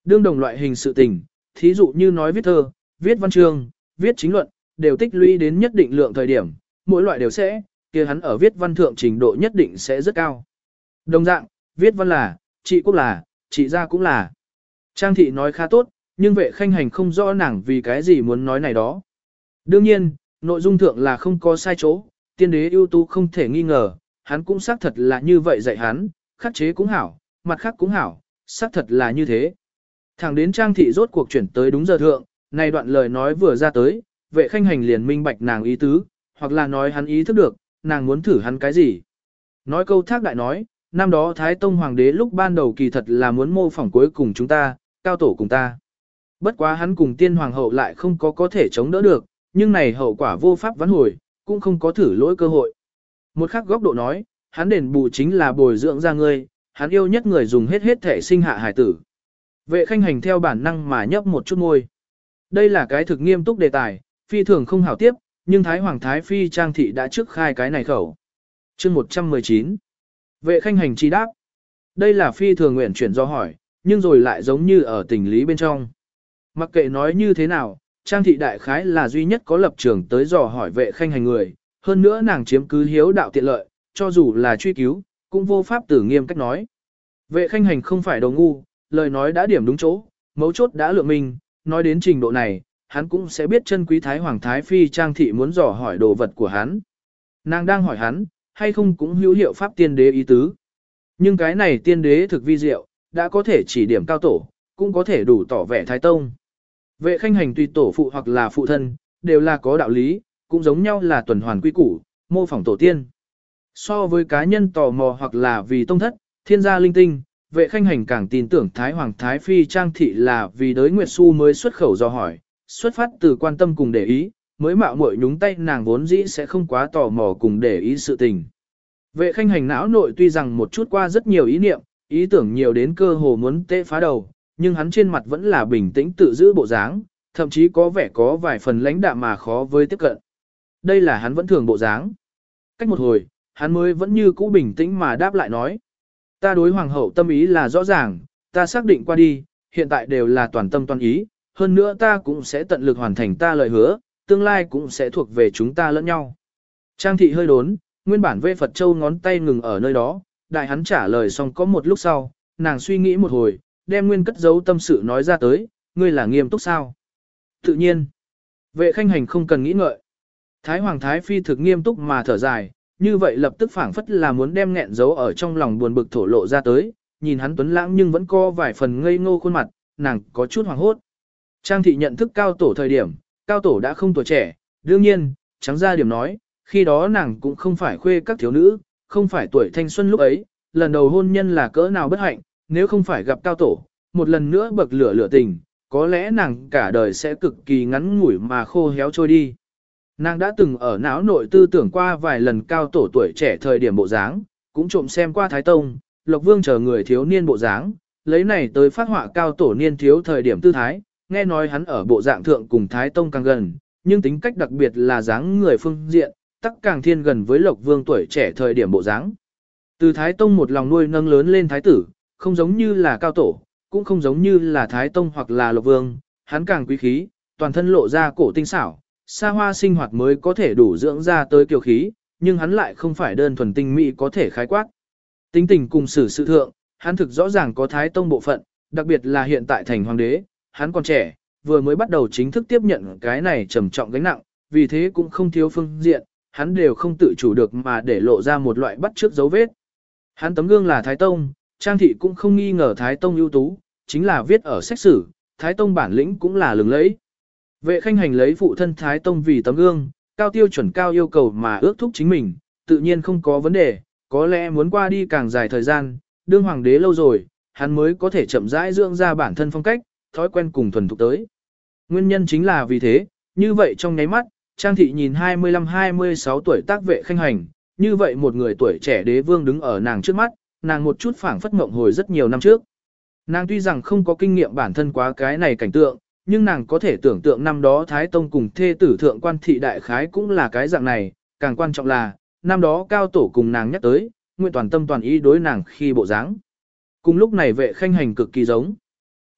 Đương đồng loại hình sự tình, thí dụ như nói viết thơ, viết văn chương, viết chính luận, đều tích lũy đến nhất định lượng thời điểm, mỗi loại đều sẽ, kia hắn ở viết văn thượng trình độ nhất định sẽ rất cao. Đồng dạng, viết văn là, trị quốc là, trị gia cũng là. Trang thị nói khá tốt, nhưng vệ khanh hành không rõ nàng vì cái gì muốn nói này đó. Đương nhiên, nội dung thượng là không có sai chỗ, tiên đế ưu tú không thể nghi ngờ, hắn cũng xác thật là như vậy dạy hắn, khắc chế cũng hảo, mặt khác cũng hảo, xác thật là như thế. Thẳng đến trang thị rốt cuộc chuyển tới đúng giờ thượng, này đoạn lời nói vừa ra tới, vệ khanh hành liền minh bạch nàng ý tứ, hoặc là nói hắn ý thức được, nàng muốn thử hắn cái gì. Nói câu thác đại nói, năm đó Thái Tông Hoàng đế lúc ban đầu kỳ thật là muốn mô phỏng cuối cùng chúng ta, cao tổ cùng ta. Bất quá hắn cùng tiên hoàng hậu lại không có có thể chống đỡ được, nhưng này hậu quả vô pháp vãn hồi, cũng không có thử lỗi cơ hội. Một khác góc độ nói, hắn đền bù chính là bồi dưỡng ra ngươi, hắn yêu nhất người dùng hết hết thể sinh hạ hải tử. Vệ khanh hành theo bản năng mà nhấp một chút môi. Đây là cái thực nghiêm túc đề tài, phi thường không hảo tiếp, nhưng Thái Hoàng Thái Phi Trang Thị đã trước khai cái này khẩu. chương 119 Vệ khanh hành chi đáp. Đây là phi thường nguyện chuyển do hỏi, nhưng rồi lại giống như ở tình lý bên trong. Mặc kệ nói như thế nào, Trang Thị Đại Khái là duy nhất có lập trường tới dò hỏi vệ khanh hành người, hơn nữa nàng chiếm cứ hiếu đạo tiện lợi, cho dù là truy cứu, cũng vô pháp tử nghiêm cách nói. Vệ khanh hành không phải đầu ngu, lời nói đã điểm đúng chỗ, mấu chốt đã lượng mình nói đến trình độ này, hắn cũng sẽ biết chân quý Thái Hoàng Thái Phi Trang Thị muốn dò hỏi đồ vật của hắn. Nàng đang hỏi hắn, hay không cũng hữu hiệu pháp tiên đế ý tứ. Nhưng cái này tiên đế thực vi diệu, đã có thể chỉ điểm cao tổ, cũng có thể đủ tỏ vẻ thái tông. Vệ khanh hành tùy tổ phụ hoặc là phụ thân, đều là có đạo lý, cũng giống nhau là tuần hoàn quy củ, mô phỏng tổ tiên. So với cá nhân tò mò hoặc là vì tông thất, thiên gia linh tinh, vệ khanh hành càng tin tưởng Thái Hoàng Thái Phi Trang Thị là vì đới Nguyệt Xu mới xuất khẩu do hỏi, xuất phát từ quan tâm cùng để ý, mới mạo muội nhúng tay nàng vốn dĩ sẽ không quá tò mò cùng để ý sự tình. Vệ khanh hành não nội tuy rằng một chút qua rất nhiều ý niệm, ý tưởng nhiều đến cơ hồ muốn tê phá đầu, nhưng hắn trên mặt vẫn là bình tĩnh tự giữ bộ dáng, thậm chí có vẻ có vài phần lãnh đạm mà khó với tiếp cận. Đây là hắn vẫn thường bộ dáng. Cách một hồi, hắn mới vẫn như cũ bình tĩnh mà đáp lại nói. Ta đối hoàng hậu tâm ý là rõ ràng, ta xác định qua đi, hiện tại đều là toàn tâm toàn ý, hơn nữa ta cũng sẽ tận lực hoàn thành ta lời hứa, tương lai cũng sẽ thuộc về chúng ta lẫn nhau. Trang thị hơi đốn, nguyên bản vê Phật Châu ngón tay ngừng ở nơi đó, đại hắn trả lời xong có một lúc sau, nàng suy nghĩ một hồi, đem nguyên cất giấu tâm sự nói ra tới, ngươi là nghiêm túc sao? Tự nhiên, vệ khanh hành không cần nghĩ ngợi. Thái Hoàng Thái Phi thực nghiêm túc mà thở dài, như vậy lập tức phảng phất là muốn đem nghẹn giấu ở trong lòng buồn bực thổ lộ ra tới, nhìn hắn tuấn lãng nhưng vẫn có vài phần ngây ngô khuôn mặt, nàng có chút hoảng hốt. Trang thị nhận thức cao tổ thời điểm, cao tổ đã không tuổi trẻ, đương nhiên, trắng ra điểm nói, khi đó nàng cũng không phải khuê các thiếu nữ, không phải tuổi thanh xuân lúc ấy, lần đầu hôn nhân là cỡ nào bất hạnh, nếu không phải gặp cao tổ, một lần nữa bậc lửa lửa tình, có lẽ nàng cả đời sẽ cực kỳ ngắn ngủi mà khô héo trôi đi. Nàng đã từng ở não nội tư tưởng qua vài lần cao tổ tuổi trẻ thời điểm bộ dáng, cũng trộm xem qua Thái Tông, Lộc Vương chờ người thiếu niên bộ dáng, lấy này tới phát họa cao tổ niên thiếu thời điểm tư thái, nghe nói hắn ở bộ dạng thượng cùng Thái Tông càng gần, nhưng tính cách đặc biệt là dáng người phương diện, tắc càng thiên gần với Lộc Vương tuổi trẻ thời điểm bộ dáng. Từ Thái Tông một lòng nuôi nâng lớn lên Thái tử, không giống như là cao tổ, cũng không giống như là Thái Tông hoặc là Lộc Vương, hắn càng quý khí, toàn thân lộ ra cổ tinh xảo, xa hoa sinh hoạt mới có thể đủ dưỡng ra tới kiều khí, nhưng hắn lại không phải đơn thuần tinh mỹ có thể khái quát. Tính tình cùng xử sự thượng, hắn thực rõ ràng có Thái Tông bộ phận, đặc biệt là hiện tại thành hoàng đế, hắn còn trẻ, vừa mới bắt đầu chính thức tiếp nhận cái này trầm trọng gánh nặng, vì thế cũng không thiếu phương diện, hắn đều không tự chủ được mà để lộ ra một loại bắt trước dấu vết. Hắn tấm gương là Thái Tông, Trang thị cũng không nghi ngờ Thái Tông ưu tú, chính là viết ở sách sử, Thái Tông bản lĩnh cũng là lừng lẫy. Vệ khanh hành lấy phụ thân Thái Tông vì tấm gương, cao tiêu chuẩn cao yêu cầu mà ước thúc chính mình, tự nhiên không có vấn đề, có lẽ muốn qua đi càng dài thời gian, đương hoàng đế lâu rồi, hắn mới có thể chậm rãi dưỡng ra bản thân phong cách, thói quen cùng thuần thục tới. Nguyên nhân chính là vì thế, như vậy trong nháy mắt, Trang thị nhìn 25-26 tuổi tác vệ khanh hành, như vậy một người tuổi trẻ đế vương đứng ở nàng trước mắt, nàng một chút phảng phất mộng hồi rất nhiều năm trước. Nàng tuy rằng không có kinh nghiệm bản thân quá cái này cảnh tượng, nhưng nàng có thể tưởng tượng năm đó Thái Tông cùng thê tử thượng quan thị đại khái cũng là cái dạng này, càng quan trọng là, năm đó cao tổ cùng nàng nhắc tới, nguyện toàn tâm toàn ý đối nàng khi bộ dáng. Cùng lúc này vệ khanh hành cực kỳ giống.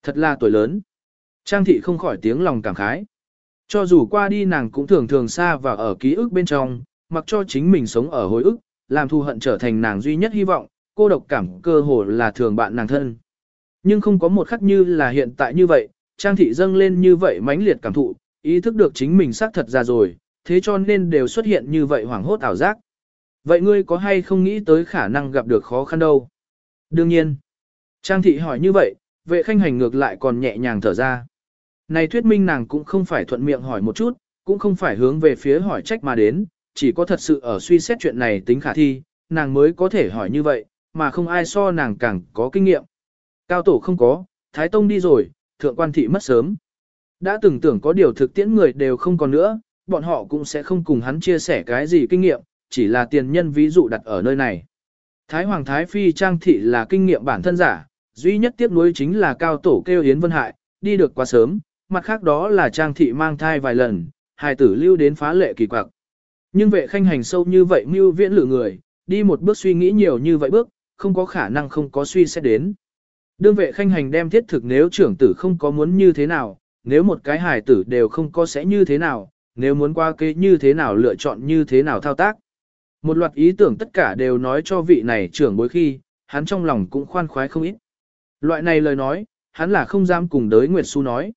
Thật là tuổi lớn. Trang thị không khỏi tiếng lòng cảm khái. Cho dù qua đi nàng cũng thường thường xa và ở ký ức bên trong, mặc cho chính mình sống ở hồi ức, làm thù hận trở thành nàng duy nhất hy vọng, cô độc cảm cơ hồ là thường bạn nàng thân. Nhưng không có một khắc như là hiện tại như vậy, trang thị dâng lên như vậy mãnh liệt cảm thụ, ý thức được chính mình xác thật ra rồi, thế cho nên đều xuất hiện như vậy hoảng hốt ảo giác. Vậy ngươi có hay không nghĩ tới khả năng gặp được khó khăn đâu? Đương nhiên. Trang thị hỏi như vậy, vệ khanh hành ngược lại còn nhẹ nhàng thở ra. Này thuyết minh nàng cũng không phải thuận miệng hỏi một chút, cũng không phải hướng về phía hỏi trách mà đến, chỉ có thật sự ở suy xét chuyện này tính khả thi, nàng mới có thể hỏi như vậy, mà không ai so nàng càng có kinh nghiệm. Cao tổ không có, Thái Tông đi rồi, thượng quan thị mất sớm. Đã từng tưởng có điều thực tiễn người đều không còn nữa, bọn họ cũng sẽ không cùng hắn chia sẻ cái gì kinh nghiệm, chỉ là tiền nhân ví dụ đặt ở nơi này. Thái Hoàng Thái Phi Trang Thị là kinh nghiệm bản thân giả, duy nhất tiếc nuối chính là cao tổ kêu Yến Vân Hại, đi được quá sớm, mặt khác đó là Trang Thị mang thai vài lần, hài tử lưu đến phá lệ kỳ quặc. Nhưng vệ khanh hành sâu như vậy mưu viễn lử người, đi một bước suy nghĩ nhiều như vậy bước, không có khả năng không có suy xét đến. Đương vệ khanh hành đem thiết thực nếu trưởng tử không có muốn như thế nào, nếu một cái hài tử đều không có sẽ như thế nào, nếu muốn qua kế như thế nào lựa chọn như thế nào thao tác. Một loạt ý tưởng tất cả đều nói cho vị này trưởng bối khi, hắn trong lòng cũng khoan khoái không ít. Loại này lời nói, hắn là không dám cùng đới Nguyệt Xu nói.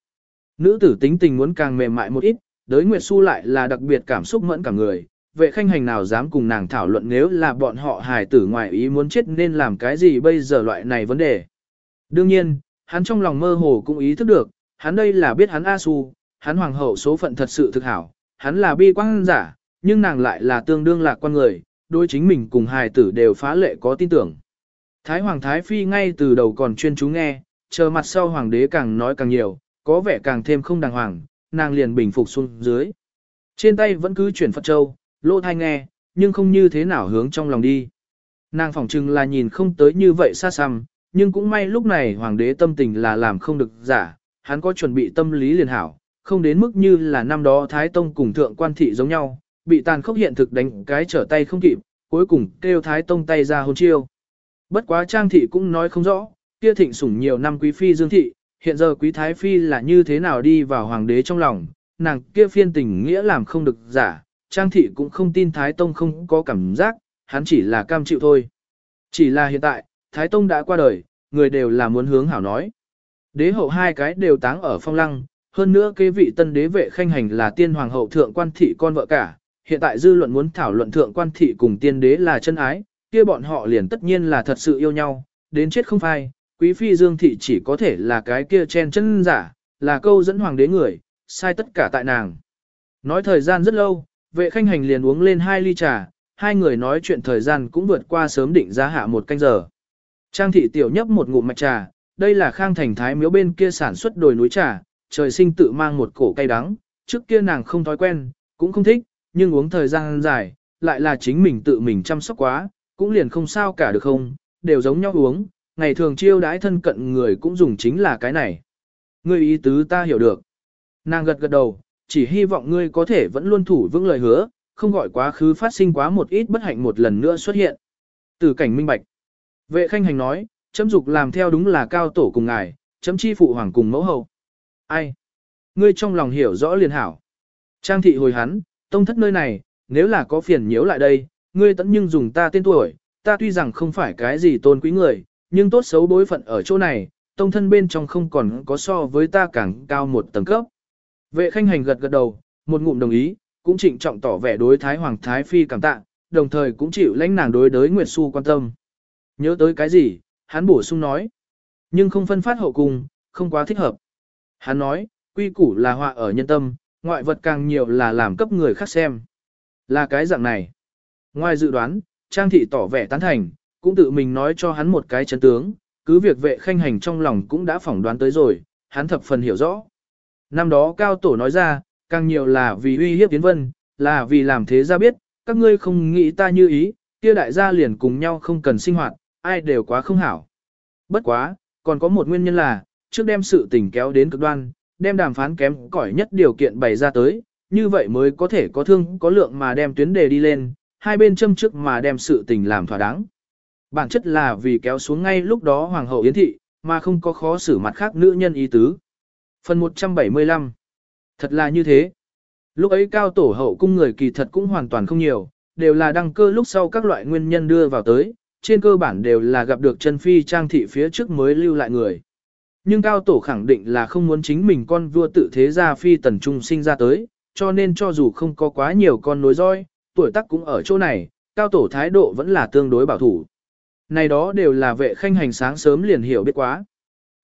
Nữ tử tính tình muốn càng mềm mại một ít, đới Nguyệt Xu lại là đặc biệt cảm xúc mẫn cả người, vệ khanh hành nào dám cùng nàng thảo luận nếu là bọn họ hài tử ngoài ý muốn chết nên làm cái gì bây giờ loại này vấn đề. Đương nhiên, hắn trong lòng mơ hồ cũng ý thức được, hắn đây là biết hắn A Su, hắn hoàng hậu số phận thật sự thực hảo, hắn là bi quang giả, nhưng nàng lại là tương đương lạc quan người, đối chính mình cùng hài tử đều phá lệ có tin tưởng. Thái Hoàng Thái Phi ngay từ đầu còn chuyên chú nghe, chờ mặt sau Hoàng đế càng nói càng nhiều, có vẻ càng thêm không đàng hoàng, nàng liền bình phục xuống dưới. Trên tay vẫn cứ chuyển Phật Châu, lô thai nghe, nhưng không như thế nào hướng trong lòng đi. Nàng phỏng chừng là nhìn không tới như vậy xa xăm, nhưng cũng may lúc này Hoàng đế tâm tình là làm không được giả, hắn có chuẩn bị tâm lý liền hảo, không đến mức như là năm đó Thái Tông cùng Thượng Quan Thị giống nhau, bị tàn khốc hiện thực đánh cái trở tay không kịp, cuối cùng kêu Thái Tông tay ra hôn chiêu. Bất quá Trang Thị cũng nói không rõ, kia thịnh sủng nhiều năm quý phi Dương Thị, hiện giờ quý Thái Phi là như thế nào đi vào Hoàng đế trong lòng, nàng kia phiên tình nghĩa làm không được giả, Trang Thị cũng không tin Thái Tông không có cảm giác, hắn chỉ là cam chịu thôi. Chỉ là hiện tại, Thái Tông đã qua đời, người đều là muốn hướng hảo nói. Đế hậu hai cái đều táng ở phong lăng, hơn nữa kế vị tân đế vệ khanh hành là tiên hoàng hậu thượng quan thị con vợ cả, hiện tại dư luận muốn thảo luận thượng quan thị cùng tiên đế là chân ái, kia bọn họ liền tất nhiên là thật sự yêu nhau, đến chết không phai, quý phi dương thị chỉ có thể là cái kia chen chân giả, là câu dẫn hoàng đế người, sai tất cả tại nàng. Nói thời gian rất lâu, vệ khanh hành liền uống lên hai ly trà, hai người nói chuyện thời gian cũng vượt qua sớm định giá hạ một canh giờ. Trang thị tiểu nhấp một ngụm mạch trà, đây là khang thành thái miếu bên kia sản xuất đồi núi trà, trời sinh tự mang một cổ cay đắng, trước kia nàng không thói quen, cũng không thích, nhưng uống thời gian dài, lại là chính mình tự mình chăm sóc quá, cũng liền không sao cả được không, đều giống nhau uống, ngày thường chiêu đãi thân cận người cũng dùng chính là cái này. Ngươi ý tứ ta hiểu được. Nàng gật gật đầu, chỉ hy vọng ngươi có thể vẫn luôn thủ vững lời hứa, không gọi quá khứ phát sinh quá một ít bất hạnh một lần nữa xuất hiện. Từ cảnh minh bạch. Vệ khanh hành nói, chấm dục làm theo đúng là cao tổ cùng ngài, chấm chi phụ hoàng cùng mẫu hậu. Ai? Ngươi trong lòng hiểu rõ liền hảo. Trang thị hồi hắn, tông thất nơi này, nếu là có phiền nhiễu lại đây, ngươi tẫn nhưng dùng ta tên tuổi, ta tuy rằng không phải cái gì tôn quý người, nhưng tốt xấu bối phận ở chỗ này, tông thân bên trong không còn có so với ta càng cao một tầng cấp. Vệ khanh hành gật gật đầu, một ngụm đồng ý, cũng trịnh trọng tỏ vẻ đối Thái Hoàng Thái Phi cảm tạ, đồng thời cũng chịu lãnh nàng đối đối Nguyệt Xu quan tâm. Nhớ tới cái gì, hắn bổ sung nói. Nhưng không phân phát hậu cung, không quá thích hợp. Hắn nói, quy củ là họa ở nhân tâm, ngoại vật càng nhiều là làm cấp người khác xem. Là cái dạng này. Ngoài dự đoán, Trang thị tỏ vẻ tán thành, cũng tự mình nói cho hắn một cái chân tướng, cứ việc vệ khanh hành trong lòng cũng đã phỏng đoán tới rồi, hắn thập phần hiểu rõ. Năm đó Cao Tổ nói ra, càng nhiều là vì uy hiếp Tiến Vân, là vì làm thế ra biết, các ngươi không nghĩ ta như ý, kia đại gia liền cùng nhau không cần sinh hoạt, ai đều quá không hảo. Bất quá, còn có một nguyên nhân là, trước đem sự tình kéo đến cực đoan, đem đàm phán kém cỏi nhất điều kiện bày ra tới, như vậy mới có thể có thương có lượng mà đem tuyến đề đi lên, hai bên châm trước mà đem sự tình làm thỏa đáng. Bản chất là vì kéo xuống ngay lúc đó Hoàng hậu Yến Thị, mà không có khó xử mặt khác nữ nhân ý tứ. Phần 175 Thật là như thế. Lúc ấy cao tổ hậu cung người kỳ thật cũng hoàn toàn không nhiều, đều là đăng cơ lúc sau các loại nguyên nhân đưa vào tới, trên cơ bản đều là gặp được chân phi trang thị phía trước mới lưu lại người. Nhưng cao tổ khẳng định là không muốn chính mình con vua tự thế gia phi tần trung sinh ra tới, cho nên cho dù không có quá nhiều con nối roi, tuổi tác cũng ở chỗ này, cao tổ thái độ vẫn là tương đối bảo thủ. Này đó đều là vệ khanh hành sáng sớm liền hiểu biết quá.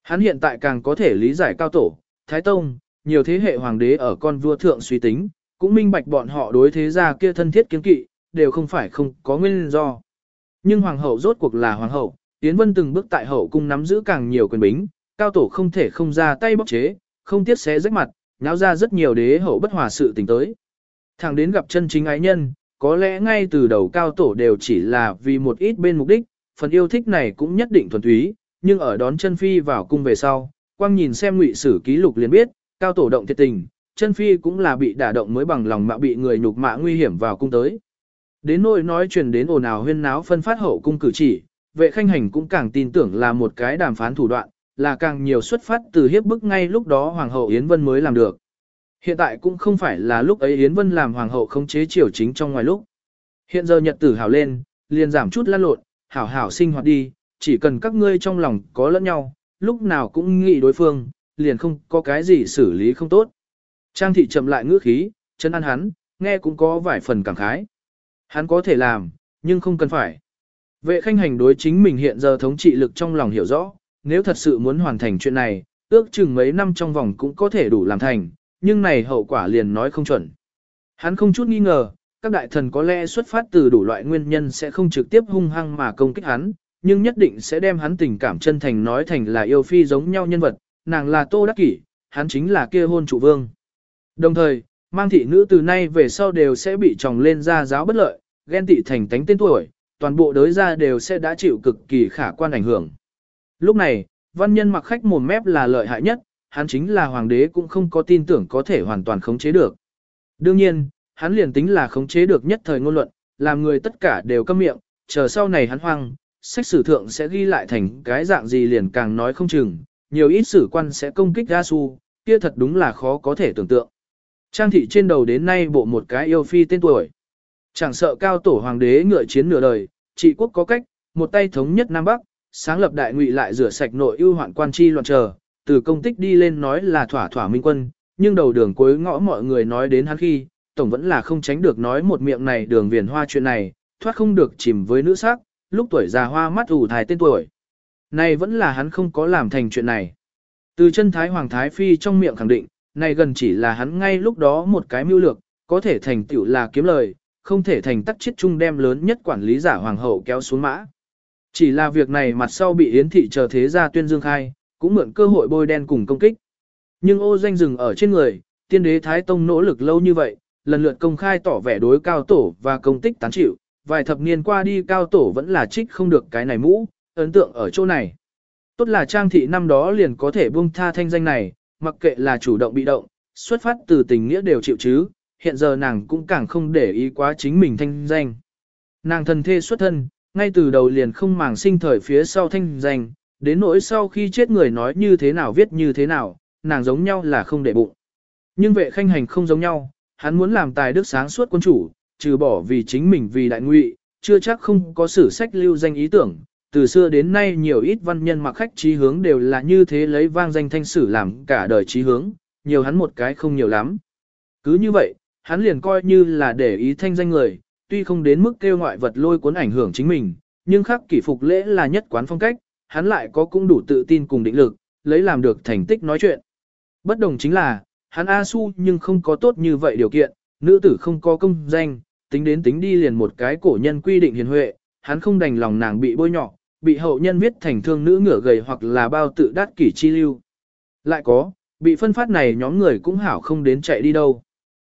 Hắn hiện tại càng có thể lý giải cao tổ, thái tông, nhiều thế hệ hoàng đế ở con vua thượng suy tính, cũng minh bạch bọn họ đối thế gia kia thân thiết kiến kỵ, đều không phải không có nguyên do. Nhưng hoàng hậu rốt cuộc là hoàng hậu, Yến Vân từng bước tại hậu cung nắm giữ càng nhiều quyền bính, cao tổ không thể không ra tay bóc chế, không tiếc xé rách mặt, nháo ra rất nhiều đế hậu bất hòa sự tình tới. Thẳng đến gặp chân chính ái nhân, có lẽ ngay từ đầu cao tổ đều chỉ là vì một ít bên mục đích, phần yêu thích này cũng nhất định thuần túy, nhưng ở đón chân phi vào cung về sau, quang nhìn xem ngụy sử ký lục liền biết, cao tổ động thiệt tình, chân phi cũng là bị đả động mới bằng lòng mạo bị người nhục mạ nguy hiểm vào cung tới. Đến nỗi nói truyền đến ồn ào huyên náo phân phát hậu cung cử chỉ, vệ khanh hành cũng càng tin tưởng là một cái đàm phán thủ đoạn, là càng nhiều xuất phát từ hiếp bức ngay lúc đó Hoàng hậu Yến Vân mới làm được. Hiện tại cũng không phải là lúc ấy Yến Vân làm Hoàng hậu không chế triều chính trong ngoài lúc. Hiện giờ nhật tử hảo lên, liền giảm chút lan lộn, hảo hảo sinh hoạt đi, chỉ cần các ngươi trong lòng có lẫn nhau, lúc nào cũng nghĩ đối phương, liền không có cái gì xử lý không tốt. Trang thị chậm lại ngữ khí, chân ăn hắn, nghe cũng có vài phần cảm khái. Hắn có thể làm, nhưng không cần phải. Vệ khanh hành đối chính mình hiện giờ thống trị lực trong lòng hiểu rõ, nếu thật sự muốn hoàn thành chuyện này, ước chừng mấy năm trong vòng cũng có thể đủ làm thành, nhưng này hậu quả liền nói không chuẩn. Hắn không chút nghi ngờ, các đại thần có lẽ xuất phát từ đủ loại nguyên nhân sẽ không trực tiếp hung hăng mà công kích hắn, nhưng nhất định sẽ đem hắn tình cảm chân thành nói thành là yêu phi giống nhau nhân vật, nàng là Tô Đắc Kỷ, hắn chính là kia hôn chủ vương. Đồng thời, mang thị nữ từ nay về sau đều sẽ bị chồng lên ra giáo bất lợi, ghen tị thành tánh tên tuổi, toàn bộ đới ra đều sẽ đã chịu cực kỳ khả quan ảnh hưởng. Lúc này, văn nhân mặc khách mồm mép là lợi hại nhất, hắn chính là hoàng đế cũng không có tin tưởng có thể hoàn toàn khống chế được. Đương nhiên, hắn liền tính là khống chế được nhất thời ngôn luận, làm người tất cả đều câm miệng, chờ sau này hắn hoang, sách sử thượng sẽ ghi lại thành cái dạng gì liền càng nói không chừng, nhiều ít sử quan sẽ công kích ra Su, kia thật đúng là khó có thể tưởng tượng. Trang thị trên đầu đến nay bộ một cái yêu phi tên tuổi. Chẳng sợ cao tổ hoàng đế ngựa chiến nửa đời, trị quốc có cách, một tay thống nhất Nam Bắc, sáng lập đại ngụy lại rửa sạch nội ưu hoạn quan chi loạn chờ, từ công tích đi lên nói là thỏa thỏa minh quân, nhưng đầu đường cuối ngõ mọi người nói đến hắn khi, tổng vẫn là không tránh được nói một miệng này đường viền hoa chuyện này, thoát không được chìm với nữ sắc, lúc tuổi già hoa mắt ủ thải tên tuổi. Này vẫn là hắn không có làm thành chuyện này. Từ chân thái hoàng thái phi trong miệng khẳng định, này gần chỉ là hắn ngay lúc đó một cái mưu lược, có thể thành tựu là kiếm lời, không thể thành tắc chiết trung đem lớn nhất quản lý giả hoàng hậu kéo xuống mã. Chỉ là việc này mặt sau bị Yến thị chờ thế gia tuyên dương khai, cũng mượn cơ hội bôi đen cùng công kích. Nhưng ô danh dừng ở trên người, tiên đế Thái Tông nỗ lực lâu như vậy, lần lượt công khai tỏ vẻ đối cao tổ và công tích tán chịu, vài thập niên qua đi cao tổ vẫn là trích không được cái này mũ, ấn tượng ở chỗ này. Tốt là trang thị năm đó liền có thể buông tha thanh danh này, mặc kệ là chủ động bị động, xuất phát từ tình nghĩa đều chịu chứ, hiện giờ nàng cũng càng không để ý quá chính mình thanh danh. Nàng thần thê xuất thân, ngay từ đầu liền không màng sinh thời phía sau thanh danh, đến nỗi sau khi chết người nói như thế nào viết như thế nào, nàng giống nhau là không để bụng. Nhưng vệ khanh hành không giống nhau, hắn muốn làm tài đức sáng suốt quân chủ, trừ bỏ vì chính mình vì đại ngụy, chưa chắc không có sử sách lưu danh ý tưởng. Từ xưa đến nay nhiều ít văn nhân mặc khách trí hướng đều là như thế lấy vang danh thanh sử làm cả đời trí hướng, nhiều hắn một cái không nhiều lắm. Cứ như vậy, hắn liền coi như là để ý thanh danh người, tuy không đến mức kêu ngoại vật lôi cuốn ảnh hưởng chính mình, nhưng khắc kỷ phục lễ là nhất quán phong cách, hắn lại có cũng đủ tự tin cùng định lực, lấy làm được thành tích nói chuyện. Bất đồng chính là, hắn A Su nhưng không có tốt như vậy điều kiện, nữ tử không có công danh, tính đến tính đi liền một cái cổ nhân quy định hiền huệ, hắn không đành lòng nàng bị bôi nhọ, bị hậu nhân viết thành thương nữ ngửa gầy hoặc là bao tự đát kỷ chi lưu. Lại có, bị phân phát này nhóm người cũng hảo không đến chạy đi đâu.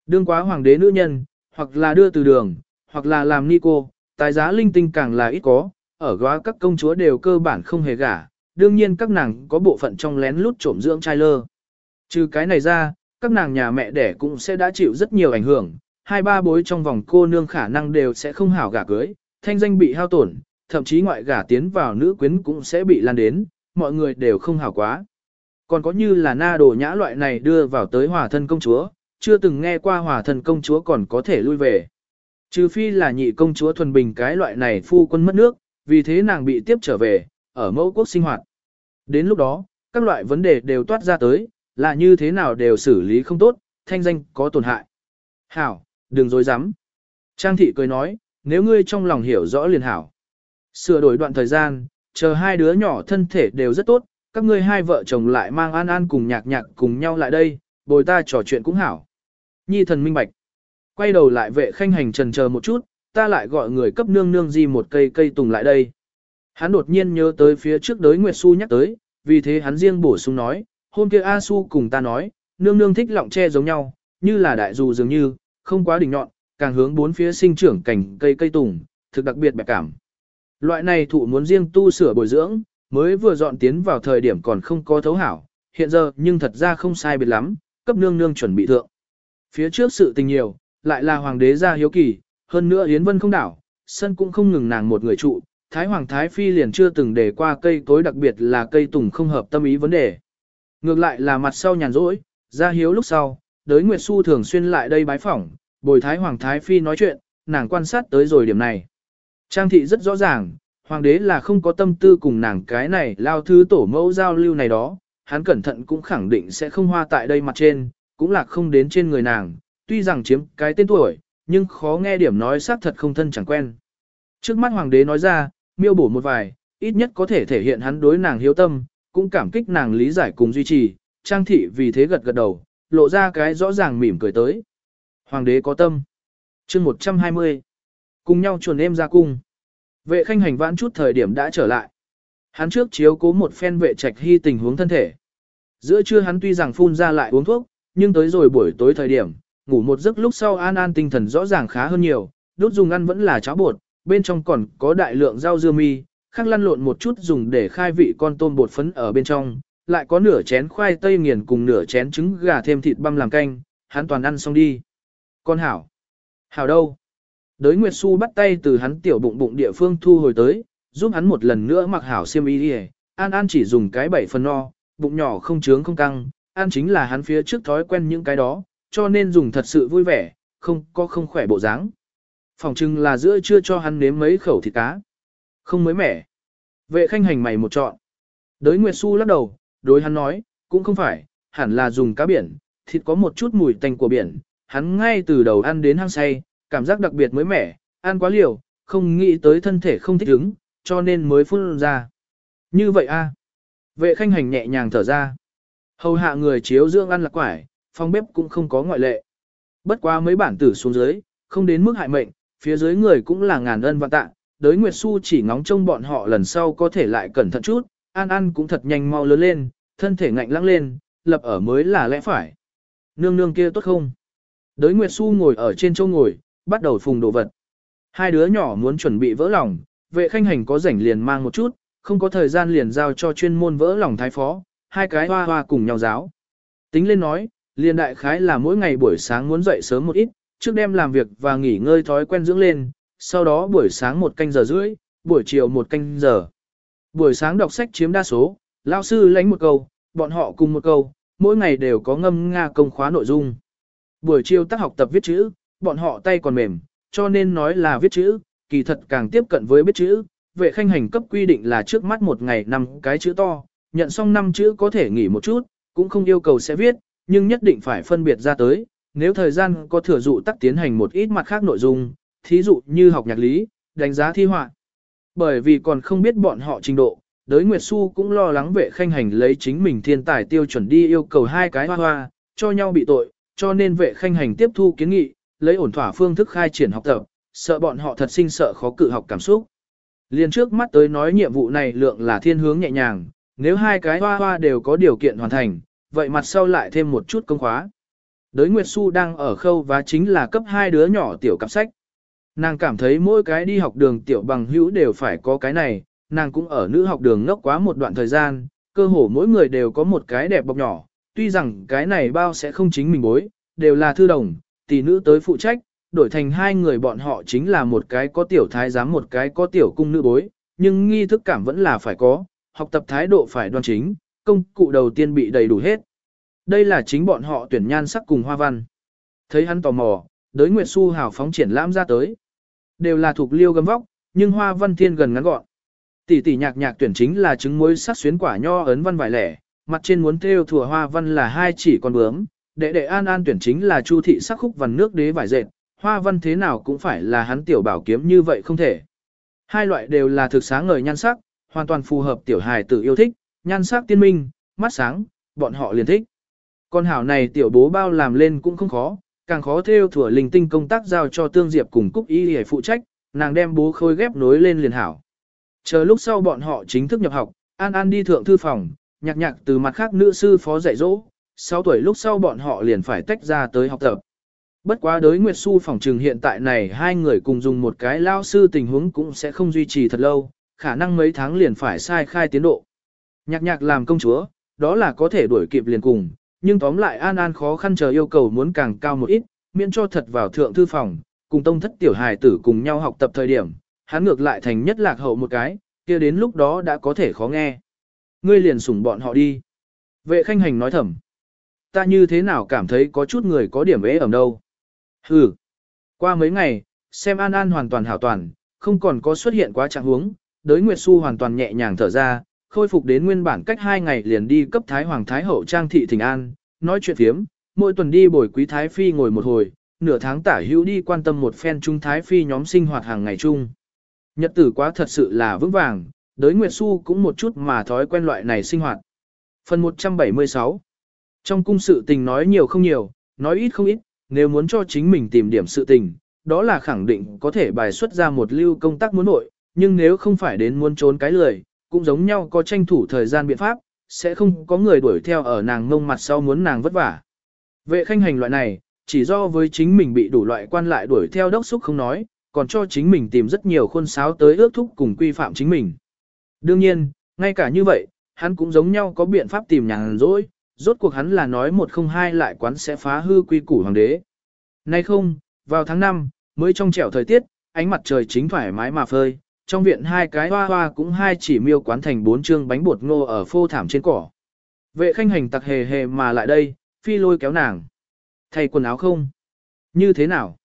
Đương quá hoàng đế nữ nhân, hoặc là đưa từ đường, hoặc là làm ni cô, tài giá linh tinh càng là ít có, ở góa các công chúa đều cơ bản không hề gả, đương nhiên các nàng có bộ phận trong lén lút trộm dưỡng trai lơ. Trừ cái này ra, các nàng nhà mẹ đẻ cũng sẽ đã chịu rất nhiều ảnh hưởng, hai ba bối trong vòng cô nương khả năng đều sẽ không hảo gả cưới, thanh danh bị hao tổn, thậm chí ngoại gả tiến vào nữ quyến cũng sẽ bị lan đến, mọi người đều không hảo quá. Còn có như là na đồ nhã loại này đưa vào tới hòa thân công chúa, chưa từng nghe qua hòa thần công chúa còn có thể lui về. Trừ phi là nhị công chúa thuần bình cái loại này phu quân mất nước, vì thế nàng bị tiếp trở về, ở mẫu quốc sinh hoạt. Đến lúc đó, các loại vấn đề đều toát ra tới, là như thế nào đều xử lý không tốt, thanh danh có tổn hại. Hảo, đừng dối rắm Trang thị cười nói, nếu ngươi trong lòng hiểu rõ liền hảo. Sửa đổi đoạn thời gian, chờ hai đứa nhỏ thân thể đều rất tốt, các ngươi hai vợ chồng lại mang an an cùng nhạc nhạc cùng nhau lại đây, bồi ta trò chuyện cũng hảo. Nhi thần minh bạch. Quay đầu lại vệ khanh hành trần chờ một chút, ta lại gọi người cấp nương nương di một cây cây tùng lại đây. Hắn đột nhiên nhớ tới phía trước đới Nguyệt Xu nhắc tới, vì thế hắn riêng bổ sung nói, hôm kia A Su cùng ta nói, nương nương thích lọng tre giống nhau, như là đại dù dường như, không quá đỉnh nhọn, càng hướng bốn phía sinh trưởng cảnh cây cây tùng, thực đặc biệt bẹp cảm. Loại này thụ muốn riêng tu sửa bồi dưỡng, mới vừa dọn tiến vào thời điểm còn không có thấu hảo, hiện giờ nhưng thật ra không sai biệt lắm, cấp nương nương chuẩn bị thượng. Phía trước sự tình nhiều, lại là hoàng đế gia hiếu kỳ, hơn nữa Yến Vân không đảo, sân cũng không ngừng nàng một người trụ, Thái Hoàng Thái Phi liền chưa từng để qua cây cối đặc biệt là cây tùng không hợp tâm ý vấn đề. Ngược lại là mặt sau nhàn rỗi, ra hiếu lúc sau, đới Nguyệt Xu thường xuyên lại đây bái phỏng, bồi Thái Hoàng Thái Phi nói chuyện, nàng quan sát tới rồi điểm này. Trang thị rất rõ ràng, Hoàng đế là không có tâm tư cùng nàng cái này lao thứ tổ mẫu giao lưu này đó, hắn cẩn thận cũng khẳng định sẽ không hoa tại đây mặt trên, cũng là không đến trên người nàng, tuy rằng chiếm cái tên tuổi, nhưng khó nghe điểm nói xác thật không thân chẳng quen. Trước mắt hoàng đế nói ra, miêu bổ một vài, ít nhất có thể thể hiện hắn đối nàng hiếu tâm, cũng cảm kích nàng lý giải cùng duy trì, trang thị vì thế gật gật đầu, lộ ra cái rõ ràng mỉm cười tới. Hoàng đế có tâm. chương 120. Cùng nhau chuồn em ra cung. Vệ khanh hành vãn chút thời điểm đã trở lại. Hắn trước chiếu cố một phen vệ trạch hy tình huống thân thể. Giữa trưa hắn tuy rằng phun ra lại uống thuốc, nhưng tới rồi buổi tối thời điểm, ngủ một giấc lúc sau an an tinh thần rõ ràng khá hơn nhiều, đốt dùng ăn vẫn là cháo bột, bên trong còn có đại lượng rau dưa mi, khác lăn lộn một chút dùng để khai vị con tôm bột phấn ở bên trong, lại có nửa chén khoai tây nghiền cùng nửa chén trứng gà thêm thịt băm làm canh, hắn toàn ăn xong đi. Con hảo. Hảo đâu? Đới Nguyệt Xu bắt tay từ hắn tiểu bụng bụng địa phương thu hồi tới, giúp hắn một lần nữa mặc hảo xiêm y đi An An chỉ dùng cái bảy phần no, bụng nhỏ không trướng không căng, An chính là hắn phía trước thói quen những cái đó, cho nên dùng thật sự vui vẻ, không có không khỏe bộ dáng. Phòng trưng là giữa chưa cho hắn nếm mấy khẩu thịt cá. Không mới mẻ. Vệ khanh hành mày một trọn. Đới Nguyệt Xu lắc đầu, đối hắn nói, cũng không phải, hẳn là dùng cá biển, thịt có một chút mùi tanh của biển. Hắn ngay từ đầu ăn đến hăng say, cảm giác đặc biệt mới mẻ, ăn quá liều, không nghĩ tới thân thể không thích ứng, cho nên mới phun ra. Như vậy a Vệ khanh hành nhẹ nhàng thở ra. Hầu hạ người chiếu dưỡng ăn lạc quải, phòng bếp cũng không có ngoại lệ. Bất quá mấy bản tử xuống dưới, không đến mức hại mệnh, phía dưới người cũng là ngàn ân vạn tạ. Đới Nguyệt Xu chỉ ngóng trông bọn họ lần sau có thể lại cẩn thận chút, An An cũng thật nhanh mau lớn lên, thân thể ngạnh lăng lên, lập ở mới là lẽ phải. Nương nương kia tốt không? Đới Nguyệt Xu ngồi ở trên châu ngồi, bắt đầu phùng đồ vật. Hai đứa nhỏ muốn chuẩn bị vỡ lòng, vệ khanh hành có rảnh liền mang một chút, không có thời gian liền giao cho chuyên môn vỡ lòng thái phó, hai cái hoa hoa cùng nhau giáo. Tính lên nói, liền đại khái là mỗi ngày buổi sáng muốn dậy sớm một ít, trước đêm làm việc và nghỉ ngơi thói quen dưỡng lên, sau đó buổi sáng một canh giờ rưỡi, buổi chiều một canh giờ. Buổi sáng đọc sách chiếm đa số, lao sư lãnh một câu, bọn họ cùng một câu, mỗi ngày đều có ngâm nga công khóa nội dung. Buổi chiều tác học tập viết chữ, bọn họ tay còn mềm, cho nên nói là viết chữ, kỳ thật càng tiếp cận với biết chữ. Vệ khanh hành cấp quy định là trước mắt một ngày năm cái chữ to, nhận xong năm chữ có thể nghỉ một chút, cũng không yêu cầu sẽ viết, nhưng nhất định phải phân biệt ra tới. Nếu thời gian có thừa dụ tắt tiến hành một ít mặt khác nội dung, thí dụ như học nhạc lý, đánh giá thi họa. Bởi vì còn không biết bọn họ trình độ, đới Nguyệt Xu cũng lo lắng vệ khanh hành lấy chính mình thiên tài tiêu chuẩn đi yêu cầu hai cái hoa hoa, cho nhau bị tội, cho nên vệ khanh hành tiếp thu kiến nghị, lấy ổn thỏa phương thức khai triển học tập, sợ bọn họ thật sinh sợ khó cự học cảm xúc. Liên trước mắt tới nói nhiệm vụ này lượng là thiên hướng nhẹ nhàng, nếu hai cái hoa hoa đều có điều kiện hoàn thành, vậy mặt sau lại thêm một chút công khóa. Đới Nguyệt Xu đang ở khâu và chính là cấp hai đứa nhỏ tiểu cặp sách. Nàng cảm thấy mỗi cái đi học đường tiểu bằng hữu đều phải có cái này, nàng cũng ở nữ học đường ngốc quá một đoạn thời gian, cơ hồ mỗi người đều có một cái đẹp bọc nhỏ, tuy rằng cái này bao sẽ không chính mình bối, đều là thư đồng, tỷ nữ tới phụ trách, đổi thành hai người bọn họ chính là một cái có tiểu thái giám một cái có tiểu cung nữ bối, nhưng nghi thức cảm vẫn là phải có, học tập thái độ phải đoan chính, công cụ đầu tiên bị đầy đủ hết. Đây là chính bọn họ tuyển nhan sắc cùng hoa văn. Thấy hắn tò mò, đới Nguyệt Xu hào phóng triển lãm ra tới. Đều là thuộc liêu gấm vóc, nhưng hoa văn thiên gần ngắn gọn. Tỷ tỷ nhạc nhạc tuyển chính là trứng muối sắc xuyến quả nho ấn văn vải lẻ, mặt trên muốn thêu thùa hoa văn là hai chỉ con bướm, đệ đệ an an tuyển chính là chu thị sắc khúc văn nước đế vải dệt, hoa văn thế nào cũng phải là hắn tiểu bảo kiếm như vậy không thể. Hai loại đều là thực sáng ngời nhan sắc, hoàn toàn phù hợp tiểu hài tử yêu thích, nhan sắc tiên minh, mắt sáng, bọn họ liền thích. Con hảo này tiểu bố bao làm lên cũng không khó, càng khó theo thủa linh tinh công tác giao cho Tương Diệp cùng Cúc Y để phụ trách, nàng đem bố khôi ghép nối lên liền hảo. Chờ lúc sau bọn họ chính thức nhập học, An An đi thượng thư phòng, nhạc nhạc từ mặt khác nữ sư phó dạy dỗ, 6 tuổi lúc sau bọn họ liền phải tách ra tới học tập. Bất quá đối Nguyệt Xu phòng trường hiện tại này hai người cùng dùng một cái lao sư tình huống cũng sẽ không duy trì thật lâu, khả năng mấy tháng liền phải sai khai tiến độ. Nhạc nhạc làm công chúa, đó là có thể đuổi kịp liền cùng, nhưng tóm lại An An khó khăn chờ yêu cầu muốn càng cao một ít, miễn cho thật vào thượng thư phòng, cùng tông thất tiểu hài tử cùng nhau học tập thời điểm, hắn ngược lại thành nhất lạc hậu một cái, kia đến lúc đó đã có thể khó nghe. Ngươi liền sủng bọn họ đi. Vệ khanh hành nói thầm. Ta như thế nào cảm thấy có chút người có điểm ế ẩm đâu. Hừ. Qua mấy ngày, xem An An hoàn toàn hảo toàn, không còn có xuất hiện quá trạng huống, đới Nguyệt Xu hoàn toàn nhẹ nhàng thở ra, khôi phục đến nguyên bản cách hai ngày liền đi cấp Thái Hoàng Thái Hậu Trang Thị Thịnh An, nói chuyện phiếm, mỗi tuần đi bồi quý Thái Phi ngồi một hồi, nửa tháng tả hữu đi quan tâm một phen trung Thái Phi nhóm sinh hoạt hàng ngày chung. Nhật tử quá thật sự là vững vàng, đới Nguyệt Xu cũng một chút mà thói quen loại này sinh hoạt. Phần 176 Trong cung sự tình nói nhiều không nhiều, nói ít không ít, nếu muốn cho chính mình tìm điểm sự tình, đó là khẳng định có thể bài xuất ra một lưu công tác muốn nội, nhưng nếu không phải đến muốn trốn cái lười, cũng giống nhau có tranh thủ thời gian biện pháp, sẽ không có người đuổi theo ở nàng ngông mặt sau muốn nàng vất vả. Vệ khanh hành loại này, chỉ do với chính mình bị đủ loại quan lại đuổi theo đốc xúc không nói, còn cho chính mình tìm rất nhiều khuôn sáo tới ước thúc cùng quy phạm chính mình. Đương nhiên, ngay cả như vậy, hắn cũng giống nhau có biện pháp tìm nhàn rỗi, rốt cuộc hắn là nói một không hai lại quán sẽ phá hư quy củ hoàng đế. Nay không, vào tháng 5, mới trong trẻo thời tiết, ánh mặt trời chính thoải mái mà phơi, trong viện hai cái hoa hoa cũng hai chỉ miêu quán thành bốn chương bánh bột ngô ở phô thảm trên cỏ. Vệ khanh hành tặc hề hề mà lại đây, phi lôi kéo nàng. Thay quần áo không? Như thế nào?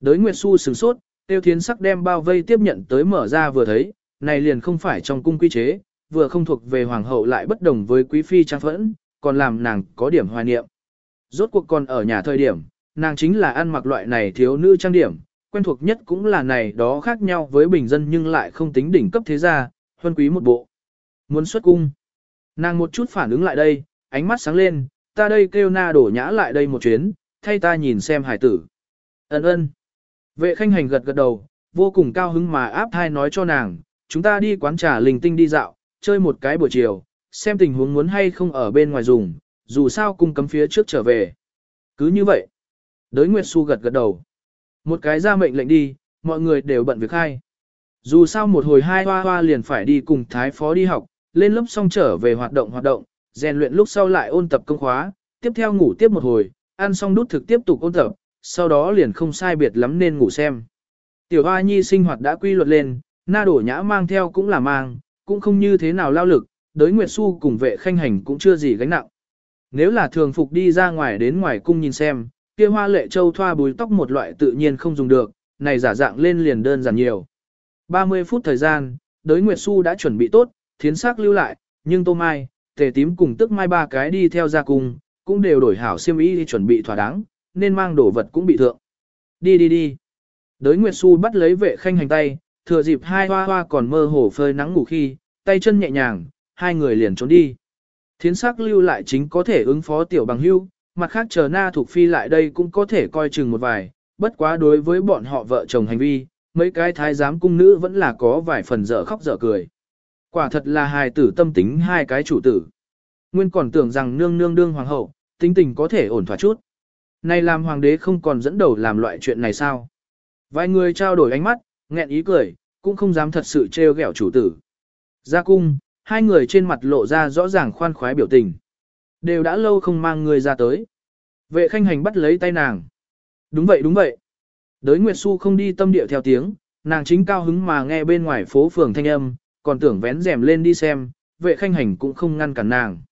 Đới Nguyệt Xu sửng sốt, tiêu thiến sắc đem bao vây tiếp nhận tới mở ra vừa thấy, này liền không phải trong cung quy chế, vừa không thuộc về hoàng hậu lại bất đồng với quý phi trang phẫn, còn làm nàng có điểm hoài niệm. Rốt cuộc còn ở nhà thời điểm, nàng chính là ăn mặc loại này thiếu nữ trang điểm, quen thuộc nhất cũng là này đó khác nhau với bình dân nhưng lại không tính đỉnh cấp thế gia, huân quý một bộ. Muốn xuất cung. Nàng một chút phản ứng lại đây, ánh mắt sáng lên, ta đây kêu na đổ nhã lại đây một chuyến, thay ta nhìn xem hải tử. Ấn ơn. Vệ khanh hành gật gật đầu, vô cùng cao hứng mà áp thai nói cho nàng, chúng ta đi quán trà linh tinh đi dạo, chơi một cái buổi chiều, xem tình huống muốn hay không ở bên ngoài dùng, dù sao cung cấm phía trước trở về. Cứ như vậy. Đới Nguyệt Xu gật gật đầu. Một cái ra mệnh lệnh đi, mọi người đều bận việc hay Dù sao một hồi hai hoa hoa liền phải đi cùng thái phó đi học, lên lớp xong trở về hoạt động hoạt động, rèn luyện lúc sau lại ôn tập công khóa, tiếp theo ngủ tiếp một hồi, ăn xong đút thực tiếp tục ôn tập, sau đó liền không sai biệt lắm nên ngủ xem. Tiểu hoa nhi sinh hoạt đã quy luật lên, na đổ nhã mang theo cũng là mang, cũng không như thế nào lao lực, đới Nguyệt Xu cùng vệ khanh hành cũng chưa gì gánh nặng. Nếu là thường phục đi ra ngoài đến ngoài cung nhìn xem, kia hoa lệ châu thoa bùi tóc một loại tự nhiên không dùng được, này giả dạng lên liền đơn giản nhiều. 30 phút thời gian, đới Nguyệt Xu đã chuẩn bị tốt, thiến sắc lưu lại, nhưng tô mai, tề tím cùng tức mai ba cái đi theo ra cung, cũng đều đổi hảo xiêm y chuẩn bị thỏa đáng, nên mang đồ vật cũng bị thượng. Đi đi đi. Đới Nguyệt Xu bắt lấy vệ khanh hành tay, thừa dịp hai hoa hoa còn mơ hồ phơi nắng ngủ khi, tay chân nhẹ nhàng, hai người liền trốn đi. Thiến sắc lưu lại chính có thể ứng phó tiểu bằng hưu, mặt khác chờ na thuộc phi lại đây cũng có thể coi chừng một vài, bất quá đối với bọn họ vợ chồng hành vi, mấy cái thái giám cung nữ vẫn là có vài phần dở khóc dở cười. Quả thật là hài tử tâm tính hai cái chủ tử. Nguyên còn tưởng rằng nương nương đương hoàng hậu, tính tình có thể ổn thỏa chút. Này làm hoàng đế không còn dẫn đầu làm loại chuyện này sao? Vài người trao đổi ánh mắt, nghẹn ý cười, cũng không dám thật sự trêu ghẹo chủ tử. Ra cung, hai người trên mặt lộ ra rõ ràng khoan khoái biểu tình. Đều đã lâu không mang người ra tới. Vệ khanh hành bắt lấy tay nàng. Đúng vậy đúng vậy. Đới Nguyệt Xu không đi tâm điệu theo tiếng, nàng chính cao hứng mà nghe bên ngoài phố phường thanh âm, còn tưởng vén rèm lên đi xem, vệ khanh hành cũng không ngăn cản nàng.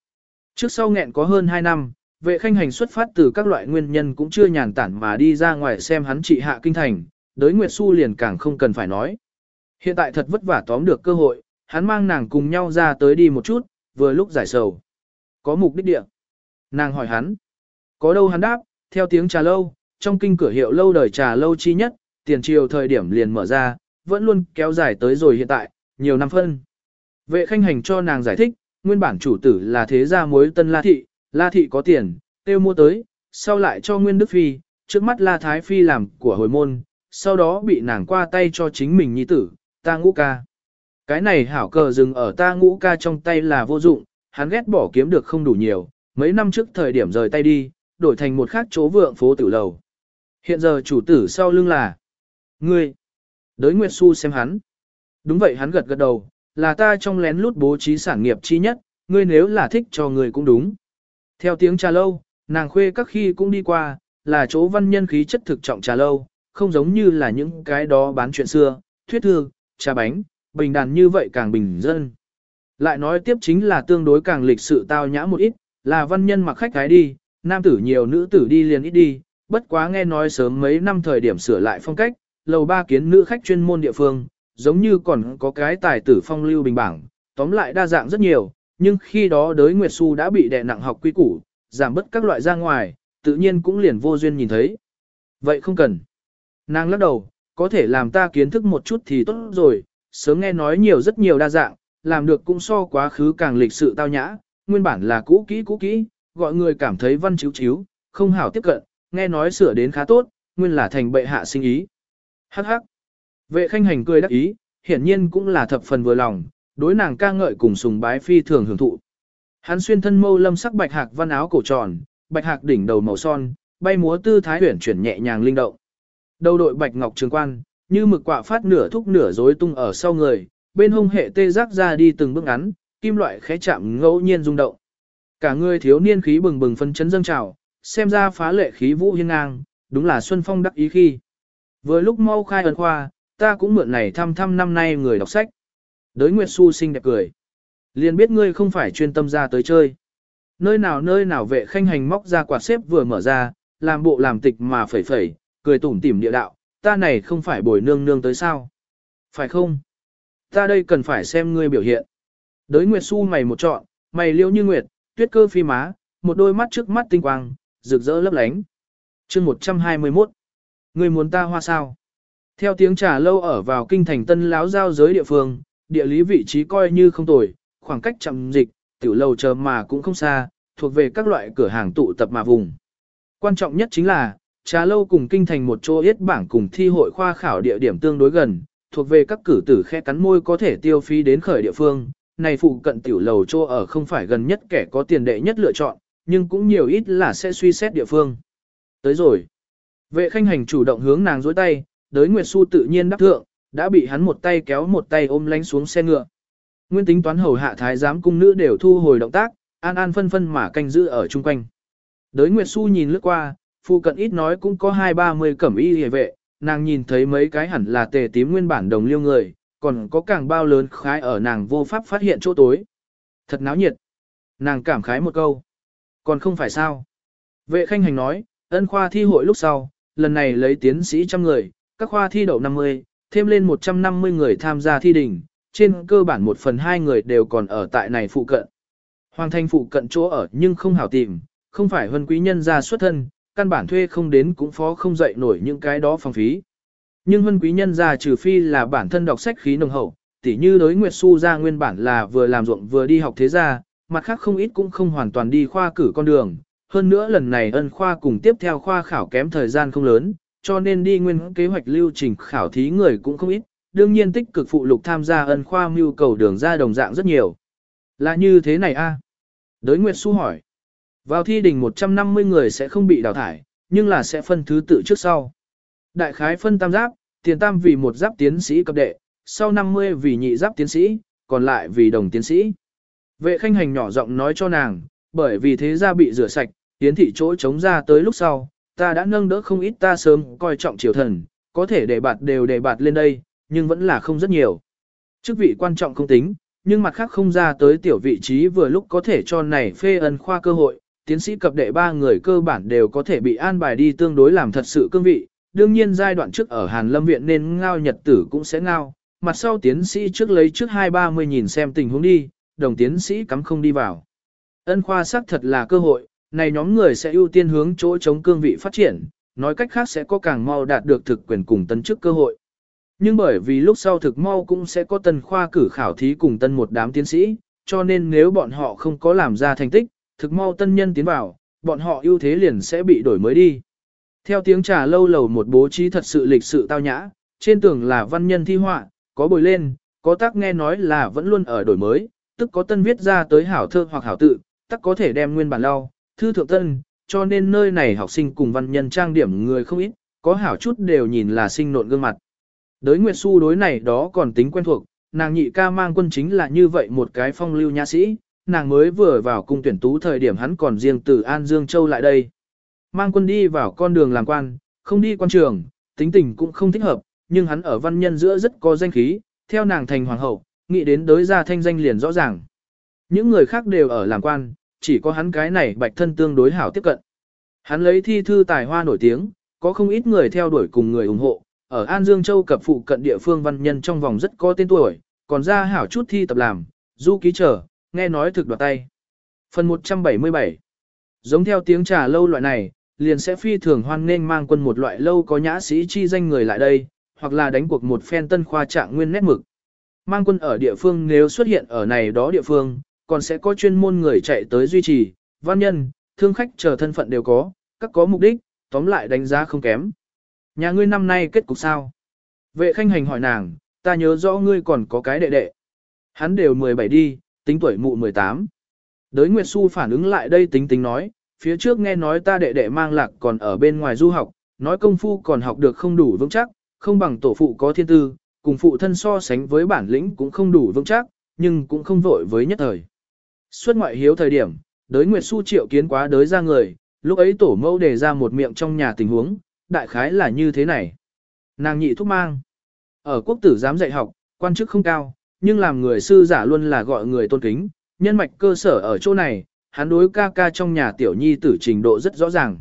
Trước sau nghẹn có hơn 2 năm, vệ khanh hành xuất phát từ các loại nguyên nhân cũng chưa nhàn tản mà đi ra ngoài xem hắn trị hạ kinh thành, đới Nguyệt Xu liền càng không cần phải nói. Hiện tại thật vất vả tóm được cơ hội, hắn mang nàng cùng nhau ra tới đi một chút, vừa lúc giải sầu. Có mục đích địa. Nàng hỏi hắn. Có đâu hắn đáp, theo tiếng trà lâu, trong kinh cửa hiệu lâu đời trà lâu chi nhất, tiền triều thời điểm liền mở ra, vẫn luôn kéo dài tới rồi hiện tại, nhiều năm phân. Vệ khanh hành cho nàng giải thích, nguyên bản chủ tử là thế gia mối tân La Thị, La Thị có tiền, tiêu mua tới, sau lại cho Nguyên Đức Phi, trước mắt La Thái Phi làm của hồi môn, sau đó bị nàng qua tay cho chính mình nhi tử, ta ngũ ca. Cái này hảo cờ dừng ở ta ngũ ca trong tay là vô dụng, hắn ghét bỏ kiếm được không đủ nhiều, mấy năm trước thời điểm rời tay đi, đổi thành một khác chỗ vượng phố tử lầu. Hiện giờ chủ tử sau lưng là ngươi. Đới Nguyệt Xu xem hắn. Đúng vậy hắn gật gật đầu, là ta trong lén lút bố trí sản nghiệp chi nhất, ngươi nếu là thích cho ngươi cũng đúng. Theo tiếng trà lâu, nàng khuê các khi cũng đi qua, là chỗ văn nhân khí chất thực trọng trà lâu, không giống như là những cái đó bán chuyện xưa, thuyết thư, trà bánh, bình đàn như vậy càng bình dân. Lại nói tiếp chính là tương đối càng lịch sự tao nhã một ít, là văn nhân mặc khách cái đi, nam tử nhiều nữ tử đi liền ít đi, bất quá nghe nói sớm mấy năm thời điểm sửa lại phong cách, lầu ba kiến nữ khách chuyên môn địa phương, giống như còn có cái tài tử phong lưu bình bảng, tóm lại đa dạng rất nhiều, nhưng khi đó đới Nguyệt Xu đã bị đè nặng học quy củ, giảm bớt các loại ra ngoài, tự nhiên cũng liền vô duyên nhìn thấy. Vậy không cần. Nàng lắc đầu, có thể làm ta kiến thức một chút thì tốt rồi, sớm nghe nói nhiều rất nhiều đa dạng, làm được cũng so quá khứ càng lịch sự tao nhã, nguyên bản là cũ kỹ cũ kỹ, gọi người cảm thấy văn chiếu chiếu, không hảo tiếp cận, nghe nói sửa đến khá tốt, nguyên là thành bệ hạ sinh ý. Hắc hắc. Vệ khanh hành cười đắc ý, hiển nhiên cũng là thập phần vừa lòng, đối nàng ca ngợi cùng sùng bái phi thường hưởng thụ. Hắn xuyên thân mâu lâm sắc bạch hạc văn áo cổ tròn, bạch hạc đỉnh đầu màu son, bay múa tư thái huyền chuyển nhẹ nhàng linh động. Đầu đội bạch ngọc trường quan, như mực quạ phát nửa thúc nửa rối tung ở sau người, bên hông hệ tê giác ra đi từng bước ngắn, kim loại khẽ chạm ngẫu nhiên rung động. Cả người thiếu niên khí bừng bừng phân chấn dâng trào, xem ra phá lệ khí vũ hiên ngang, đúng là Xuân Phong đắc ý khi. Vừa lúc mau khai ấn khoa, ta cũng mượn này thăm thăm năm nay người đọc sách. Đới Nguyệt Xu xinh đẹp cười. Liền biết ngươi không phải chuyên tâm ra tới chơi. Nơi nào nơi nào vệ khanh hành móc ra quạt xếp vừa mở ra, làm bộ làm tịch mà phẩy phẩy, cười tủm tỉm địa đạo, ta này không phải bồi nương nương tới sao. Phải không? Ta đây cần phải xem ngươi biểu hiện. Đới Nguyệt Xu mày một trọn, mày liêu như nguyệt, tuyết cơ phi má, một đôi mắt trước mắt tinh quang, rực rỡ lấp lánh. chương 121. Ngươi muốn ta hoa sao? Theo tiếng trà lâu ở vào kinh thành tân láo giao giới địa phương, địa lý vị trí coi như không tồi, khoảng cách chậm dịch, tiểu lầu chờ mà cũng không xa, thuộc về các loại cửa hàng tụ tập mà vùng. Quan trọng nhất chính là, trà lâu cùng kinh thành một chỗ yết bảng cùng thi hội khoa khảo địa điểm tương đối gần, thuộc về các cử tử khe cắn môi có thể tiêu phí đến khởi địa phương. Này phụ cận tiểu lầu chỗ ở không phải gần nhất kẻ có tiền đệ nhất lựa chọn, nhưng cũng nhiều ít là sẽ suy xét địa phương. Tới rồi. Vệ khanh hành chủ động hướng nàng dối tay, đới Nguyệt Xu tự nhiên đắc thượng, đã bị hắn một tay kéo một tay ôm lánh xuống xe ngựa. Nguyên tính toán hầu hạ thái giám cung nữ đều thu hồi động tác, an an phân phân mà canh giữ ở chung quanh. Đới Nguyệt Xu nhìn lướt qua, phụ cận ít nói cũng có hai ba mươi cẩm y hề vệ, nàng nhìn thấy mấy cái hẳn là tề tím nguyên bản đồng liêu người, còn có càng bao lớn khái ở nàng vô pháp phát hiện chỗ tối. Thật náo nhiệt. Nàng cảm khái một câu. Còn không phải sao. Vệ khanh hành nói, ân khoa thi hội lúc sau, lần này lấy tiến sĩ trăm người, các khoa thi đậu 50, thêm lên 150 người tham gia thi đỉnh, trên cơ bản một phần hai người đều còn ở tại này phụ cận. Hoàng thành phụ cận chỗ ở nhưng không hảo tìm, không phải huân quý nhân ra xuất thân, căn bản thuê không đến cũng phó không dậy nổi những cái đó phòng phí. Nhưng huân quý nhân ra trừ phi là bản thân đọc sách khí nồng hậu, tỉ như đối Nguyệt Xu ra nguyên bản là vừa làm ruộng vừa đi học thế gia, mặt khác không ít cũng không hoàn toàn đi khoa cử con đường. Hơn nữa lần này ân khoa cùng tiếp theo khoa khảo kém thời gian không lớn, cho nên đi nguyên kế hoạch lưu trình khảo thí người cũng không ít, đương nhiên tích cực phụ lục tham gia ân khoa mưu cầu đường ra đồng dạng rất nhiều. Là như thế này a? À? Đới Nguyệt Xu hỏi. Vào thi đình 150 người sẽ không bị đào thải, nhưng là sẽ phân thứ tự trước sau. Đại khái phân tam giáp, tiền tam vì một giáp tiến sĩ cấp đệ, sau 50 vì nhị giáp tiến sĩ, còn lại vì đồng tiến sĩ. Vệ khanh hành nhỏ giọng nói cho nàng, bởi vì thế ra bị rửa sạch, tiến thị chỗ chống ra tới lúc sau, ta đã nâng đỡ không ít ta sớm coi trọng triều thần, có thể để bạt đều để bạt lên đây, nhưng vẫn là không rất nhiều. Chức vị quan trọng không tính, nhưng mặt khác không ra tới tiểu vị trí vừa lúc có thể cho này phê ân khoa cơ hội, tiến sĩ cập đệ ba người cơ bản đều có thể bị an bài đi tương đối làm thật sự cương vị. Đương nhiên giai đoạn trước ở Hàn Lâm Viện nên ngao nhật tử cũng sẽ ngao, mặt sau tiến sĩ trước lấy trước hai ba mươi nhìn xem tình huống đi, đồng tiến sĩ cắm không đi vào. Ân khoa xác thật là cơ hội, này nhóm người sẽ ưu tiên hướng chỗ chống cương vị phát triển, nói cách khác sẽ có càng mau đạt được thực quyền cùng tân chức cơ hội. Nhưng bởi vì lúc sau thực mau cũng sẽ có tân khoa cử khảo thí cùng tân một đám tiến sĩ, cho nên nếu bọn họ không có làm ra thành tích, thực mau tân nhân tiến vào, bọn họ ưu thế liền sẽ bị đổi mới đi. Theo tiếng trà lâu lầu một bố trí thật sự lịch sự tao nhã, trên tường là văn nhân thi họa, có bồi lên, có tác nghe nói là vẫn luôn ở đổi mới, tức có tân viết ra tới hảo thơ hoặc hảo tự, tắc có thể đem nguyên bản lau, thư thượng tân, cho nên nơi này học sinh cùng văn nhân trang điểm người không ít, có hảo chút đều nhìn là sinh nộn gương mặt. Đới Nguyệt Xu đối này đó còn tính quen thuộc, nàng nhị ca mang quân chính là như vậy một cái phong lưu nhà sĩ, nàng mới vừa vào cung tuyển tú thời điểm hắn còn riêng từ An Dương Châu lại đây. Mang quân đi vào con đường làm quan, không đi quan trường, tính tình cũng không thích hợp, nhưng hắn ở văn nhân giữa rất có danh khí, theo nàng thành hoàng hậu, nghĩ đến đối gia thanh danh liền rõ ràng. Những người khác đều ở làm quan, chỉ có hắn cái này bạch thân tương đối hảo tiếp cận. Hắn lấy thi thư tài hoa nổi tiếng, có không ít người theo đuổi cùng người ủng hộ, ở An Dương Châu cập phụ cận địa phương văn nhân trong vòng rất có tên tuổi, còn ra hảo chút thi tập làm, du ký trở, nghe nói thực đoạt tay. Phần 177 Giống theo tiếng trà lâu loại này, liền sẽ phi thường hoan nên mang quân một loại lâu có nhã sĩ chi danh người lại đây, hoặc là đánh cuộc một phen tân khoa trạng nguyên nét mực. Mang quân ở địa phương nếu xuất hiện ở này đó địa phương, còn sẽ có chuyên môn người chạy tới duy trì, văn nhân, thương khách chờ thân phận đều có, các có mục đích, tóm lại đánh giá không kém. Nhà ngươi năm nay kết cục sao? Vệ khanh hành hỏi nàng, ta nhớ rõ ngươi còn có cái đệ đệ. Hắn đều 17 đi, tính tuổi mụ 18. Đới Nguyệt Xu phản ứng lại đây tính tính nói, phía trước nghe nói ta đệ đệ mang lạc còn ở bên ngoài du học, nói công phu còn học được không đủ vững chắc, không bằng tổ phụ có thiên tư, cùng phụ thân so sánh với bản lĩnh cũng không đủ vững chắc, nhưng cũng không vội với nhất thời. Xuất ngoại hiếu thời điểm, đới Nguyệt Xu triệu kiến quá đới ra người, lúc ấy tổ mẫu đề ra một miệng trong nhà tình huống, đại khái là như thế này. Nàng nhị thúc mang. Ở quốc tử giám dạy học, quan chức không cao, nhưng làm người sư giả luôn là gọi người tôn kính, nhân mạch cơ sở ở chỗ này, hắn đối ca ca trong nhà tiểu nhi tử trình độ rất rõ ràng.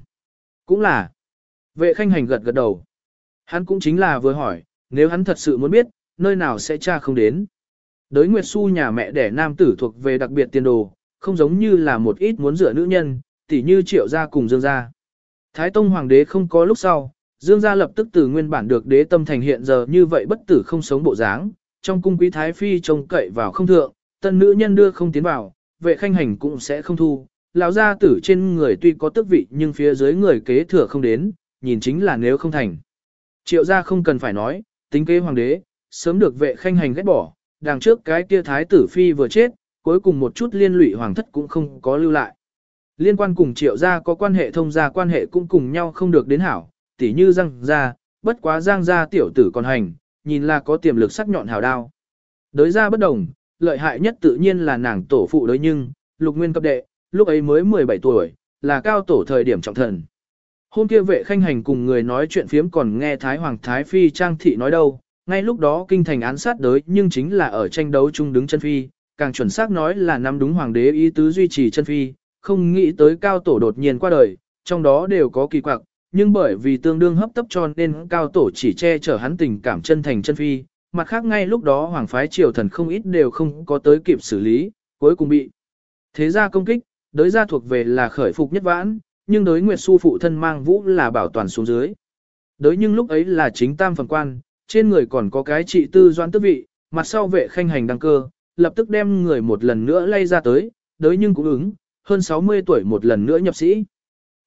Cũng là, vệ khanh hành gật gật đầu. Hắn cũng chính là vừa hỏi, nếu hắn thật sự muốn biết, nơi nào sẽ cha không đến. Đới Nguyệt Xu nhà mẹ đẻ nam tử thuộc về đặc biệt tiền đồ, không giống như là một ít muốn rửa nữ nhân, tỉ như triệu gia cùng dương gia. Thái Tông Hoàng đế không có lúc sau, dương gia lập tức từ nguyên bản được đế tâm thành hiện giờ như vậy bất tử không sống bộ dáng, trong cung quý thái phi trông cậy vào không thượng, tân nữ nhân đưa không tiến vào, vệ khanh hành cũng sẽ không thu. Lão gia tử trên người tuy có tước vị nhưng phía dưới người kế thừa không đến, nhìn chính là nếu không thành. Triệu gia không cần phải nói, tính kế hoàng đế, sớm được vệ khanh hành ghét bỏ, đằng trước cái kia thái tử phi vừa chết, cuối cùng một chút liên lụy hoàng thất cũng không có lưu lại. Liên quan cùng triệu gia có quan hệ thông gia quan hệ cũng cùng nhau không được đến hảo, tỉ như răng gia, bất quá giang gia tiểu tử còn hành, nhìn là có tiềm lực sắc nhọn hào đao. Đối ra bất đồng, lợi hại nhất tự nhiên là nàng tổ phụ đối nhưng, lục nguyên cấp đệ, lúc ấy mới 17 tuổi, là cao tổ thời điểm trọng thần. Hôm kia vệ khanh hành cùng người nói chuyện phiếm còn nghe Thái Hoàng Thái Phi Trang Thị nói đâu, ngay lúc đó kinh thành án sát đới nhưng chính là ở tranh đấu chung đứng chân Phi, càng chuẩn xác nói là nắm đúng Hoàng đế ý tứ duy trì chân Phi, không nghĩ tới cao tổ đột nhiên qua đời, trong đó đều có kỳ quặc, nhưng bởi vì tương đương hấp tấp cho nên cao tổ chỉ che chở hắn tình cảm chân thành chân Phi, mặt khác ngay lúc đó Hoàng phái triều thần không ít đều không có tới kịp xử lý, cuối cùng bị thế gia công kích, đới gia thuộc về là khởi phục nhất vãn, nhưng đối Nguyệt su phụ thân mang vũ là bảo toàn xuống dưới. Đối nhưng lúc ấy là chính tam phần quan, trên người còn có cái trị tư doan tước vị, mặt sau vệ khanh hành đăng cơ, lập tức đem người một lần nữa lay ra tới, đối nhưng cũng ứng, hơn 60 tuổi một lần nữa nhập sĩ.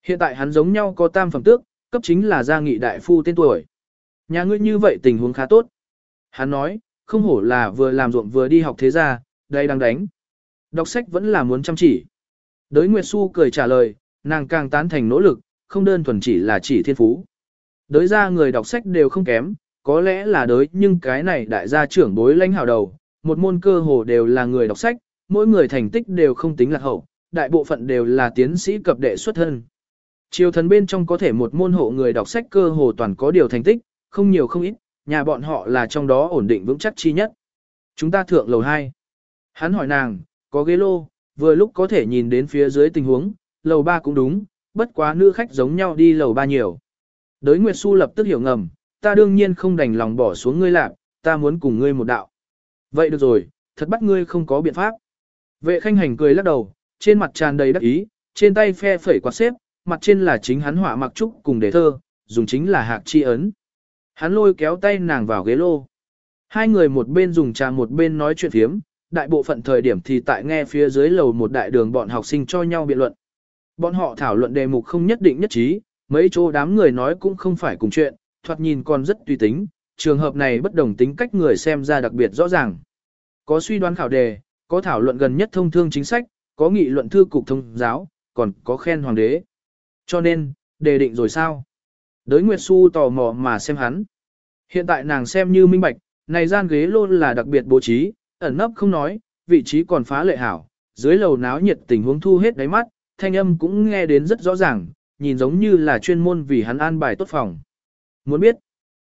Hiện tại hắn giống nhau có tam phẩm tước, cấp chính là gia nghị đại phu tên tuổi. Nhà ngươi như vậy tình huống khá tốt. Hắn nói, không hổ là vừa làm ruộng vừa đi học thế gia, đây đang đánh. Đọc sách vẫn là muốn chăm chỉ. Đới Nguyệt Xu cười trả lời, nàng càng tán thành nỗ lực, không đơn thuần chỉ là chỉ thiên phú. Đới ra người đọc sách đều không kém, có lẽ là đới nhưng cái này đại gia trưởng bối lãnh hào đầu, một môn cơ hồ đều là người đọc sách, mỗi người thành tích đều không tính lạc hậu, đại bộ phận đều là tiến sĩ cập đệ xuất thân. Triều thần bên trong có thể một môn hộ người đọc sách cơ hồ toàn có điều thành tích, không nhiều không ít, nhà bọn họ là trong đó ổn định vững chắc chi nhất. Chúng ta thượng lầu 2. Hắn hỏi nàng, có ghế lô, vừa lúc có thể nhìn đến phía dưới tình huống, lầu 3 cũng đúng, bất quá nữ khách giống nhau đi lầu 3 nhiều. Đới Nguyệt Xu lập tức hiểu ngầm, ta đương nhiên không đành lòng bỏ xuống ngươi lạc, ta muốn cùng ngươi một đạo. Vậy được rồi, thật bắt ngươi không có biện pháp. Vệ khanh hành cười lắc đầu, trên mặt tràn đầy đắc ý, trên tay phe phẩy quạt xếp, mặt trên là chính hắn họa mặc trúc cùng đề thơ, dùng chính là hạc chi ấn. Hắn lôi kéo tay nàng vào ghế lô. Hai người một bên dùng trà một bên nói chuyện phiếm, đại bộ phận thời điểm thì tại nghe phía dưới lầu một đại đường bọn học sinh cho nhau biện luận. Bọn họ thảo luận đề mục không nhất định nhất trí, mấy chỗ đám người nói cũng không phải cùng chuyện, thoạt nhìn còn rất tùy tính, trường hợp này bất đồng tính cách người xem ra đặc biệt rõ ràng. Có suy đoán khảo đề, có thảo luận gần nhất thông thương chính sách, có nghị luận thư cục thông giáo, còn có khen hoàng đế. Cho nên, đề định rồi sao? Đới Nguyệt Xu tò mò mà xem hắn. Hiện tại nàng xem như minh bạch, này gian ghế luôn là đặc biệt bố trí, ẩn nấp không nói, vị trí còn phá lệ hảo, dưới lầu náo nhiệt tình huống thu hết đáy mắt, thanh âm cũng nghe đến rất rõ ràng, nhìn giống như là chuyên môn vì hắn an bài tốt phòng. Muốn biết?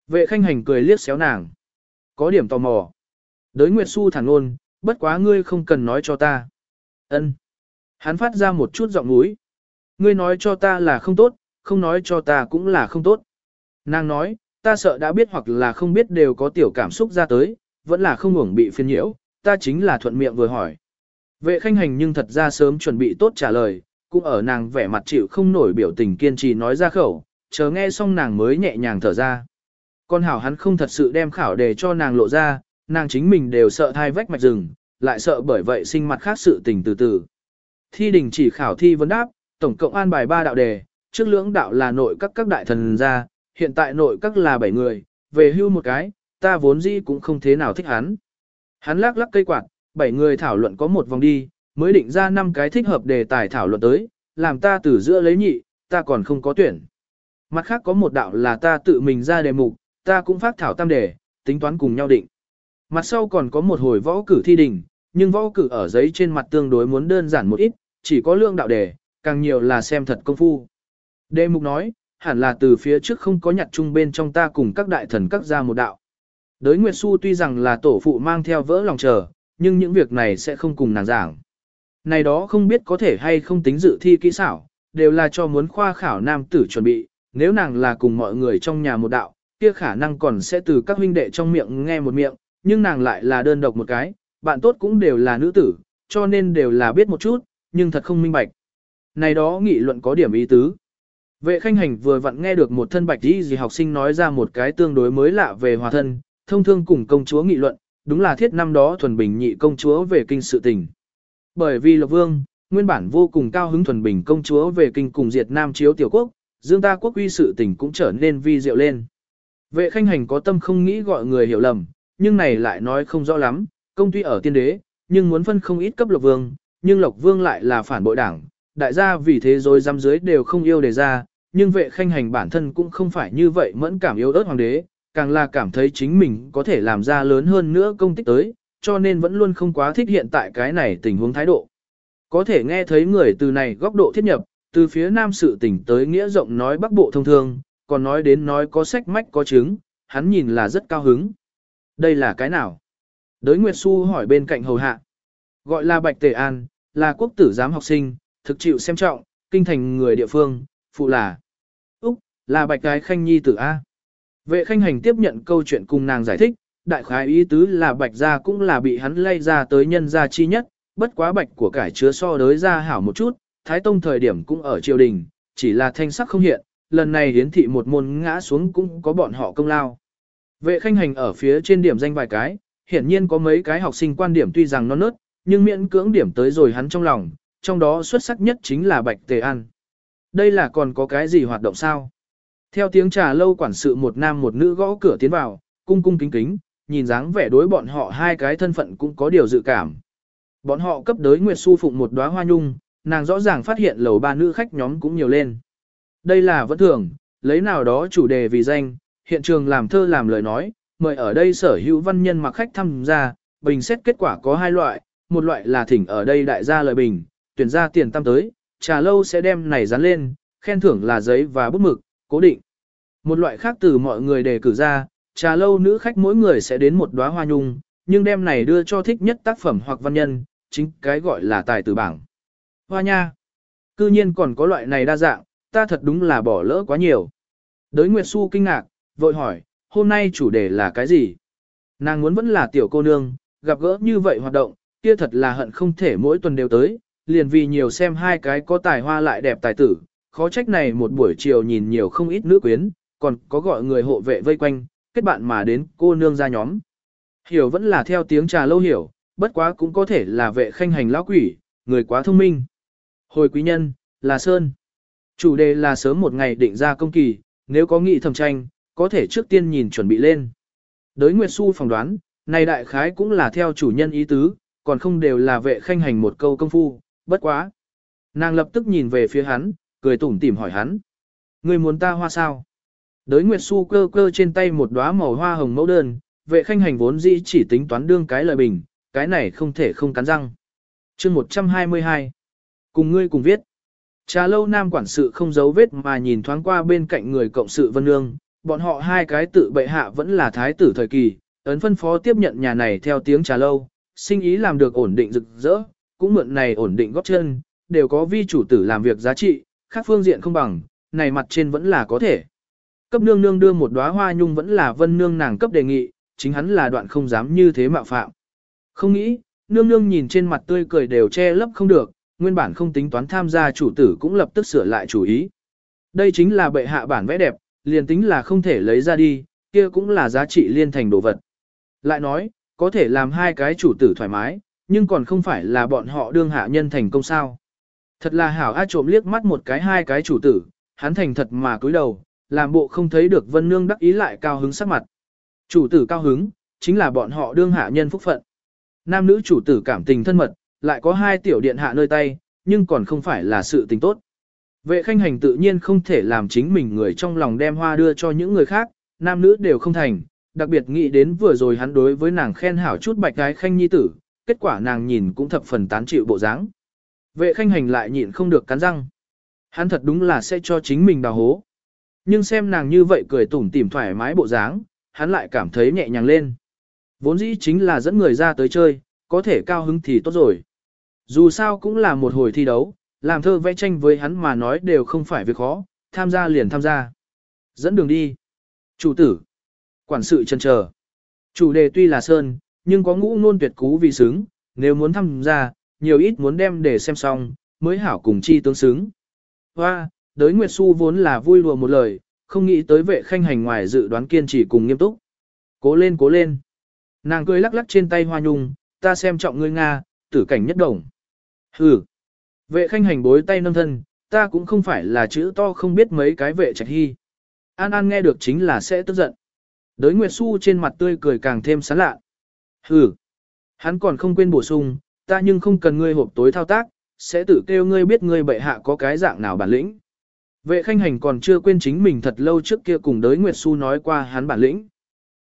Vệ khanh hành cười liếc xéo nàng. Có điểm tò mò. Đới Nguyệt Xu thẳng luôn, bất quá ngươi không cần nói cho ta. Ân. Hắn phát ra một chút giọng núi. Ngươi nói cho ta là không tốt, không nói cho ta cũng là không tốt. Nàng nói, ta sợ đã biết hoặc là không biết đều có tiểu cảm xúc ra tới, vẫn là không ngủng bị phiền nhiễu, ta chính là thuận miệng vừa hỏi. Vệ khanh hành nhưng thật ra sớm chuẩn bị tốt trả lời, cũng ở nàng vẻ mặt chịu không nổi biểu tình kiên trì nói ra khẩu, chờ nghe xong nàng mới nhẹ nhàng thở ra. Con hảo hắn không thật sự đem khảo đề cho nàng lộ ra, nàng chính mình đều sợ thai vách mạch rừng, lại sợ bởi vậy sinh mặt khác sự tình từ từ. Thi đình chỉ khảo thi vấn đáp, tổng cộng an bài 3 đạo đề, trước lưỡng đạo là nội các các đại thần gia, hiện tại nội các là 7 người, về hưu một cái, ta vốn dĩ cũng không thế nào thích hắn. Hắn lắc lắc cây quạt, 7 người thảo luận có một vòng đi, mới định ra 5 cái thích hợp đề tài thảo luận tới, làm ta từ giữa lấy nhị, ta còn không có tuyển. Mặt khác có một đạo là ta tự mình ra đề mục, ta cũng phát thảo tam đề, tính toán cùng nhau định. Mặt sau còn có một hồi võ cử thi đình, nhưng võ cử ở giấy trên mặt tương đối muốn đơn giản một ít, chỉ có lượng đạo đề, càng nhiều là xem thật công phu. Đề mục nói, hẳn là từ phía trước không có nhặt chung bên trong ta cùng các đại thần các gia một đạo. Đới Nguyệt Xu tuy rằng là tổ phụ mang theo vỡ lòng chờ, nhưng những việc này sẽ không cùng nàng giảng. Này đó không biết có thể hay không tính dự thi kỹ xảo, đều là cho muốn khoa khảo nam tử chuẩn bị, nếu nàng là cùng mọi người trong nhà một đạo, kia khả năng còn sẽ từ các huynh đệ trong miệng nghe một miệng, nhưng nàng lại là đơn độc một cái, bạn tốt cũng đều là nữ tử, cho nên đều là biết một chút, nhưng thật không minh bạch. Này đó nghị luận có điểm ý tứ. Vệ khanh hành vừa vặn nghe được một thân bạch đi gì học sinh nói ra một cái tương đối mới lạ về hòa thân, thông thương cùng công chúa nghị luận, đúng là thiết năm đó thuần bình nhị công chúa về kinh sự tình. Bởi vì Lộc Vương, nguyên bản vô cùng cao hứng thuần bình công chúa về kinh cùng diệt Nam chiếu tiểu quốc, dương ta quốc uy sự tình cũng trở nên vi diệu lên. Vệ khanh hành có tâm không nghĩ gọi người hiểu lầm, nhưng này lại nói không rõ lắm, công tuy ở tiên đế, nhưng muốn phân không ít cấp Lộc Vương, nhưng Lộc Vương lại là phản bội đảng, đại gia vì thế rồi giam dưới đều không yêu đề ra, nhưng vệ khanh hành bản thân cũng không phải như vậy mẫn cảm yếu ớt hoàng đế, càng là cảm thấy chính mình có thể làm ra lớn hơn nữa công tích tới, cho nên vẫn luôn không quá thích hiện tại cái này tình huống thái độ. Có thể nghe thấy người từ này góc độ thiết nhập, từ phía nam sự tỉnh tới nghĩa rộng nói bắc bộ thông thường, còn nói đến nói có sách mách có chứng, hắn nhìn là rất cao hứng. Đây là cái nào? Đới Nguyệt Xu hỏi bên cạnh hầu hạ. Gọi là Bạch Tề An, là quốc tử giám học sinh, thực chịu xem trọng, kinh thành người địa phương, phụ là. Úc, là Bạch Cái Khanh Nhi tử A. Vệ khanh hành tiếp nhận câu chuyện cùng nàng giải thích, đại khái ý tứ là Bạch gia cũng là bị hắn lay ra tới nhân gia chi nhất, bất quá Bạch của cải chứa so đới ra hảo một chút, Thái Tông thời điểm cũng ở triều đình, chỉ là thanh sắc không hiện, lần này hiến thị một môn ngã xuống cũng có bọn họ công lao. Vệ khanh hành ở phía trên điểm danh vài cái, hiển nhiên có mấy cái học sinh quan điểm tuy rằng non nớt, nhưng miễn cưỡng điểm tới rồi hắn trong lòng, trong đó xuất sắc nhất chính là Bạch Tề An. Đây là còn có cái gì hoạt động sao? Theo tiếng trà lâu quản sự một nam một nữ gõ cửa tiến vào, cung cung kính kính, nhìn dáng vẻ đối bọn họ hai cái thân phận cũng có điều dự cảm. Bọn họ cấp đới Nguyệt Xu phụng một đóa hoa nhung, nàng rõ ràng phát hiện lầu ba nữ khách nhóm cũng nhiều lên. Đây là vẫn thường, lấy nào đó chủ đề vì danh, hiện trường làm thơ làm lời nói, mời ở đây sở hữu văn nhân mặc khách tham gia, bình xét kết quả có hai loại, một loại là thỉnh ở đây đại gia lời bình, tuyển ra tiền tam tới, trà lâu sẽ đem này dán lên, khen thưởng là giấy và bút mực, cố định. Một loại khác từ mọi người đề cử ra, trà lâu nữ khách mỗi người sẽ đến một đóa hoa nhung, nhưng đem này đưa cho thích nhất tác phẩm hoặc văn nhân, chính cái gọi là tài tử bảng. Hoa nha! Cư nhiên còn có loại này đa dạng, ta thật đúng là bỏ lỡ quá nhiều. Đới Nguyệt Xu kinh ngạc, vội hỏi, hôm nay chủ đề là cái gì? Nàng muốn vẫn là tiểu cô nương, gặp gỡ như vậy hoạt động, kia thật là hận không thể mỗi tuần đều tới, liền vì nhiều xem hai cái có tài hoa lại đẹp tài tử, khó trách này một buổi chiều nhìn nhiều không ít nữ quyến, còn có gọi người hộ vệ vây quanh, kết bạn mà đến cô nương ra nhóm. Hiểu vẫn là theo tiếng trà lâu hiểu, bất quá cũng có thể là vệ khanh hành lão quỷ, người quá thông minh. Hồi quý nhân, là Sơn. Chủ đề là sớm một ngày định ra công kỳ, nếu có nghị thẩm tranh, có thể trước tiên nhìn chuẩn bị lên. Đới Nguyệt Xu phỏng đoán, này đại khái cũng là theo chủ nhân ý tứ, còn không đều là vệ khanh hành một câu công phu, bất quá. Nàng lập tức nhìn về phía hắn, cười tủm tỉm hỏi hắn. Người muốn ta hoa sao? Đới Nguyệt Xu cơ cơ trên tay một đóa màu hoa hồng mẫu đơn, vệ khanh hành vốn dĩ chỉ tính toán đương cái lời bình, cái này không thể không cắn răng. chương 122. Cùng ngươi cùng viết. Trà lâu nam quản sự không giấu vết mà nhìn thoáng qua bên cạnh người cộng sự vân nương, bọn họ hai cái tự bệ hạ vẫn là thái tử thời kỳ, ấn phân phó tiếp nhận nhà này theo tiếng trà lâu, sinh ý làm được ổn định rực rỡ, cũng mượn này ổn định góp chân, đều có vi chủ tử làm việc giá trị, khác phương diện không bằng, này mặt trên vẫn là có thể. Cấp nương nương đưa một đóa hoa nhung vẫn là vân nương nàng cấp đề nghị, chính hắn là đoạn không dám như thế mạo phạm. Không nghĩ, nương nương nhìn trên mặt tươi cười đều che lấp không được, nguyên bản không tính toán tham gia chủ tử cũng lập tức sửa lại chủ ý. Đây chính là bệ hạ bản vẽ đẹp, liền tính là không thể lấy ra đi, kia cũng là giá trị liên thành đồ vật. Lại nói, có thể làm hai cái chủ tử thoải mái, nhưng còn không phải là bọn họ đương hạ nhân thành công sao. Thật là hảo A trộm liếc mắt một cái hai cái chủ tử, hắn thành thật mà cúi đầu, làm bộ không thấy được vân nương đắc ý lại cao hứng sắc mặt. Chủ tử cao hứng, chính là bọn họ đương hạ nhân phúc phận. Nam nữ chủ tử cảm tình thân mật, lại có hai tiểu điện hạ nơi tay, nhưng còn không phải là sự tình tốt. Vệ khanh hành tự nhiên không thể làm chính mình người trong lòng đem hoa đưa cho những người khác, nam nữ đều không thành, đặc biệt nghĩ đến vừa rồi hắn đối với nàng khen hảo chút bạch gái khanh nhi tử, kết quả nàng nhìn cũng thập phần tán chịu bộ dáng. Vệ khanh hành lại nhịn không được cắn răng. Hắn thật đúng là sẽ cho chính mình đào hố. Nhưng xem nàng như vậy cười tủm tỉm thoải mái bộ dáng, hắn lại cảm thấy nhẹ nhàng lên. Vốn dĩ chính là dẫn người ra tới chơi, có thể cao hứng thì tốt rồi. Dù sao cũng là một hồi thi đấu, làm thơ vẽ tranh với hắn mà nói đều không phải việc khó, tham gia liền tham gia. Dẫn đường đi. Chủ tử. Quản sự chân chờ. Chủ đề tuy là sơn, nhưng có ngũ ngôn tuyệt cú vì xứng, nếu muốn tham gia, nhiều ít muốn đem để xem xong, mới hảo cùng chi tương xứng. Hoa, đới Nguyệt Xu vốn là vui lùa một lời, không nghĩ tới vệ khanh hành ngoài dự đoán kiên trì cùng nghiêm túc. Cố lên cố lên. Nàng cười lắc lắc trên tay hoa nhung, ta xem trọng ngươi Nga, tử cảnh nhất đồng. Hừ. Vệ khanh hành bối tay nâng thân, ta cũng không phải là chữ to không biết mấy cái vệ trạch hy. An An nghe được chính là sẽ tức giận. Đới Nguyệt Xu trên mặt tươi cười càng thêm sán lạ. Hừ. Hắn còn không quên bổ sung, ta nhưng không cần ngươi hộp tối thao tác, sẽ tự kêu ngươi biết ngươi bệ hạ có cái dạng nào bản lĩnh. Vệ khanh hành còn chưa quên chính mình thật lâu trước kia cùng đới Nguyệt Xu nói qua hắn bản lĩnh.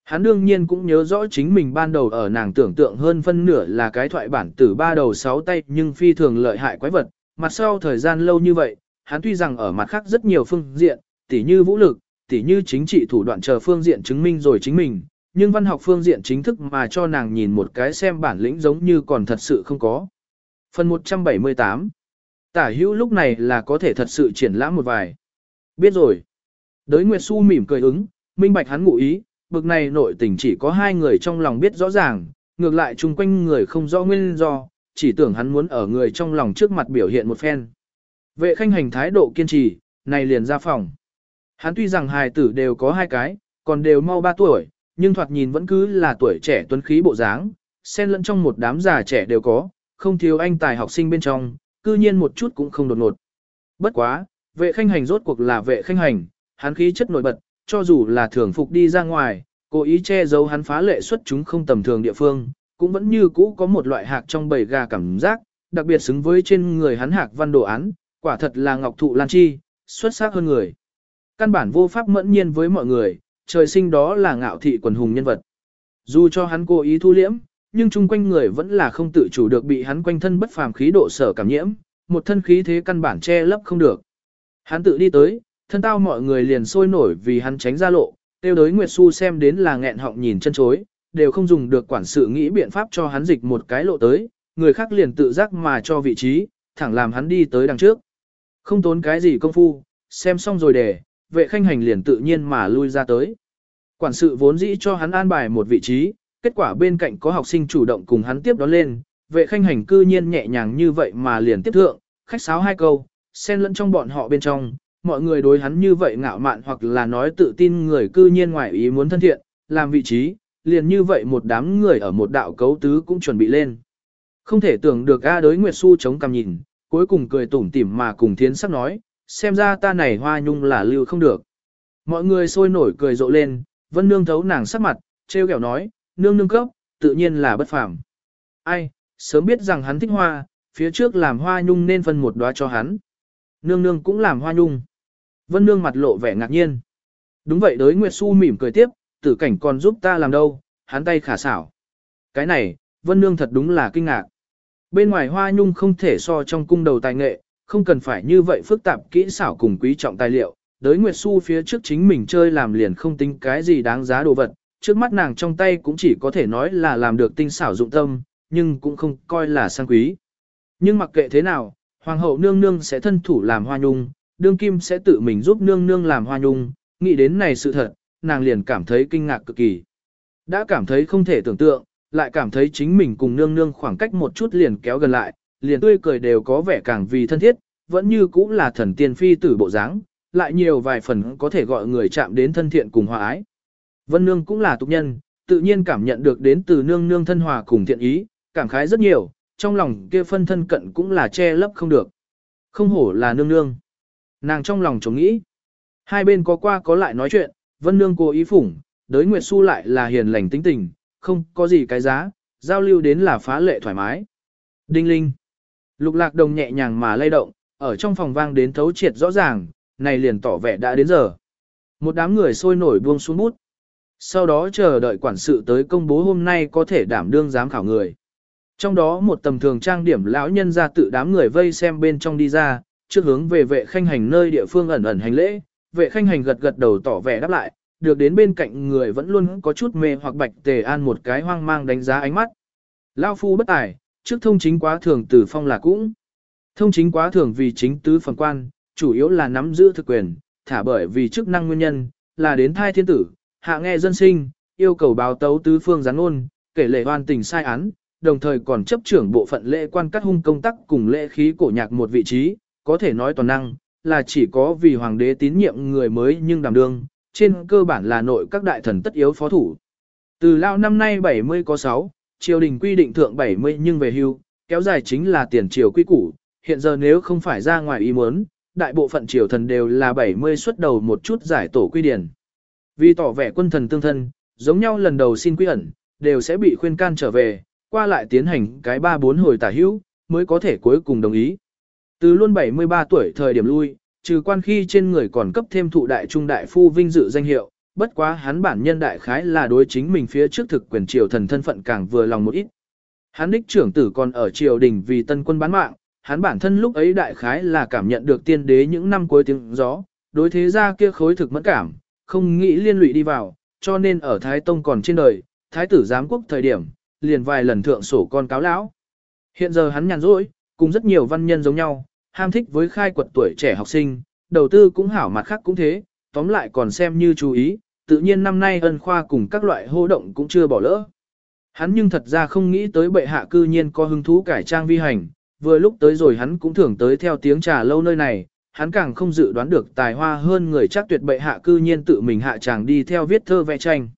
Hắn đương nhiên cũng nhớ rõ chính mình ban đầu ở nàng tưởng tượng hơn phân nửa là cái thoại bản tử ba đầu sáu tay nhưng phi thường lợi hại quái vật, mặt sau thời gian lâu như vậy, hắn tuy rằng ở mặt khác rất nhiều phương diện, tỉ như vũ lực, tỉ như chính trị thủ đoạn chờ phương diện chứng minh rồi chính mình, nhưng văn học phương diện chính thức mà cho nàng nhìn một cái xem bản lĩnh giống như còn thật sự không có. Phần 178 Tả hữu lúc này là có thể thật sự triển lãm một vài. Biết rồi. Đới Nguyệt Xu mỉm cười ứng, minh bạch hắn ngụ ý, bực này nội tình chỉ có hai người trong lòng biết rõ ràng, ngược lại chung quanh người không rõ nguyên do, chỉ tưởng hắn muốn ở người trong lòng trước mặt biểu hiện một phen. Vệ khanh hành thái độ kiên trì, này liền ra phòng. Hắn tuy rằng hài tử đều có hai cái, còn đều mau ba tuổi, nhưng thoạt nhìn vẫn cứ là tuổi trẻ tuấn khí bộ dáng, xen lẫn trong một đám già trẻ đều có, không thiếu anh tài học sinh bên trong, cư nhiên một chút cũng không đột ngột. Bất quá, vệ khanh hành rốt cuộc là vệ khanh hành, hắn khí chất nổi bật, cho dù là thường phục đi ra ngoài, cố ý che giấu hắn phá lệ xuất chúng không tầm thường địa phương, cũng vẫn như cũ có một loại hạc trong bầy gà cảm giác, đặc biệt xứng với trên người hắn hạc văn đồ án, quả thật là ngọc thụ lan chi, xuất sắc hơn người. Căn bản vô pháp mẫn nhiên với mọi người, trời sinh đó là ngạo thị quần hùng nhân vật. Dù cho hắn cố ý thu liễm, nhưng chung quanh người vẫn là không tự chủ được bị hắn quanh thân bất phàm khí độ sở cảm nhiễm, một thân khí thế căn bản che lấp không được. Hắn tự đi tới, thân tao mọi người liền sôi nổi vì hắn tránh ra lộ, tiêu đới Nguyệt Xu xem đến là nghẹn họng nhìn chân chối, đều không dùng được quản sự nghĩ biện pháp cho hắn dịch một cái lộ tới, người khác liền tự giác mà cho vị trí, thẳng làm hắn đi tới đằng trước. Không tốn cái gì công phu, xem xong rồi để, vệ khanh hành liền tự nhiên mà lui ra tới. Quản sự vốn dĩ cho hắn an bài một vị trí, kết quả bên cạnh có học sinh chủ động cùng hắn tiếp đón lên, vệ khanh hành cư nhiên nhẹ nhàng như vậy mà liền tiếp thượng, khách sáo hai câu, xen lẫn trong bọn họ bên trong, mọi người đối hắn như vậy ngạo mạn hoặc là nói tự tin người cư nhiên ngoài ý muốn thân thiện, làm vị trí, liền như vậy một đám người ở một đạo cấu tứ cũng chuẩn bị lên. Không thể tưởng được A đối Nguyệt Xu chống cằm nhìn, cuối cùng cười tủm tỉm mà cùng thiến sắc nói, xem ra ta này hoa nhung là lưu không được. Mọi người sôi nổi cười rộ lên, vân nương thấu nàng sắc mặt, treo kẹo nói, nương nương cấp, tự nhiên là bất phàm. Ai, sớm biết rằng hắn thích hoa, phía trước làm hoa nhung nên phân một đóa cho hắn. Nương nương cũng làm hoa nhung. Vân nương mặt lộ vẻ ngạc nhiên. Đúng vậy đới Nguyệt Xu mỉm cười tiếp, tử cảnh còn giúp ta làm đâu, hắn tay khả xảo. Cái này, Vân nương thật đúng là kinh ngạc. Bên ngoài hoa nhung không thể so trong cung đầu tài nghệ, không cần phải như vậy phức tạp kỹ xảo cùng quý trọng tài liệu. Đới Nguyệt Xu phía trước chính mình chơi làm liền không tính cái gì đáng giá đồ vật, trước mắt nàng trong tay cũng chỉ có thể nói là làm được tinh xảo dụng tâm, nhưng cũng không coi là sang quý. Nhưng mặc kệ thế nào, Hoàng hậu nương nương sẽ thân thủ làm hoa nhung, đương kim sẽ tự mình giúp nương nương làm hoa nhung, nghĩ đến này sự thật, nàng liền cảm thấy kinh ngạc cực kỳ. Đã cảm thấy không thể tưởng tượng, lại cảm thấy chính mình cùng nương nương khoảng cách một chút liền kéo gần lại, liền tươi cười đều có vẻ càng vì thân thiết, vẫn như cũng là thần tiên phi tử bộ dáng, lại nhiều vài phần có thể gọi người chạm đến thân thiện cùng hòa ái. Vân nương cũng là tục nhân, tự nhiên cảm nhận được đến từ nương nương thân hòa cùng thiện ý, cảm khái rất nhiều, trong lòng kia phân thân cận cũng là che lấp không được. Không hổ là nương nương. Nàng trong lòng chống nghĩ. Hai bên có qua có lại nói chuyện, vân nương cố ý phủng, đới Nguyệt Xu lại là hiền lành tính tình, không có gì cái giá, giao lưu đến là phá lệ thoải mái. Đinh linh. Lục lạc đồng nhẹ nhàng mà lay động, ở trong phòng vang đến thấu triệt rõ ràng, này liền tỏ vẻ đã đến giờ. Một đám người sôi nổi buông xuống bút. Sau đó chờ đợi quản sự tới công bố hôm nay có thể đảm đương giám khảo người. Trong đó một tầm thường trang điểm lão nhân ra tự đám người vây xem bên trong đi ra, trước hướng về vệ khanh hành nơi địa phương ẩn ẩn hành lễ, vệ khanh hành gật gật đầu tỏ vẻ đáp lại, được đến bên cạnh người vẫn luôn có chút mê hoặc bạch tề an một cái hoang mang đánh giá ánh mắt. Lao phu bất tài, trước thông chính quá thường từ phong là cũng. Thông chính quá thường vì chính tứ phần quan, chủ yếu là nắm giữ thực quyền, thả bởi vì chức năng nguyên nhân, là đến thai thiên tử, hạ nghe dân sinh, yêu cầu báo tấu tứ phương gián ôn, kể lệ hoàn tình sai án, đồng thời còn chấp trưởng bộ phận lễ quan cắt hung công tác cùng lễ khí cổ nhạc một vị trí, có thể nói toàn năng, là chỉ có vì hoàng đế tín nhiệm người mới nhưng đảm đương, trên cơ bản là nội các đại thần tất yếu phó thủ. Từ lao năm nay 70 có 6, triều đình quy định thượng 70 nhưng về hưu, kéo dài chính là tiền triều quy củ, hiện giờ nếu không phải ra ngoài ý muốn, đại bộ phận triều thần đều là 70 xuất đầu một chút giải tổ quy điển. Vì tỏ vẻ quân thần tương thân, giống nhau lần đầu xin quy ẩn, đều sẽ bị khuyên can trở về, qua lại tiến hành cái 3-4 hồi tả hữu, mới có thể cuối cùng đồng ý. Từ luôn 73 tuổi thời điểm lui, trừ quan khi trên người còn cấp thêm thụ đại trung đại phu vinh dự danh hiệu, bất quá hắn bản nhân đại khái là đối chính mình phía trước thực quyền triều thần thân phận càng vừa lòng một ít. Hắn đích trưởng tử còn ở triều đình vì tân quân bán mạng, hắn bản thân lúc ấy đại khái là cảm nhận được tiên đế những năm cuối tiếng gió, đối thế gia kia khối thực mẫn cảm, không nghĩ liên lụy đi vào, cho nên ở Thái Tông còn trên đời, Thái tử giám quốc thời điểm, liền vài lần thượng sổ con cáo lão. Hiện giờ hắn nhàn rỗi, cùng rất nhiều văn nhân giống nhau, ham thích với khai quật tuổi trẻ học sinh, đầu tư cũng hảo mặt khác cũng thế, tóm lại còn xem như chú ý, tự nhiên năm nay ân khoa cùng các loại hô động cũng chưa bỏ lỡ. Hắn nhưng thật ra không nghĩ tới bệ hạ cư nhiên có hứng thú cải trang vi hành, vừa lúc tới rồi hắn cũng thường tới theo tiếng trà lâu nơi này, hắn càng không dự đoán được tài hoa hơn người chắc tuyệt bệ hạ cư nhiên tự mình hạ chàng đi theo viết thơ vẽ tranh.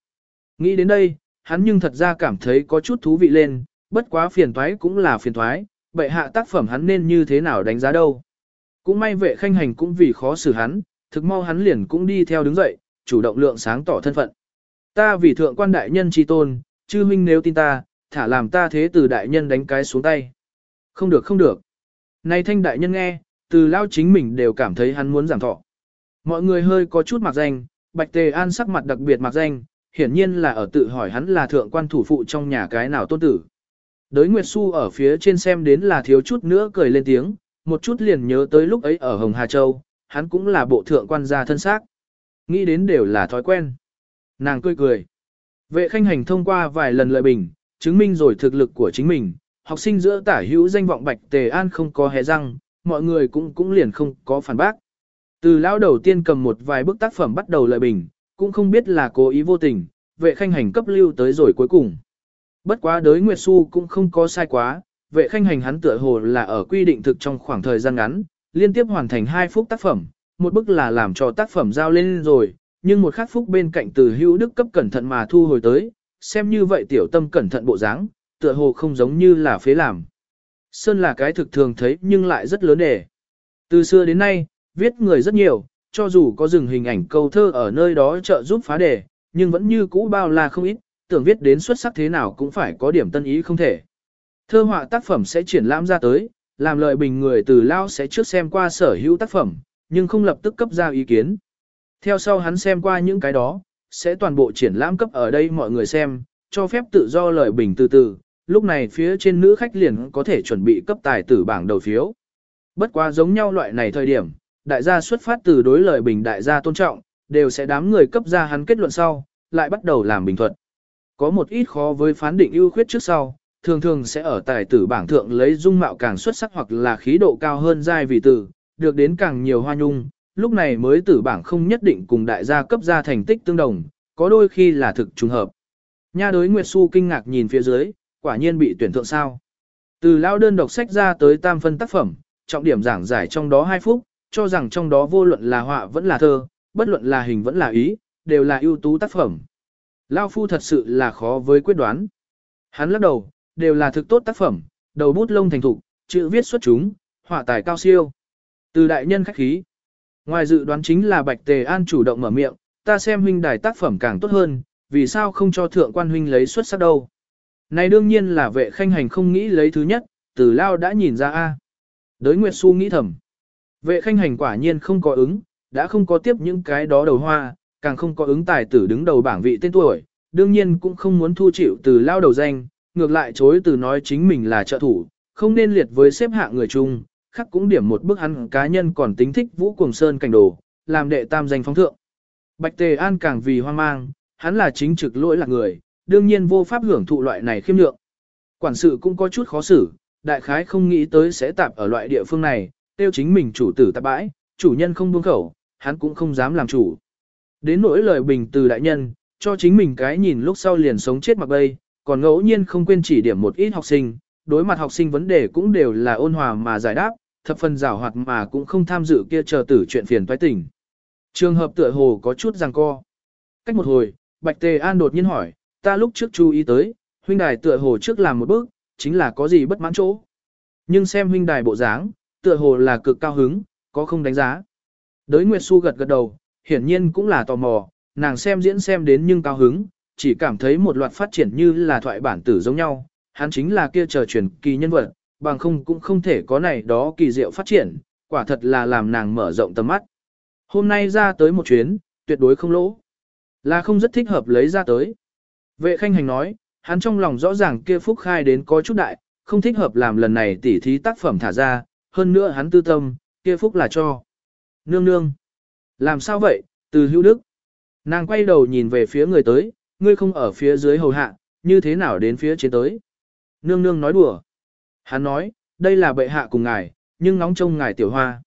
Nghĩ đến đây, hắn nhưng thật ra cảm thấy có chút thú vị lên, bất quá phiền toái cũng là phiền toái, bệ hạ tác phẩm hắn nên như thế nào đánh giá đâu. Cũng may vệ khanh hành cũng vì khó xử hắn, thực mau hắn liền cũng đi theo đứng dậy, chủ động lượng sáng tỏ thân phận. Ta vì thượng quan đại nhân chi tôn, chư huynh nếu tin ta, thả làm ta thế từ đại nhân đánh cái xuống tay. Không được không được. Này thanh đại nhân nghe, từ lao chính mình đều cảm thấy hắn muốn giảm thọ. Mọi người hơi có chút mặc danh, bạch tề an sắc mặt đặc biệt mặc danh, hiển nhiên là ở tự hỏi hắn là thượng quan thủ phụ trong nhà cái nào tôn tử. Đới Nguyệt Xu ở phía trên xem đến là thiếu chút nữa cười lên tiếng, một chút liền nhớ tới lúc ấy ở Hồng Hà Châu, hắn cũng là bộ thượng quan gia thân xác. Nghĩ đến đều là thói quen. Nàng cười cười. Vệ khanh hành thông qua vài lần lợi bình, chứng minh rồi thực lực của chính mình, học sinh giữa tả hữu danh vọng bạch tề an không có hé răng, mọi người cũng cũng liền không có phản bác. Từ lão đầu tiên cầm một vài bức tác phẩm bắt đầu lợi bình, cũng không biết là cố ý vô tình, vệ khanh hành cấp lưu tới rồi cuối cùng. Bất quá đới Nguyệt Xu cũng không có sai quá, vệ khanh hành hắn tựa hồ là ở quy định thực trong khoảng thời gian ngắn, liên tiếp hoàn thành hai phút tác phẩm, một bức là làm cho tác phẩm giao lên rồi, nhưng một khắc phúc bên cạnh từ hữu đức cấp cẩn thận mà thu hồi tới, xem như vậy tiểu tâm cẩn thận bộ dáng, tựa hồ không giống như là phế làm. Sơn là cái thực thường thấy nhưng lại rất lớn đề. Từ xưa đến nay, viết người rất nhiều, cho dù có dừng hình ảnh câu thơ ở nơi đó trợ giúp phá đề, nhưng vẫn như cũ bao là không ít, tưởng viết đến xuất sắc thế nào cũng phải có điểm tân ý không thể. Thơ họa tác phẩm sẽ triển lãm ra tới, làm lợi bình người từ lao sẽ trước xem qua sở hữu tác phẩm, nhưng không lập tức cấp ra ý kiến. Theo sau hắn xem qua những cái đó, sẽ toàn bộ triển lãm cấp ở đây mọi người xem, cho phép tự do lời bình từ từ, lúc này phía trên nữ khách liền có thể chuẩn bị cấp tài tử bảng đầu phiếu. Bất quá giống nhau loại này thời điểm, đại gia xuất phát từ đối lời bình đại gia tôn trọng, đều sẽ đám người cấp ra hắn kết luận sau, lại bắt đầu làm bình thuật. Có một ít khó với phán định ưu khuyết trước sau, thường thường sẽ ở tài tử bảng thượng lấy dung mạo càng xuất sắc hoặc là khí độ cao hơn giai vị tử, được đến càng nhiều hoa nhung, lúc này mới tử bảng không nhất định cùng đại gia cấp ra thành tích tương đồng, có đôi khi là thực trùng hợp. Nha đối Nguyệt Xu kinh ngạc nhìn phía dưới, quả nhiên bị tuyển thượng sao. Từ lao đơn độc sách ra tới tam phân tác phẩm, trọng điểm giảng giải trong đó 2 phút, cho rằng trong đó vô luận là họa vẫn là thơ, bất luận là hình vẫn là ý, đều là ưu tú tác phẩm. Lao phu thật sự là khó với quyết đoán. Hắn lắc đầu, đều là thực tốt tác phẩm, đầu bút lông thành thục, chữ viết xuất chúng, họa tài cao siêu. Từ đại nhân khách khí. Ngoài dự đoán chính là Bạch Tề An chủ động mở miệng, ta xem huynh đài tác phẩm càng tốt hơn, vì sao không cho thượng quan huynh lấy xuất sắc đâu. Này đương nhiên là vệ khanh hành không nghĩ lấy thứ nhất, từ lao đã nhìn ra a. Đới Nguyệt Xu nghĩ thầm. Vệ khanh hành quả nhiên không có ứng, đã không có tiếp những cái đó đầu hoa, càng không có ứng tài tử đứng đầu bảng vị tên tuổi, đương nhiên cũng không muốn thu chịu từ lao đầu danh, ngược lại chối từ nói chính mình là trợ thủ, không nên liệt với xếp hạng người chung, khắc cũng điểm một bức hắn cá nhân còn tính thích Vũ Cuồng Sơn cảnh đồ, làm đệ tam danh phóng thượng. Bạch Tề An càng vì hoang mang, hắn là chính trực lỗi là người, đương nhiên vô pháp hưởng thụ loại này khiêm lượng. Quản sự cũng có chút khó xử, đại khái không nghĩ tới sẽ tạp ở loại địa phương này, tiêu chính mình chủ tử tạp bãi, chủ nhân không buông khẩu, hắn cũng không dám làm chủ. Đến nỗi lời bình từ đại nhân, cho chính mình cái nhìn lúc sau liền sống chết mặc bay, còn ngẫu nhiên không quên chỉ điểm một ít học sinh, đối mặt học sinh vấn đề cũng đều là ôn hòa mà giải đáp, thập phần rào hoạt mà cũng không tham dự kia chờ tử chuyện phiền toái tình. Trường hợp tựa hồ có chút ràng co. Cách một hồi, Bạch Tề An đột nhiên hỏi, ta lúc trước chú ý tới, huynh đài tựa hồ trước làm một bước, chính là có gì bất mãn chỗ. Nhưng xem huynh đài bộ dáng, tựa hồ là cực cao hứng, có không đánh giá. Đới Nguyệt Xu gật gật đầu, hiển nhiên cũng là tò mò, nàng xem diễn xem đến nhưng cao hứng, chỉ cảm thấy một loạt phát triển như là thoại bản tử giống nhau, hắn chính là kia chờ truyền kỳ nhân vật, bằng không cũng không thể có này đó kỳ diệu phát triển, quả thật là làm nàng mở rộng tầm mắt. Hôm nay ra tới một chuyến, tuyệt đối không lỗ. Là không rất thích hợp lấy ra tới. Vệ khanh hành nói, hắn trong lòng rõ ràng kia phúc khai đến có chút đại, không thích hợp làm lần này tỉ thí tác phẩm thả ra, hơn nữa hắn tư tâm, kia phúc là cho. Nương nương. Làm sao vậy, từ hữu đức. Nàng quay đầu nhìn về phía người tới, ngươi không ở phía dưới hầu hạ, như thế nào đến phía trên tới. Nương nương nói đùa. Hắn nói, đây là bệ hạ cùng ngài, nhưng nóng trông ngài tiểu hoa.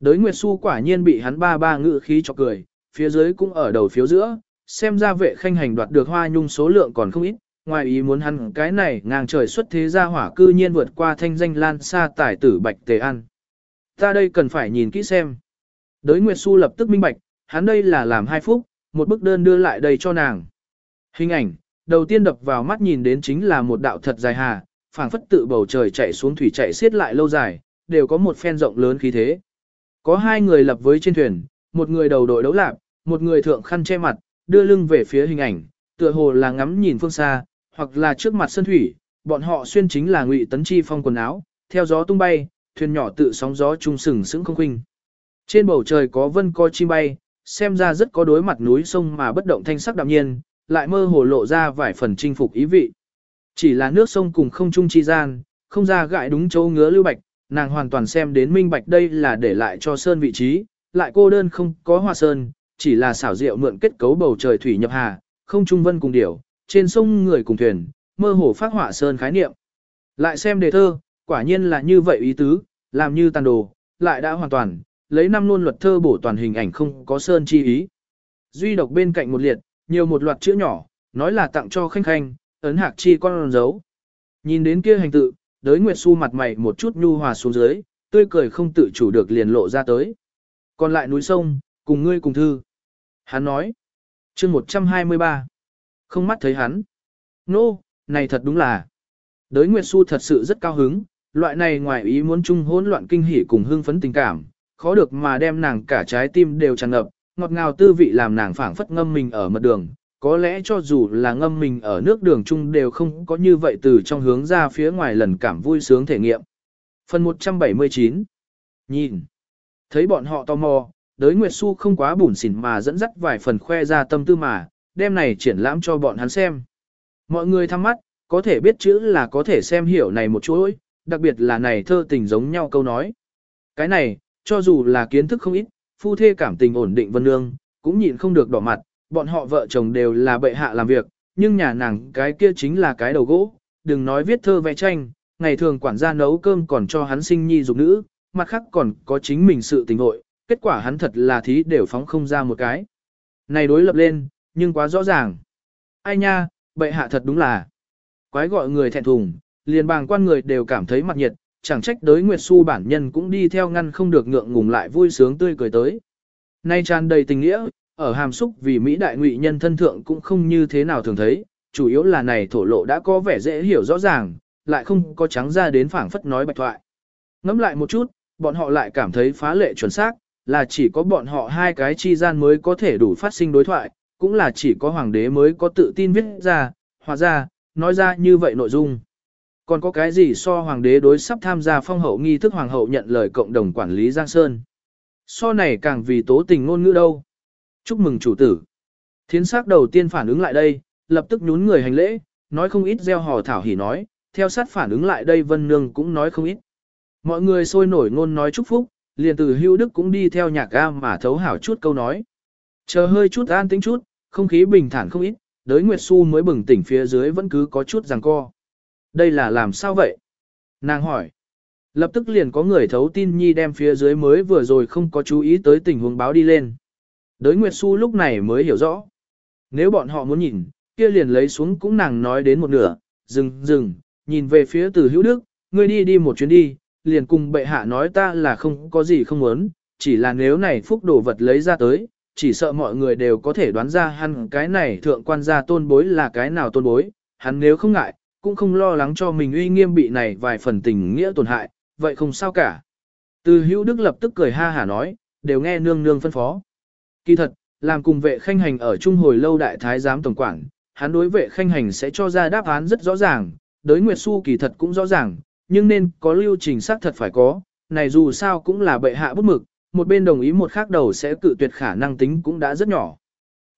Đới Nguyệt Xu quả nhiên bị hắn ba ba ngự khí cho cười, phía dưới cũng ở đầu phiếu giữa, xem ra vệ khanh hành đoạt được hoa nhung số lượng còn không ít, ngoài ý muốn hắn cái này ngang trời xuất thế gia hỏa cư nhiên vượt qua thanh danh lan xa tải tử bạch tề ăn. Ta đây cần phải nhìn kỹ xem. Đới Nguyệt Xu lập tức minh bạch, hắn đây là làm hai phút, một bức đơn đưa lại đây cho nàng. Hình ảnh, đầu tiên đập vào mắt nhìn đến chính là một đạo thật dài hà, phảng phất tự bầu trời chạy xuống thủy chạy xiết lại lâu dài, đều có một phen rộng lớn khí thế. Có hai người lập với trên thuyền, một người đầu đội đấu lạp, một người thượng khăn che mặt, đưa lưng về phía hình ảnh, tựa hồ là ngắm nhìn phương xa, hoặc là trước mặt sân thủy, bọn họ xuyên chính là ngụy tấn chi phong quần áo, theo gió tung bay, thuyền nhỏ tự sóng gió trung sừng sững không khinh. Trên bầu trời có vân co chim bay, xem ra rất có đối mặt núi sông mà bất động thanh sắc đạm nhiên, lại mơ hồ lộ ra vài phần chinh phục ý vị. Chỉ là nước sông cùng không trung chi gian, không ra gại đúng chỗ ngứa lưu bạch, nàng hoàn toàn xem đến minh bạch đây là để lại cho sơn vị trí, lại cô đơn không có hoa sơn, chỉ là xảo diệu mượn kết cấu bầu trời thủy nhập hà, không trung vân cùng điểu, trên sông người cùng thuyền, mơ hồ phát hỏa sơn khái niệm. Lại xem đề thơ, quả nhiên là như vậy ý tứ, làm như tàn đồ, lại đã hoàn toàn, lấy năm luôn luật thơ bổ toàn hình ảnh không có sơn chi ý. Duy độc bên cạnh một liệt, nhiều một loạt chữ nhỏ, nói là tặng cho khanh khanh, ấn hạc chi con dấu. Nhìn đến kia hành tự, đới Nguyệt Xu mặt mày một chút nhu hòa xuống dưới, tươi cười không tự chủ được liền lộ ra tới. Còn lại núi sông, cùng ngươi cùng thư. Hắn nói, chương 123, không mắt thấy hắn. Nô, no, này thật đúng là. Đới Nguyệt Xu thật sự rất cao hứng, loại này ngoài ý muốn chung hỗn loạn kinh hỉ cùng hưng phấn tình cảm, khó được mà đem nàng cả trái tim đều tràn ngập, ngọt ngào tư vị làm nàng phảng phất ngâm mình ở mật đường, có lẽ cho dù là ngâm mình ở nước đường chung đều không có như vậy từ trong hướng ra phía ngoài lần cảm vui sướng thể nghiệm. Phần 179 Nhìn Thấy bọn họ tò mò, đới Nguyệt Xu không quá bủn xỉn mà dẫn dắt vài phần khoe ra tâm tư mà, đem này triển lãm cho bọn hắn xem. Mọi người thăm mắt, có thể biết chữ là có thể xem hiểu này một chuỗi, đặc biệt là này thơ tình giống nhau câu nói. Cái này, cho dù là kiến thức không ít, phu thê cảm tình ổn định vân nương, cũng nhịn không được đỏ mặt, bọn họ vợ chồng đều là bệ hạ làm việc, nhưng nhà nàng cái kia chính là cái đầu gỗ, đừng nói viết thơ vẽ tranh, ngày thường quản gia nấu cơm còn cho hắn sinh nhi dục nữ, mặt khác còn có chính mình sự tình hội, kết quả hắn thật là thí đều phóng không ra một cái. Này đối lập lên, nhưng quá rõ ràng. Ai nha, bệ hạ thật đúng là. Quái gọi người thẹn thùng, liền bàng quan người đều cảm thấy mặt nhiệt, chẳng trách đới Nguyệt Xu bản nhân cũng đi theo ngăn không được ngượng ngùng lại vui sướng tươi cười tới. Nay tràn đầy tình nghĩa, ở hàm xúc vì Mỹ đại ngụy nhân thân thượng cũng không như thế nào thường thấy, chủ yếu là này thổ lộ đã có vẻ dễ hiểu rõ ràng, lại không có trắng ra đến phảng phất nói bạch thoại. Ngắm lại một chút, bọn họ lại cảm thấy phá lệ chuẩn xác, là chỉ có bọn họ hai cái chi gian mới có thể đủ phát sinh đối thoại, cũng là chỉ có hoàng đế mới có tự tin viết ra, hòa ra, nói ra như vậy nội dung. Còn có cái gì so hoàng đế đối sắp tham gia phong hậu nghi thức hoàng hậu nhận lời cộng đồng quản lý Giang Sơn. So này càng vì tố tình ngôn ngữ đâu. Chúc mừng chủ tử. Thiến sắc đầu tiên phản ứng lại đây, lập tức nhún người hành lễ, nói không ít gieo hò thảo hỉ nói, theo sát phản ứng lại đây Vân Nương cũng nói không ít. Mọi người sôi nổi ngôn nói chúc phúc, liền từ hưu đức cũng đi theo nhạc ga mà thấu hảo chút câu nói. Chờ hơi chút an tĩnh chút, không khí bình thản không ít, đới Nguyệt Xu mới bừng tỉnh phía dưới vẫn cứ có chút giằng co. Đây là làm sao vậy? Nàng hỏi. Lập tức liền có người thấu tin nhi đem phía dưới mới vừa rồi không có chú ý tới tình huống báo đi lên. Đới Nguyệt Xu lúc này mới hiểu rõ. Nếu bọn họ muốn nhìn, kia liền lấy xuống cũng nàng nói đến một nửa, dừng, dừng, nhìn về phía từ hữu đức, ngươi đi đi một chuyến đi, liền cùng bệ hạ nói ta là không có gì không muốn, chỉ là nếu này phúc đồ vật lấy ra tới, chỉ sợ mọi người đều có thể đoán ra hắn cái này thượng quan gia tôn bối là cái nào tôn bối, hắn nếu không ngại, cũng không lo lắng cho mình uy nghiêm bị này vài phần tình nghĩa tổn hại, vậy không sao cả. Từ hữu đức lập tức cười ha hả nói, đều nghe nương nương phân phó. Kỳ thật, làm cùng vệ khanh hành ở trung hồi lâu đại thái giám tổng quản, hắn đối vệ khanh hành sẽ cho ra đáp án rất rõ ràng, đối Nguyệt Xu kỳ thật cũng rõ ràng, nhưng nên có lưu trình xác thật phải có, này dù sao cũng là bệ hạ bút mực, một bên đồng ý một khác đầu sẽ cự tuyệt khả năng tính cũng đã rất nhỏ.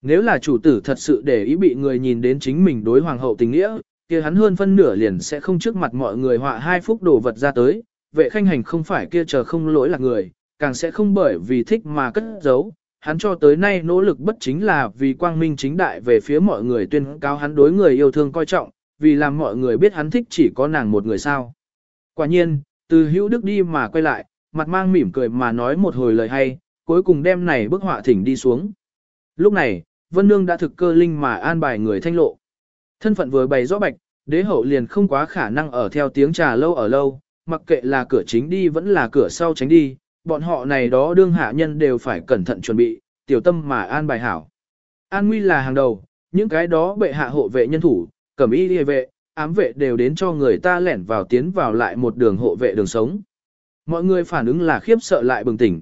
Nếu là chủ tử thật sự để ý bị người nhìn đến chính mình đối hoàng hậu tình nghĩa, kia hắn hơn phân nửa liền sẽ không trước mặt mọi người họa hai phúc đồ vật ra tới, vệ khanh hành không phải kia chờ không lỗi là người, càng sẽ không bởi vì thích mà cất giấu. Hắn cho tới nay nỗ lực bất chính là vì quang minh chính đại về phía mọi người tuyên cáo hắn đối người yêu thương coi trọng, vì làm mọi người biết hắn thích chỉ có nàng một người sao. Quả nhiên, từ hữu đức đi mà quay lại, mặt mang mỉm cười mà nói một hồi lời hay, cuối cùng đem này bức họa thỉnh đi xuống. Lúc này, Vân Nương đã thực cơ linh mà an bài người thanh lộ. Thân phận vừa bày rõ bạch, đế hậu liền không quá khả năng ở theo tiếng trà lâu ở lâu, mặc kệ là cửa chính đi vẫn là cửa sau tránh đi, bọn họ này đó đương hạ nhân đều phải cẩn thận chuẩn bị, tiểu tâm mà an bài hảo. An nguy là hàng đầu, những cái đó bệ hạ hộ vệ nhân thủ, cẩm y liề vệ, ám vệ đều đến cho người ta lẻn vào tiến vào lại một đường hộ vệ đường sống. Mọi người phản ứng là khiếp sợ lại bừng tỉnh.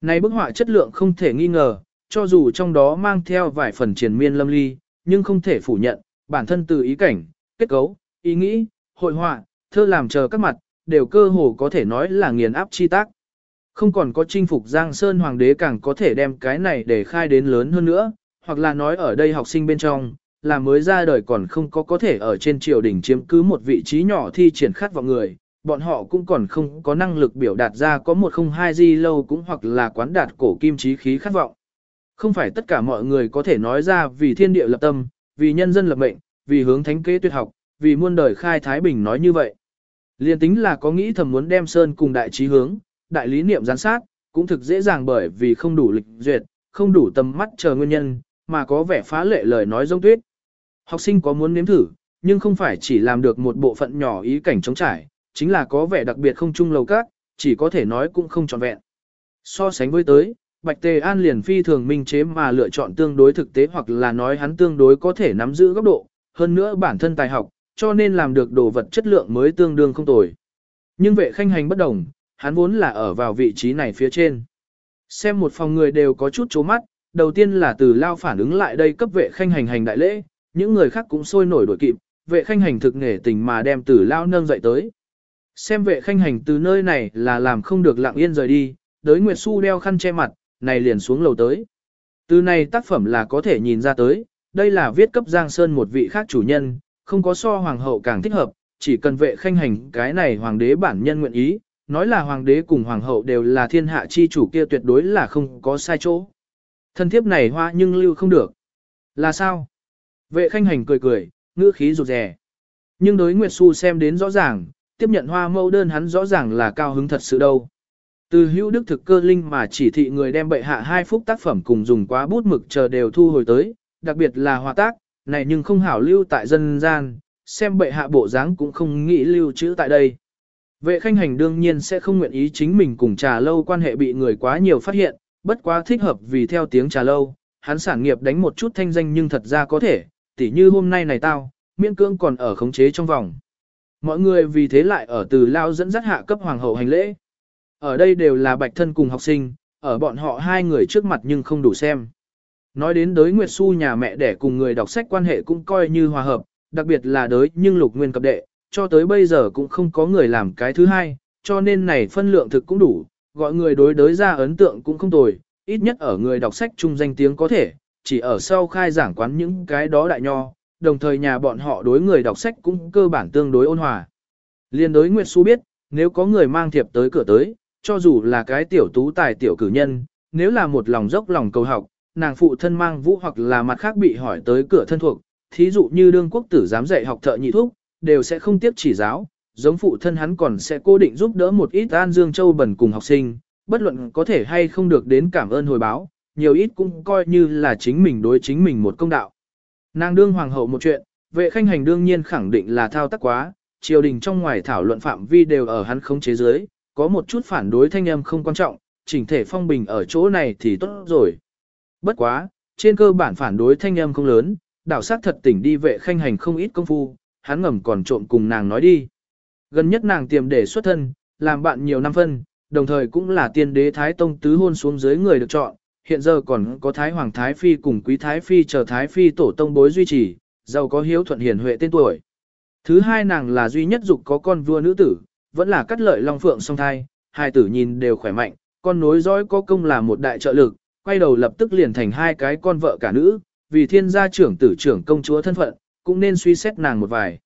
Này bức họa chất lượng không thể nghi ngờ, cho dù trong đó mang theo vài phần triền miên lâm ly, nhưng không thể phủ nhận, bản thân từ ý cảnh, kết cấu, ý nghĩ, hội họa, thơ làm chờ các mặt, đều cơ hồ có thể nói là nghiền áp chi tác. Không còn có chinh phục Giang Sơn Hoàng đế càng có thể đem cái này để khai đến lớn hơn nữa, hoặc là nói ở đây học sinh bên trong, là mới ra đời còn không có có thể ở trên triều đình chiếm cứ một vị trí nhỏ thi triển khát vọng người, bọn họ cũng còn không có năng lực biểu đạt ra có một không hai gì lâu cũng hoặc là quán đạt cổ kim trí khí khát vọng. Không phải tất cả mọi người có thể nói ra vì thiên địa lập tâm, vì nhân dân lập mệnh, vì hướng thánh kế tuyệt học, vì muôn đời khai thái bình nói như vậy. Liên tính là có nghĩ thầm muốn đem Sơn cùng đại trí hướng, đại lý niệm giám sát, cũng thực dễ dàng bởi vì không đủ lịch duyệt, không đủ tầm mắt chờ nguyên nhân, mà có vẻ phá lệ lời nói giống tuyết. Học sinh có muốn nếm thử, nhưng không phải chỉ làm được một bộ phận nhỏ ý cảnh chống trải, chính là có vẻ đặc biệt không chung lầu các, chỉ có thể nói cũng không trọn vẹn. So sánh với tới, Bạch Tề An liền phi thường minh chế mà lựa chọn tương đối thực tế hoặc là nói hắn tương đối có thể nắm giữ góc độ, hơn nữa bản thân tài học, cho nên làm được đồ vật chất lượng mới tương đương không tồi. Nhưng vệ khanh hành bất đồng, hắn vốn là ở vào vị trí này phía trên. Xem một phòng người đều có chút chố mắt, đầu tiên là từ lao phản ứng lại đây cấp vệ khanh hành hành đại lễ, những người khác cũng sôi nổi đổi kịp, vệ khanh hành thực nghề tình mà đem từ lao nâng dậy tới. Xem vệ khanh hành từ nơi này là làm không được lặng yên rời đi, đới Nguyệt Xu đeo khăn che mặt, này liền xuống lầu tới. Từ này tác phẩm là có thể nhìn ra tới, đây là viết cấp Giang Sơn một vị khác chủ nhân, không có so hoàng hậu càng thích hợp, chỉ cần vệ khanh hành cái này hoàng đế bản nhân nguyện ý, nói là hoàng đế cùng hoàng hậu đều là thiên hạ chi chủ kia tuyệt đối là không có sai chỗ. Thân thiếp này hoa nhưng lưu không được. Là sao? Vệ khanh hành cười cười, ngữ khí rụt rè. Nhưng đối Nguyệt Xu xem đến rõ ràng, tiếp nhận hoa mẫu đơn hắn rõ ràng là cao hứng thật sự đâu. Từ hữu đức thực cơ linh mà chỉ thị người đem bệ hạ hai phút tác phẩm cùng dùng quá bút mực chờ đều thu hồi tới, đặc biệt là hòa tác, này nhưng không hảo lưu tại dân gian, xem bệ hạ bộ dáng cũng không nghĩ lưu trữ tại đây. Vệ khanh hành đương nhiên sẽ không nguyện ý chính mình cùng trà lâu quan hệ bị người quá nhiều phát hiện, bất quá thích hợp vì theo tiếng trà lâu, hắn sản nghiệp đánh một chút thanh danh nhưng thật ra có thể, tỉ như hôm nay này tao, miễn cưỡng còn ở khống chế trong vòng. Mọi người vì thế lại ở từ lao dẫn dắt hạ cấp hoàng hậu hành lễ. Ở đây đều là bạch thân cùng học sinh, ở bọn họ hai người trước mặt nhưng không đủ xem. Nói đến đới Nguyệt Xu nhà mẹ để cùng người đọc sách quan hệ cũng coi như hòa hợp, đặc biệt là đới nhưng lục nguyên cập đệ, cho tới bây giờ cũng không có người làm cái thứ hai, cho nên này phân lượng thực cũng đủ, gọi người đối đới ra ấn tượng cũng không tồi, ít nhất ở người đọc sách chung danh tiếng có thể, chỉ ở sau khai giảng quán những cái đó đại nho, đồng thời nhà bọn họ đối người đọc sách cũng cơ bản tương đối ôn hòa. Liên đối Nguyệt Xu biết, nếu có người mang thiệp tới cửa tới, cho dù là cái tiểu tú tài tiểu cử nhân, nếu là một lòng dốc lòng cầu học, nàng phụ thân mang vũ hoặc là mặt khác bị hỏi tới cửa thân thuộc, thí dụ như đương quốc tử dám dạy học thợ nhị thuốc, đều sẽ không tiếp chỉ giáo, giống phụ thân hắn còn sẽ cố định giúp đỡ một ít An Dương Châu Bẩn cùng học sinh, bất luận có thể hay không được đến cảm ơn hồi báo, nhiều ít cũng coi như là chính mình đối chính mình một công đạo. Nàng đương hoàng hậu một chuyện, vệ khanh hành đương nhiên khẳng định là thao tác quá, triều đình trong ngoài thảo luận phạm vi đều ở hắn khống chế giới, có một chút phản đối thanh âm không quan trọng, chỉnh thể phong bình ở chỗ này thì tốt rồi. Bất quá, trên cơ bản phản đối thanh âm không lớn, đảo sát thật tỉnh đi vệ khanh hành không ít công phu, hắn ngầm còn trộm cùng nàng nói đi. Gần nhất nàng tiềm để xuất thân, làm bạn nhiều năm phân, đồng thời cũng là tiên đế Thái Tông tứ hôn xuống dưới người được chọn, hiện giờ còn có Thái Hoàng Thái Phi cùng Quý Thái Phi chờ Thái Phi tổ tông bối duy trì, giàu có hiếu thuận hiền huệ tên tuổi. Thứ hai nàng là duy nhất dục có con vua nữ tử, vẫn là cắt lợi long phượng song thai, hai tử nhìn đều khỏe mạnh, con nối dõi có công là một đại trợ lực, quay đầu lập tức liền thành hai cái con vợ cả nữ, vì thiên gia trưởng tử trưởng công chúa thân phận, cũng nên suy xét nàng một vài.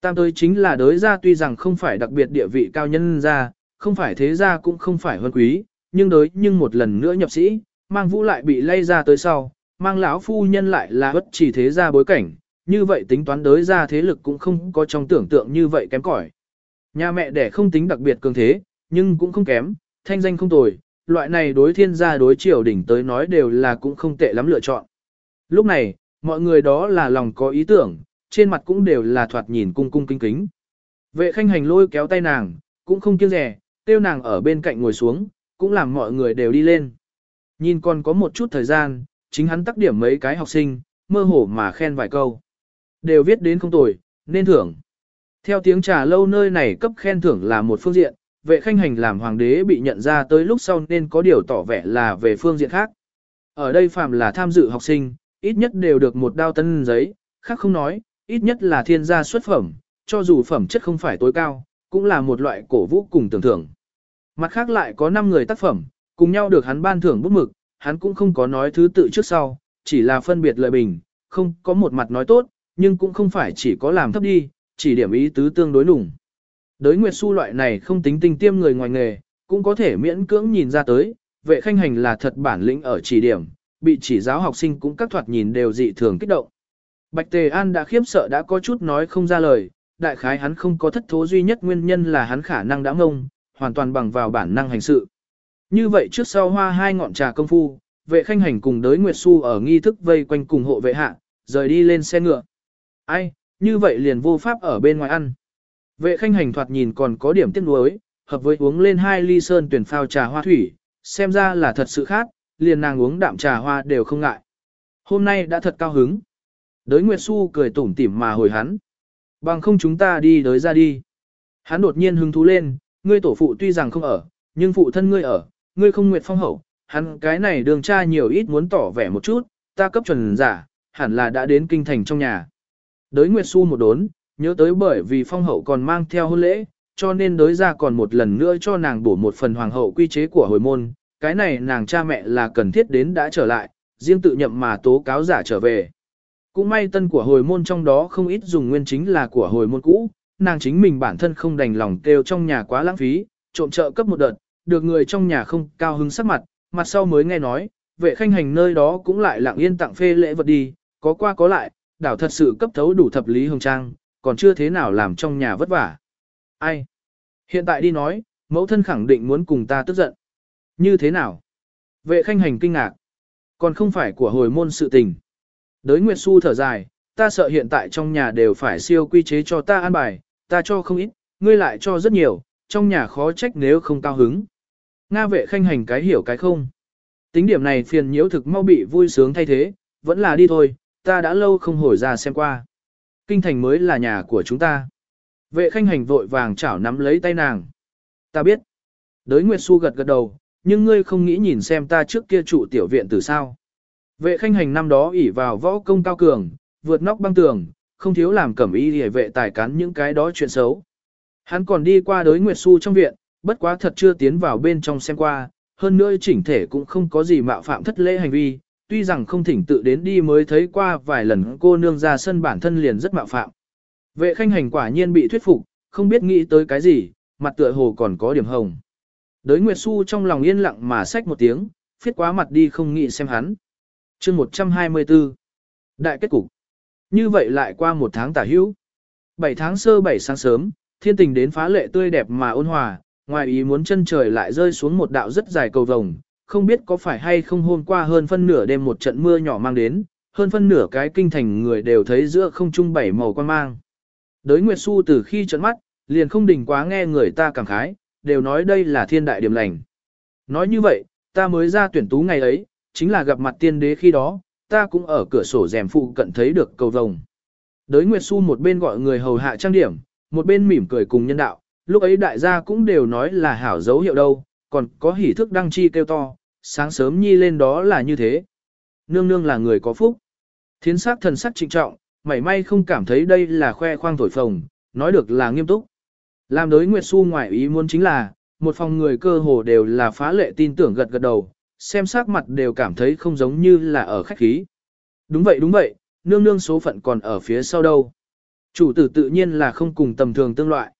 Tam tới chính là đới gia tuy rằng không phải đặc biệt địa vị cao nhân gia, không phải thế gia cũng không phải hơn quý, nhưng đới nhưng một lần nữa nhập sĩ, mang vũ lại bị lây ra tới sau, mang lão phu nhân lại là bất chỉ thế gia bối cảnh, như vậy tính toán đới gia thế lực cũng không có trong tưởng tượng như vậy kém cỏi. Nhà mẹ đẻ không tính đặc biệt cường thế, nhưng cũng không kém, thanh danh không tồi, loại này đối thiên gia đối triều đỉnh tới nói đều là cũng không tệ lắm lựa chọn. Lúc này, mọi người đó là lòng có ý tưởng, trên mặt cũng đều là thoạt nhìn cung cung kính kính. Vệ khanh hành lôi kéo tay nàng, cũng không kiêng rẻ, tiêu nàng ở bên cạnh ngồi xuống, cũng làm mọi người đều đi lên. Nhìn còn có một chút thời gian, chính hắn tắc điểm mấy cái học sinh, mơ hồ mà khen vài câu. Đều viết đến không tồi, nên thưởng. Theo tiếng trà lâu nơi này cấp khen thưởng là một phương diện, vệ khanh hành làm hoàng đế bị nhận ra tới lúc sau nên có điều tỏ vẻ là về phương diện khác. Ở đây phạm là tham dự học sinh, ít nhất đều được một đao tân giấy, khác không nói, ít nhất là thiên gia xuất phẩm, cho dù phẩm chất không phải tối cao, cũng là một loại cổ vũ cùng tưởng thưởng. Mặt khác lại có 5 người tác phẩm, cùng nhau được hắn ban thưởng bút mực, hắn cũng không có nói thứ tự trước sau, chỉ là phân biệt lợi bình, không có một mặt nói tốt, nhưng cũng không phải chỉ có làm thấp đi, chỉ điểm ý tứ tương đối lủng. Đới Nguyệt Xu loại này không tính tinh tiêm người ngoài nghề, cũng có thể miễn cưỡng nhìn ra tới, vệ khanh hành là thật bản lĩnh ở chỉ điểm, bị chỉ giáo học sinh cũng các thoạt nhìn đều dị thường kích động. Bạch Tề An đã khiếp sợ đã có chút nói không ra lời, đại khái hắn không có thất thố duy nhất nguyên nhân là hắn khả năng đã ngông, hoàn toàn bằng vào bản năng hành sự. Như vậy trước sau hoa hai ngọn trà công phu, vệ khanh hành cùng đới Nguyệt Xu ở nghi thức vây quanh cùng hộ vệ hạ, rời đi lên xe ngựa. Ai, như vậy liền vô pháp ở bên ngoài ăn. Vệ khanh hành thoạt nhìn còn có điểm tiếc nuối, hợp với uống lên hai ly sơn tuyển phao trà hoa thủy, xem ra là thật sự khác, liền nàng uống đạm trà hoa đều không ngại. Hôm nay đã thật cao hứng. Đới Nguyệt Xu cười tủm tỉm mà hồi hắn. Bằng không chúng ta đi đới ra đi. Hắn đột nhiên hứng thú lên, ngươi tổ phụ tuy rằng không ở, nhưng phụ thân ngươi ở, ngươi không nguyệt phong hậu, hắn cái này đường cha nhiều ít muốn tỏ vẻ một chút, ta cấp chuẩn giả, hẳn là đã đến kinh thành trong nhà. Đới Nguyệt Xu một đốn, nhớ tới bởi vì phong hậu còn mang theo hôn lễ, cho nên đới ra còn một lần nữa cho nàng bổ một phần hoàng hậu quy chế của hồi môn, cái này nàng cha mẹ là cần thiết đến đã trở lại, riêng tự nhậm mà tố cáo giả trở về. Cũng may tân của hồi môn trong đó không ít dùng nguyên chính là của hồi môn cũ, nàng chính mình bản thân không đành lòng kêu trong nhà quá lãng phí, trộm trợ cấp một đợt, được người trong nhà không cao hứng sắc mặt, mặt sau mới nghe nói, vệ khanh hành nơi đó cũng lại lặng yên tặng phê lễ vật đi, có qua có lại, đảo thật sự cấp thấu đủ thập lý hồng trang, còn chưa thế nào làm trong nhà vất vả. Ai? Hiện tại đi nói, mẫu thân khẳng định muốn cùng ta tức giận. Như thế nào? Vệ khanh hành kinh ngạc. Còn không phải của hồi môn sự tình. Đới Nguyệt Xu thở dài, ta sợ hiện tại trong nhà đều phải siêu quy chế cho ta an bài, ta cho không ít, ngươi lại cho rất nhiều, trong nhà khó trách nếu không cao hứng. Nga vệ khanh hành cái hiểu cái không. Tính điểm này phiền nhiễu thực mau bị vui sướng thay thế, vẫn là đi thôi, ta đã lâu không hồi ra xem qua. Kinh thành mới là nhà của chúng ta. Vệ khanh hành vội vàng chảo nắm lấy tay nàng. Ta biết. Đới Nguyệt Xu gật gật đầu, nhưng ngươi không nghĩ nhìn xem ta trước kia trụ tiểu viện từ sao. Vệ khanh hành năm đó ỉ vào võ công cao cường, vượt nóc băng tường, không thiếu làm cẩm y hề vệ tài cán những cái đó chuyện xấu. Hắn còn đi qua đới Nguyệt Xu trong viện, bất quá thật chưa tiến vào bên trong xem qua, hơn nữa chỉnh thể cũng không có gì mạo phạm thất lễ hành vi, tuy rằng không thỉnh tự đến đi mới thấy qua vài lần cô nương ra sân bản thân liền rất mạo phạm. Vệ khanh hành quả nhiên bị thuyết phục, không biết nghĩ tới cái gì, mặt tựa hồ còn có điểm hồng. Đới Nguyệt Xu trong lòng yên lặng mà xách một tiếng, phiết quá mặt đi không nghĩ xem hắn. chương 124 Đại kết cục Như vậy lại qua một tháng tả hữu. 7 tháng sơ 7 sáng sớm, thiên tình đến phá lệ tươi đẹp mà ôn hòa, ngoài ý muốn chân trời lại rơi xuống một đạo rất dài cầu vồng, không biết có phải hay không hôm qua hơn phân nửa đêm một trận mưa nhỏ mang đến, hơn phân nửa cái kinh thành người đều thấy giữa không trung bảy màu quan mang. Đới Nguyệt Xu từ khi trận mắt, liền không đình quá nghe người ta cảm khái, đều nói đây là thiên đại điểm lành. Nói như vậy, ta mới ra tuyển tú ngày ấy, chính là gặp mặt tiên đế khi đó, ta cũng ở cửa sổ rèm phụ cận thấy được cầu vồng. Đới Nguyệt Xu một bên gọi người hầu hạ trang điểm, một bên mỉm cười cùng nhân đạo, lúc ấy đại gia cũng đều nói là hảo dấu hiệu đâu, còn có hỉ thức đăng chi kêu to, sáng sớm nhi lên đó là như thế. Nương nương là người có phúc. Thiến sắc thần sắc trịnh trọng, mảy may không cảm thấy đây là khoe khoang thổi phồng, nói được là nghiêm túc. Làm đối Nguyệt Xu ngoại ý muốn chính là, một phòng người cơ hồ đều là phá lệ tin tưởng gật gật đầu, xem sắc mặt đều cảm thấy không giống như là ở khách khí. Đúng vậy đúng vậy, nương nương số phận còn ở phía sau đâu. Chủ tử tự nhiên là không cùng tầm thường tương loại.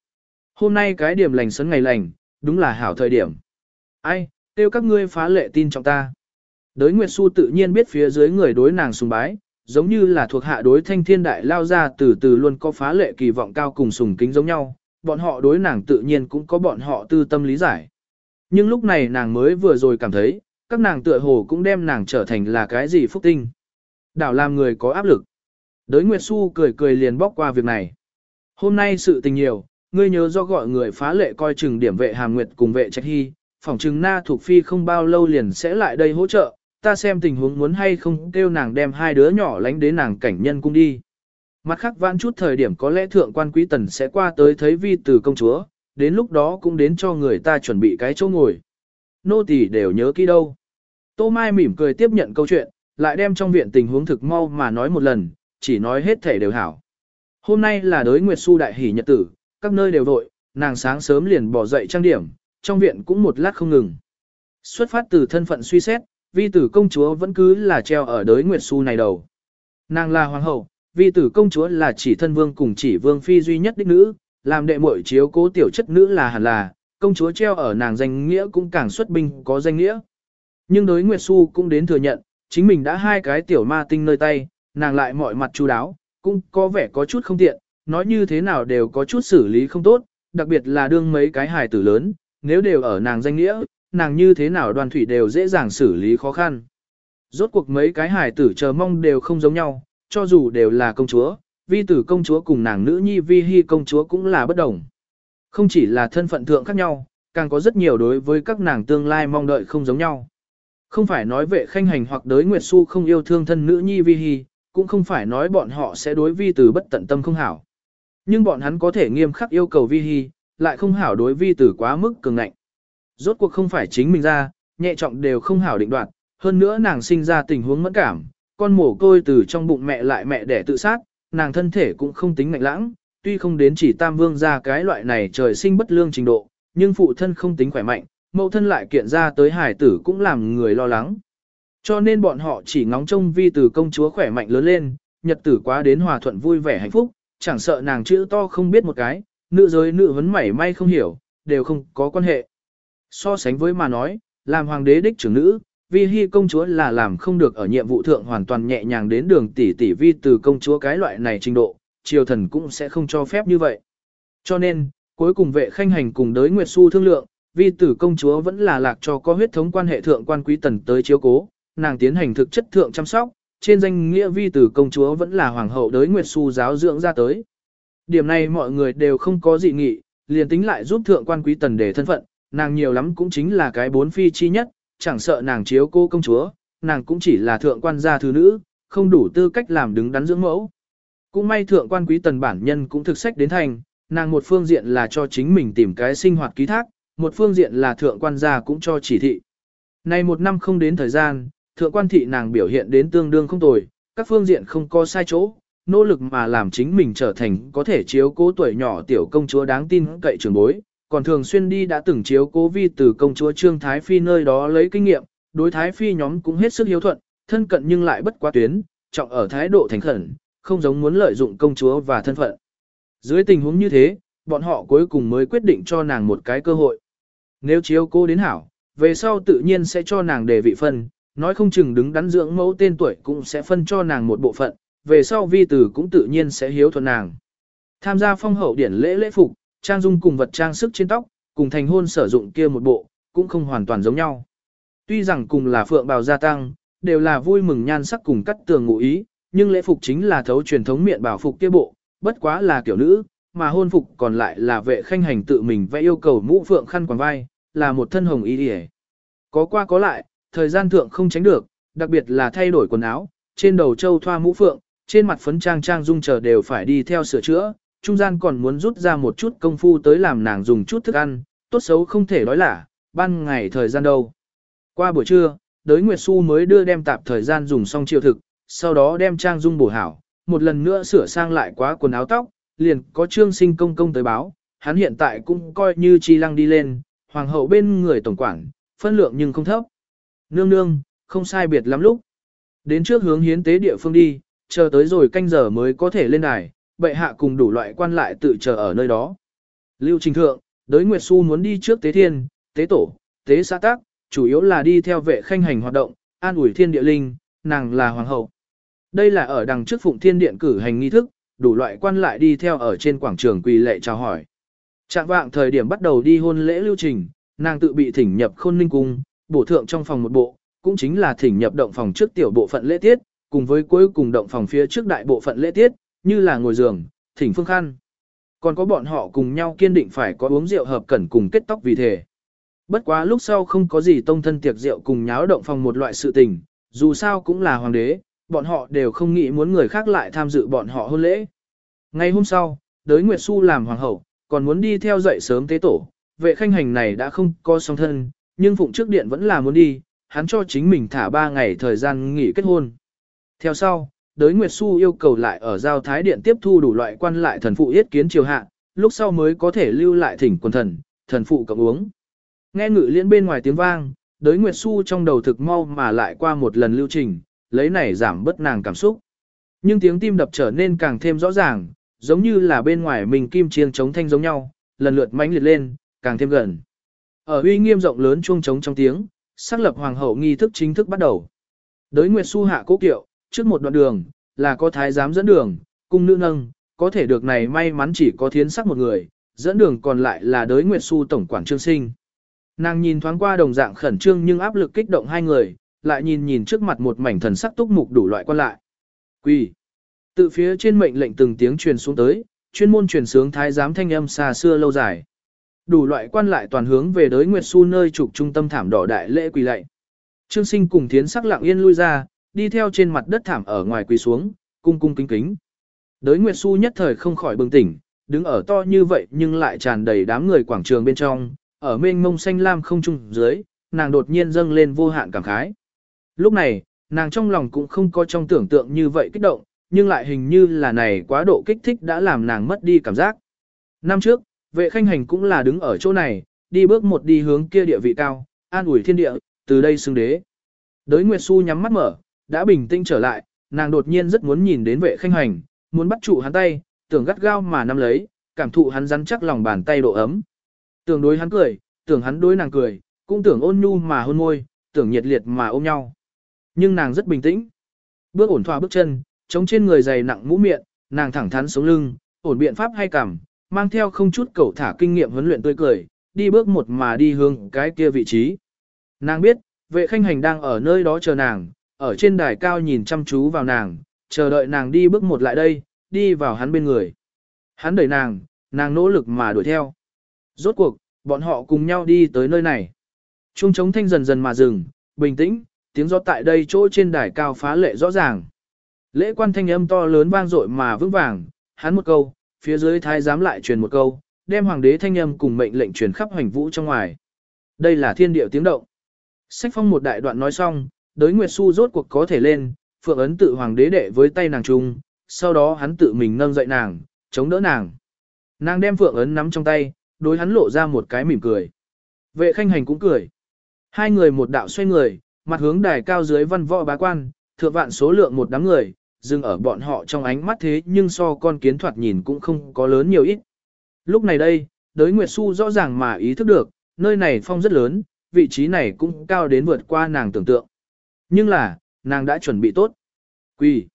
Hôm nay cái điểm lành sấn ngày lành, đúng là hảo thời điểm. Ai, tiêu các ngươi phá lệ tin trọng ta. Đới Nguyệt Xu tự nhiên biết phía dưới người đối nàng sùng bái, giống như là thuộc hạ đối thanh thiên đại lao ra từ từ luôn có phá lệ kỳ vọng cao cùng sùng kính giống nhau, bọn họ đối nàng tự nhiên cũng có bọn họ tư tâm lý giải. Nhưng lúc này nàng mới vừa rồi cảm thấy, các nàng tựa hồ cũng đem nàng trở thành là cái gì phúc tinh. Đảo làm người có áp lực. Đới Nguyệt Xu cười cười liền bóc qua việc này. Hôm nay sự tình nhiều, ngươi nhớ do gọi người phá lệ coi chừng điểm vệ hàm nguyệt cùng vệ trạch hy, phỏng chừng na thuộc phi không bao lâu liền sẽ lại đây hỗ trợ, ta xem tình huống muốn hay không kêu nàng đem hai đứa nhỏ lánh đến nàng cảnh nhân cung đi. Mặt khác vãn chút thời điểm có lẽ thượng quan quý tần sẽ qua tới thấy vi tử công chúa, đến lúc đó cũng đến cho người ta chuẩn bị cái chỗ ngồi. Nô tỳ đều nhớ kỹ đâu. Tô Mai mỉm cười tiếp nhận câu chuyện, lại đem trong viện tình huống thực mau mà nói một lần, chỉ nói hết thể đều hảo. Hôm nay là đới Nguyệt Xu đại hỷ nhật tử, các nơi đều vội, nàng sáng sớm liền bỏ dậy trang điểm, trong viện cũng một lát không ngừng. Xuất phát từ thân phận suy xét, vi tử công chúa vẫn cứ là treo ở đới Nguyệt Xu này đầu. Nàng là hoàng hậu, vi tử công chúa là chỉ thân vương cùng chỉ vương phi duy nhất đích nữ, làm đệ muội chiếu cố tiểu chất nữ là hẳn là, công chúa treo ở nàng danh nghĩa cũng càng xuất binh có danh nghĩa. Nhưng đối Nguyệt Xu cũng đến thừa nhận, chính mình đã hai cái tiểu ma tinh nơi tay, nàng lại mọi mặt chu đáo, cũng có vẻ có chút không tiện, nói như thế nào đều có chút xử lý không tốt, đặc biệt là đương mấy cái hài tử lớn, nếu đều ở nàng danh nghĩa, nàng như thế nào đoàn thủy đều dễ dàng xử lý khó khăn. Rốt cuộc mấy cái hài tử chờ mong đều không giống nhau, cho dù đều là công chúa, vi tử công chúa cùng nàng nữ nhi vi hy công chúa cũng là bất đồng. Không chỉ là thân phận thượng khác nhau, càng có rất nhiều đối với các nàng tương lai mong đợi không giống nhau. Không phải nói vệ khanh hành hoặc đới Nguyệt Xu không yêu thương thân nữ nhi vi hy, cũng không phải nói bọn họ sẽ đối vi tử bất tận tâm không hảo. Nhưng bọn hắn có thể nghiêm khắc yêu cầu vi hy, lại không hảo đối vi tử quá mức cường ngạnh. Rốt cuộc không phải chính mình ra, nhẹ trọng đều không hảo định đoạt, hơn nữa nàng sinh ra tình huống mẫn cảm, con mổ côi từ trong bụng mẹ lại mẹ đẻ tự sát, nàng thân thể cũng không tính mạnh lãng, tuy không đến chỉ tam vương ra cái loại này trời sinh bất lương trình độ, nhưng phụ thân không tính khỏe mạnh, mẫu thân lại kiện ra tới hải tử cũng làm người lo lắng. Cho nên bọn họ chỉ ngóng trông vi từ công chúa khỏe mạnh lớn lên, nhật tử quá đến hòa thuận vui vẻ hạnh phúc, chẳng sợ nàng chữ to không biết một cái, nữ giới nữ vấn mảy may không hiểu, đều không có quan hệ. So sánh với mà nói, làm hoàng đế đích trưởng nữ, vi hy công chúa là làm không được ở nhiệm vụ thượng hoàn toàn nhẹ nhàng đến đường tỷ tỷ vi từ công chúa cái loại này trình độ, triều thần cũng sẽ không cho phép như vậy. Cho nên, cuối cùng vệ khanh hành cùng đới Nguyệt Xu thương lượng, vi tử công chúa vẫn là lạc cho có huyết thống quan hệ thượng quan quý tần tới chiếu cố, nàng tiến hành thực chất thượng chăm sóc, trên danh nghĩa vi tử công chúa vẫn là hoàng hậu đới Nguyệt Xu giáo dưỡng ra tới. Điểm này mọi người đều không có dị nghị, liền tính lại giúp thượng quan quý tần để thân phận, nàng nhiều lắm cũng chính là cái bốn phi chi nhất, chẳng sợ nàng chiếu cô công chúa, nàng cũng chỉ là thượng quan gia thứ nữ, không đủ tư cách làm đứng đắn dưỡng mẫu. Cũng may thượng quan quý tần bản nhân cũng thực sách đến thành, nàng một phương diện là cho chính mình tìm cái sinh hoạt ký thác, một phương diện là thượng quan gia cũng cho chỉ thị. Này một năm không đến thời gian, thượng quan thị nàng biểu hiện đến tương đương không tồi, các phương diện không có sai chỗ, nỗ lực mà làm chính mình trở thành có thể chiếu cố tuổi nhỏ tiểu công chúa đáng tin cậy trường bối, còn thường xuyên đi đã từng chiếu cố vi từ công chúa Trương Thái Phi nơi đó lấy kinh nghiệm, đối Thái Phi nhóm cũng hết sức hiếu thuận, thân cận nhưng lại bất quá tuyến, trọng ở thái độ thành khẩn, không giống muốn lợi dụng công chúa và thân phận. Dưới tình huống như thế, bọn họ cuối cùng mới quyết định cho nàng một cái cơ hội. Nếu chiếu cô đến hảo, về sau tự nhiên sẽ cho nàng đề vị phân, nói không chừng đứng đắn dưỡng mẫu tên tuổi cũng sẽ phân cho nàng một bộ phận, về sau vi tử cũng tự nhiên sẽ hiếu thuận nàng. Tham gia phong hậu điển lễ lễ phục, trang dung cùng vật trang sức trên tóc, cùng thành hôn sử dụng kia một bộ, cũng không hoàn toàn giống nhau. Tuy rằng cùng là phượng bào gia tăng, đều là vui mừng nhan sắc cùng cắt tường ngụ ý, nhưng lễ phục chính là thấu truyền thống miệng bảo phục kia bộ, bất quá là kiểu nữ, mà hôn phục còn lại là vệ khanh hành tự mình vẽ yêu cầu mũ phượng khăn quàng vai, là một thân hồng y điề. Có qua có lại, thời gian thượng không tránh được, đặc biệt là thay đổi quần áo, trên đầu châu thoa mũ phượng, trên mặt phấn trang trang dung chờ đều phải đi theo sửa chữa, trung gian còn muốn rút ra một chút công phu tới làm nàng dùng chút thức ăn, tốt xấu không thể nói là, ban ngày thời gian đâu. Qua buổi trưa, đới Nguyệt Xu mới đưa đem tạp thời gian dùng xong chiều thực, sau đó đem trang dung bổ hảo, một lần nữa sửa sang lại quá quần áo tóc, liền có trương sinh công công tới báo, hắn hiện tại cũng coi như chi lăng đi lên, hoàng hậu bên người tổng quản, phân lượng nhưng không thấp. Nương nương, không sai biệt lắm lúc. Đến trước hướng hiến tế địa phương đi, chờ tới rồi canh giờ mới có thể lên đài, bệ hạ cùng đủ loại quan lại tự chờ ở nơi đó. Lưu Trình Thượng, đới Nguyệt Xu muốn đi trước tế thiên, tế tổ, tế xã tác, chủ yếu là đi theo vệ khanh hành hoạt động, an ủi thiên địa linh, nàng là hoàng hậu. Đây là ở đằng trước phụng thiên điện cử hành nghi thức, đủ loại quan lại đi theo ở trên quảng trường quỳ lệ chào hỏi. Trạng vạng thời điểm bắt đầu đi hôn lễ lưu trình, nàng tự bị thỉnh nhập khôn ninh cung, bổ thượng trong phòng một bộ, cũng chính là thỉnh nhập động phòng trước tiểu bộ phận lễ tiết, cùng với cuối cùng động phòng phía trước đại bộ phận lễ tiết, như là ngồi giường, thỉnh phương khăn. Còn có bọn họ cùng nhau kiên định phải có uống rượu hợp cẩn cùng kết tóc vì thế. Bất quá lúc sau không có gì tông thân tiệc rượu cùng nháo động phòng một loại sự tình, dù sao cũng là hoàng đế, bọn họ đều không nghĩ muốn người khác lại tham dự bọn họ hôn lễ. Ngày hôm sau, đới Nguyệt Xu làm hoàng hậu, còn muốn đi theo dậy sớm tế tổ, vệ khanh hành này đã không có song thân, nhưng phụng trước điện vẫn là muốn đi, hắn cho chính mình thả ba ngày thời gian nghỉ kết hôn. Theo sau, đới Nguyệt Xu yêu cầu lại ở giao thái điện tiếp thu đủ loại quan lại thần phụ yết kiến triều hạ, lúc sau mới có thể lưu lại thỉnh quần thần, thần phụ cộng uống. Nghe ngự liên bên ngoài tiếng vang, đới Nguyệt Xu trong đầu thực mau mà lại qua một lần lưu trình, lấy này giảm bớt nàng cảm xúc. Nhưng tiếng tim đập trở nên càng thêm rõ ràng, giống như là bên ngoài mình kim chiêng chống thanh giống nhau, lần lượt mãnh liệt lên, càng thêm gần. Ở uy nghiêm rộng lớn chuông trống trong tiếng, xác lập hoàng hậu nghi thức chính thức bắt đầu. Đới Nguyệt Xu hạ cố kiệu, trước một đoạn đường, là có thái giám dẫn đường, cung nữ nâng, có thể được này may mắn chỉ có thiến sắc một người, dẫn đường còn lại là đới Nguyệt Xu tổng quản trương sinh. Nàng nhìn thoáng qua đồng dạng khẩn trương nhưng áp lực kích động hai người, lại nhìn nhìn trước mặt một mảnh thần sắc túc mục đủ loại quan lại. Quỳ. Tự phía trên mệnh lệnh từng tiếng truyền xuống tới, chuyên môn truyền sướng thái giám thanh âm xa xưa lâu dài. Đủ loại quan lại toàn hướng về đới Nguyệt Xu nơi trục trung tâm thảm đỏ đại lễ quỳ lạy. Trương Sinh cùng Thiến sắc lặng yên lui ra, đi theo trên mặt đất thảm ở ngoài quỳ xuống, cung cung kính kính. Đới Nguyệt Xu nhất thời không khỏi bừng tỉnh, đứng ở to như vậy nhưng lại tràn đầy đám người quảng trường bên trong, ở mênh mông xanh lam không trung dưới, nàng đột nhiên dâng lên vô hạn cảm khái. Lúc này, nàng trong lòng cũng không có trong tưởng tượng như vậy kích động, nhưng lại hình như là này quá độ kích thích đã làm nàng mất đi cảm giác. Năm trước, vệ khanh hành cũng là đứng ở chỗ này, đi bước một đi hướng kia địa vị cao, an ủi thiên địa, từ đây xưng đế. Đới Nguyệt Xu nhắm mắt mở, đã bình tĩnh trở lại, nàng đột nhiên rất muốn nhìn đến vệ khanh hành, muốn bắt trụ hắn tay, tưởng gắt gao mà nắm lấy, cảm thụ hắn rắn chắc lòng bàn tay độ ấm. Tưởng đối hắn cười, tưởng hắn đối nàng cười, cũng tưởng ôn nhu mà hôn môi, tưởng nhiệt liệt mà ôm nhau. Nhưng nàng rất bình tĩnh. Bước ổn thỏa bước chân, chống trên người dày nặng mũ miệng, nàng thẳng thắn sống lưng, ổn biện pháp hay cảm, mang theo không chút cầu thả kinh nghiệm huấn luyện tươi cười, đi bước một mà đi hướng cái kia vị trí. Nàng biết, vệ khanh hành đang ở nơi đó chờ nàng, ở trên đài cao nhìn chăm chú vào nàng, chờ đợi nàng đi bước một lại đây, đi vào hắn bên người. Hắn đẩy nàng, nàng nỗ lực mà đuổi theo. Rốt cuộc, bọn họ cùng nhau đi tới nơi này. Trung trống thanh dần dần mà dừng, bình tĩnh, tiếng gió tại đây chỗ trên đài cao phá lệ rõ ràng. Lễ quan thanh âm to lớn vang dội mà vững vàng, hắn một câu, phía dưới thái giám lại truyền một câu, đem hoàng đế thanh âm cùng mệnh lệnh truyền khắp hoành vũ trong ngoài. Đây là thiên điệu tiếng động. Sách phong một đại đoạn nói xong, đới Nguyệt Xu rốt cuộc có thể lên, phượng ấn tự hoàng đế đệ với tay nàng trung, sau đó hắn tự mình nâng dậy nàng, chống đỡ nàng. Nàng đem phượng ấn nắm trong tay, đối hắn lộ ra một cái mỉm cười. Vệ khanh hành cũng cười. Hai người một đạo xoay người, mặt hướng đài cao dưới văn võ bá quan, thượng vạn số lượng một đám người, dừng ở bọn họ trong ánh mắt thế nhưng so con kiến thoạt nhìn cũng không có lớn nhiều ít. Lúc này đây, đới Nguyệt Xu rõ ràng mà ý thức được, nơi này phong rất lớn, vị trí này cũng cao đến vượt qua nàng tưởng tượng. Nhưng là, nàng đã chuẩn bị tốt. Quỳ.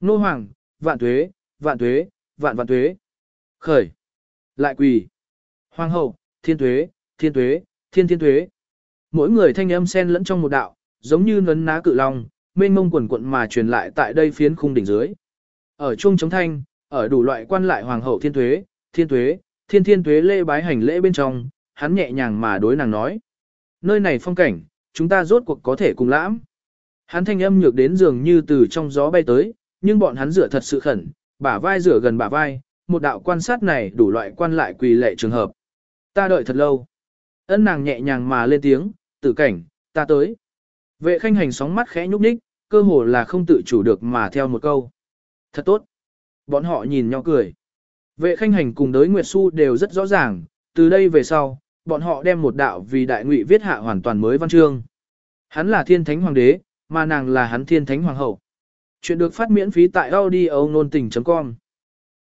Nô Hoàng, vạn tuế, vạn tuế, vạn vạn tuế. Khởi. Lại quỳ. Hoàng hậu, thiên tuế, thiên tuế, thiên thiên tuế. Mỗi người thanh âm xen lẫn trong một đạo, giống như nấn ná cự long, mênh mông quần quận mà truyền lại tại đây phiến khung đỉnh dưới. Ở trung chống thanh, ở đủ loại quan lại hoàng hậu thiên tuế, thiên tuế, thiên thiên tuế lễ bái hành lễ bên trong, hắn nhẹ nhàng mà đối nàng nói. Nơi này phong cảnh, chúng ta rốt cuộc có thể cùng lãm. Hắn thanh âm nhược đến dường như từ trong gió bay tới, nhưng bọn hắn rửa thật sự khẩn, bả vai rửa gần bả vai, một đạo quan sát này đủ loại quan lại quỳ lệ trường hợp. Ta đợi thật lâu. Ân nàng nhẹ nhàng mà lên tiếng, tử cảnh, ta tới. Vệ khanh hành sóng mắt khẽ nhúc nhích, cơ hồ là không tự chủ được mà theo một câu. Thật tốt. Bọn họ nhìn nhau cười. Vệ khanh hành cùng đới Nguyệt Xu đều rất rõ ràng, từ đây về sau, bọn họ đem một đạo vì đại ngụy viết hạ hoàn toàn mới văn chương. Hắn là thiên thánh hoàng đế, mà nàng là hắn thiên thánh hoàng hậu. Chuyện được phát miễn phí tại audio nôn tình.com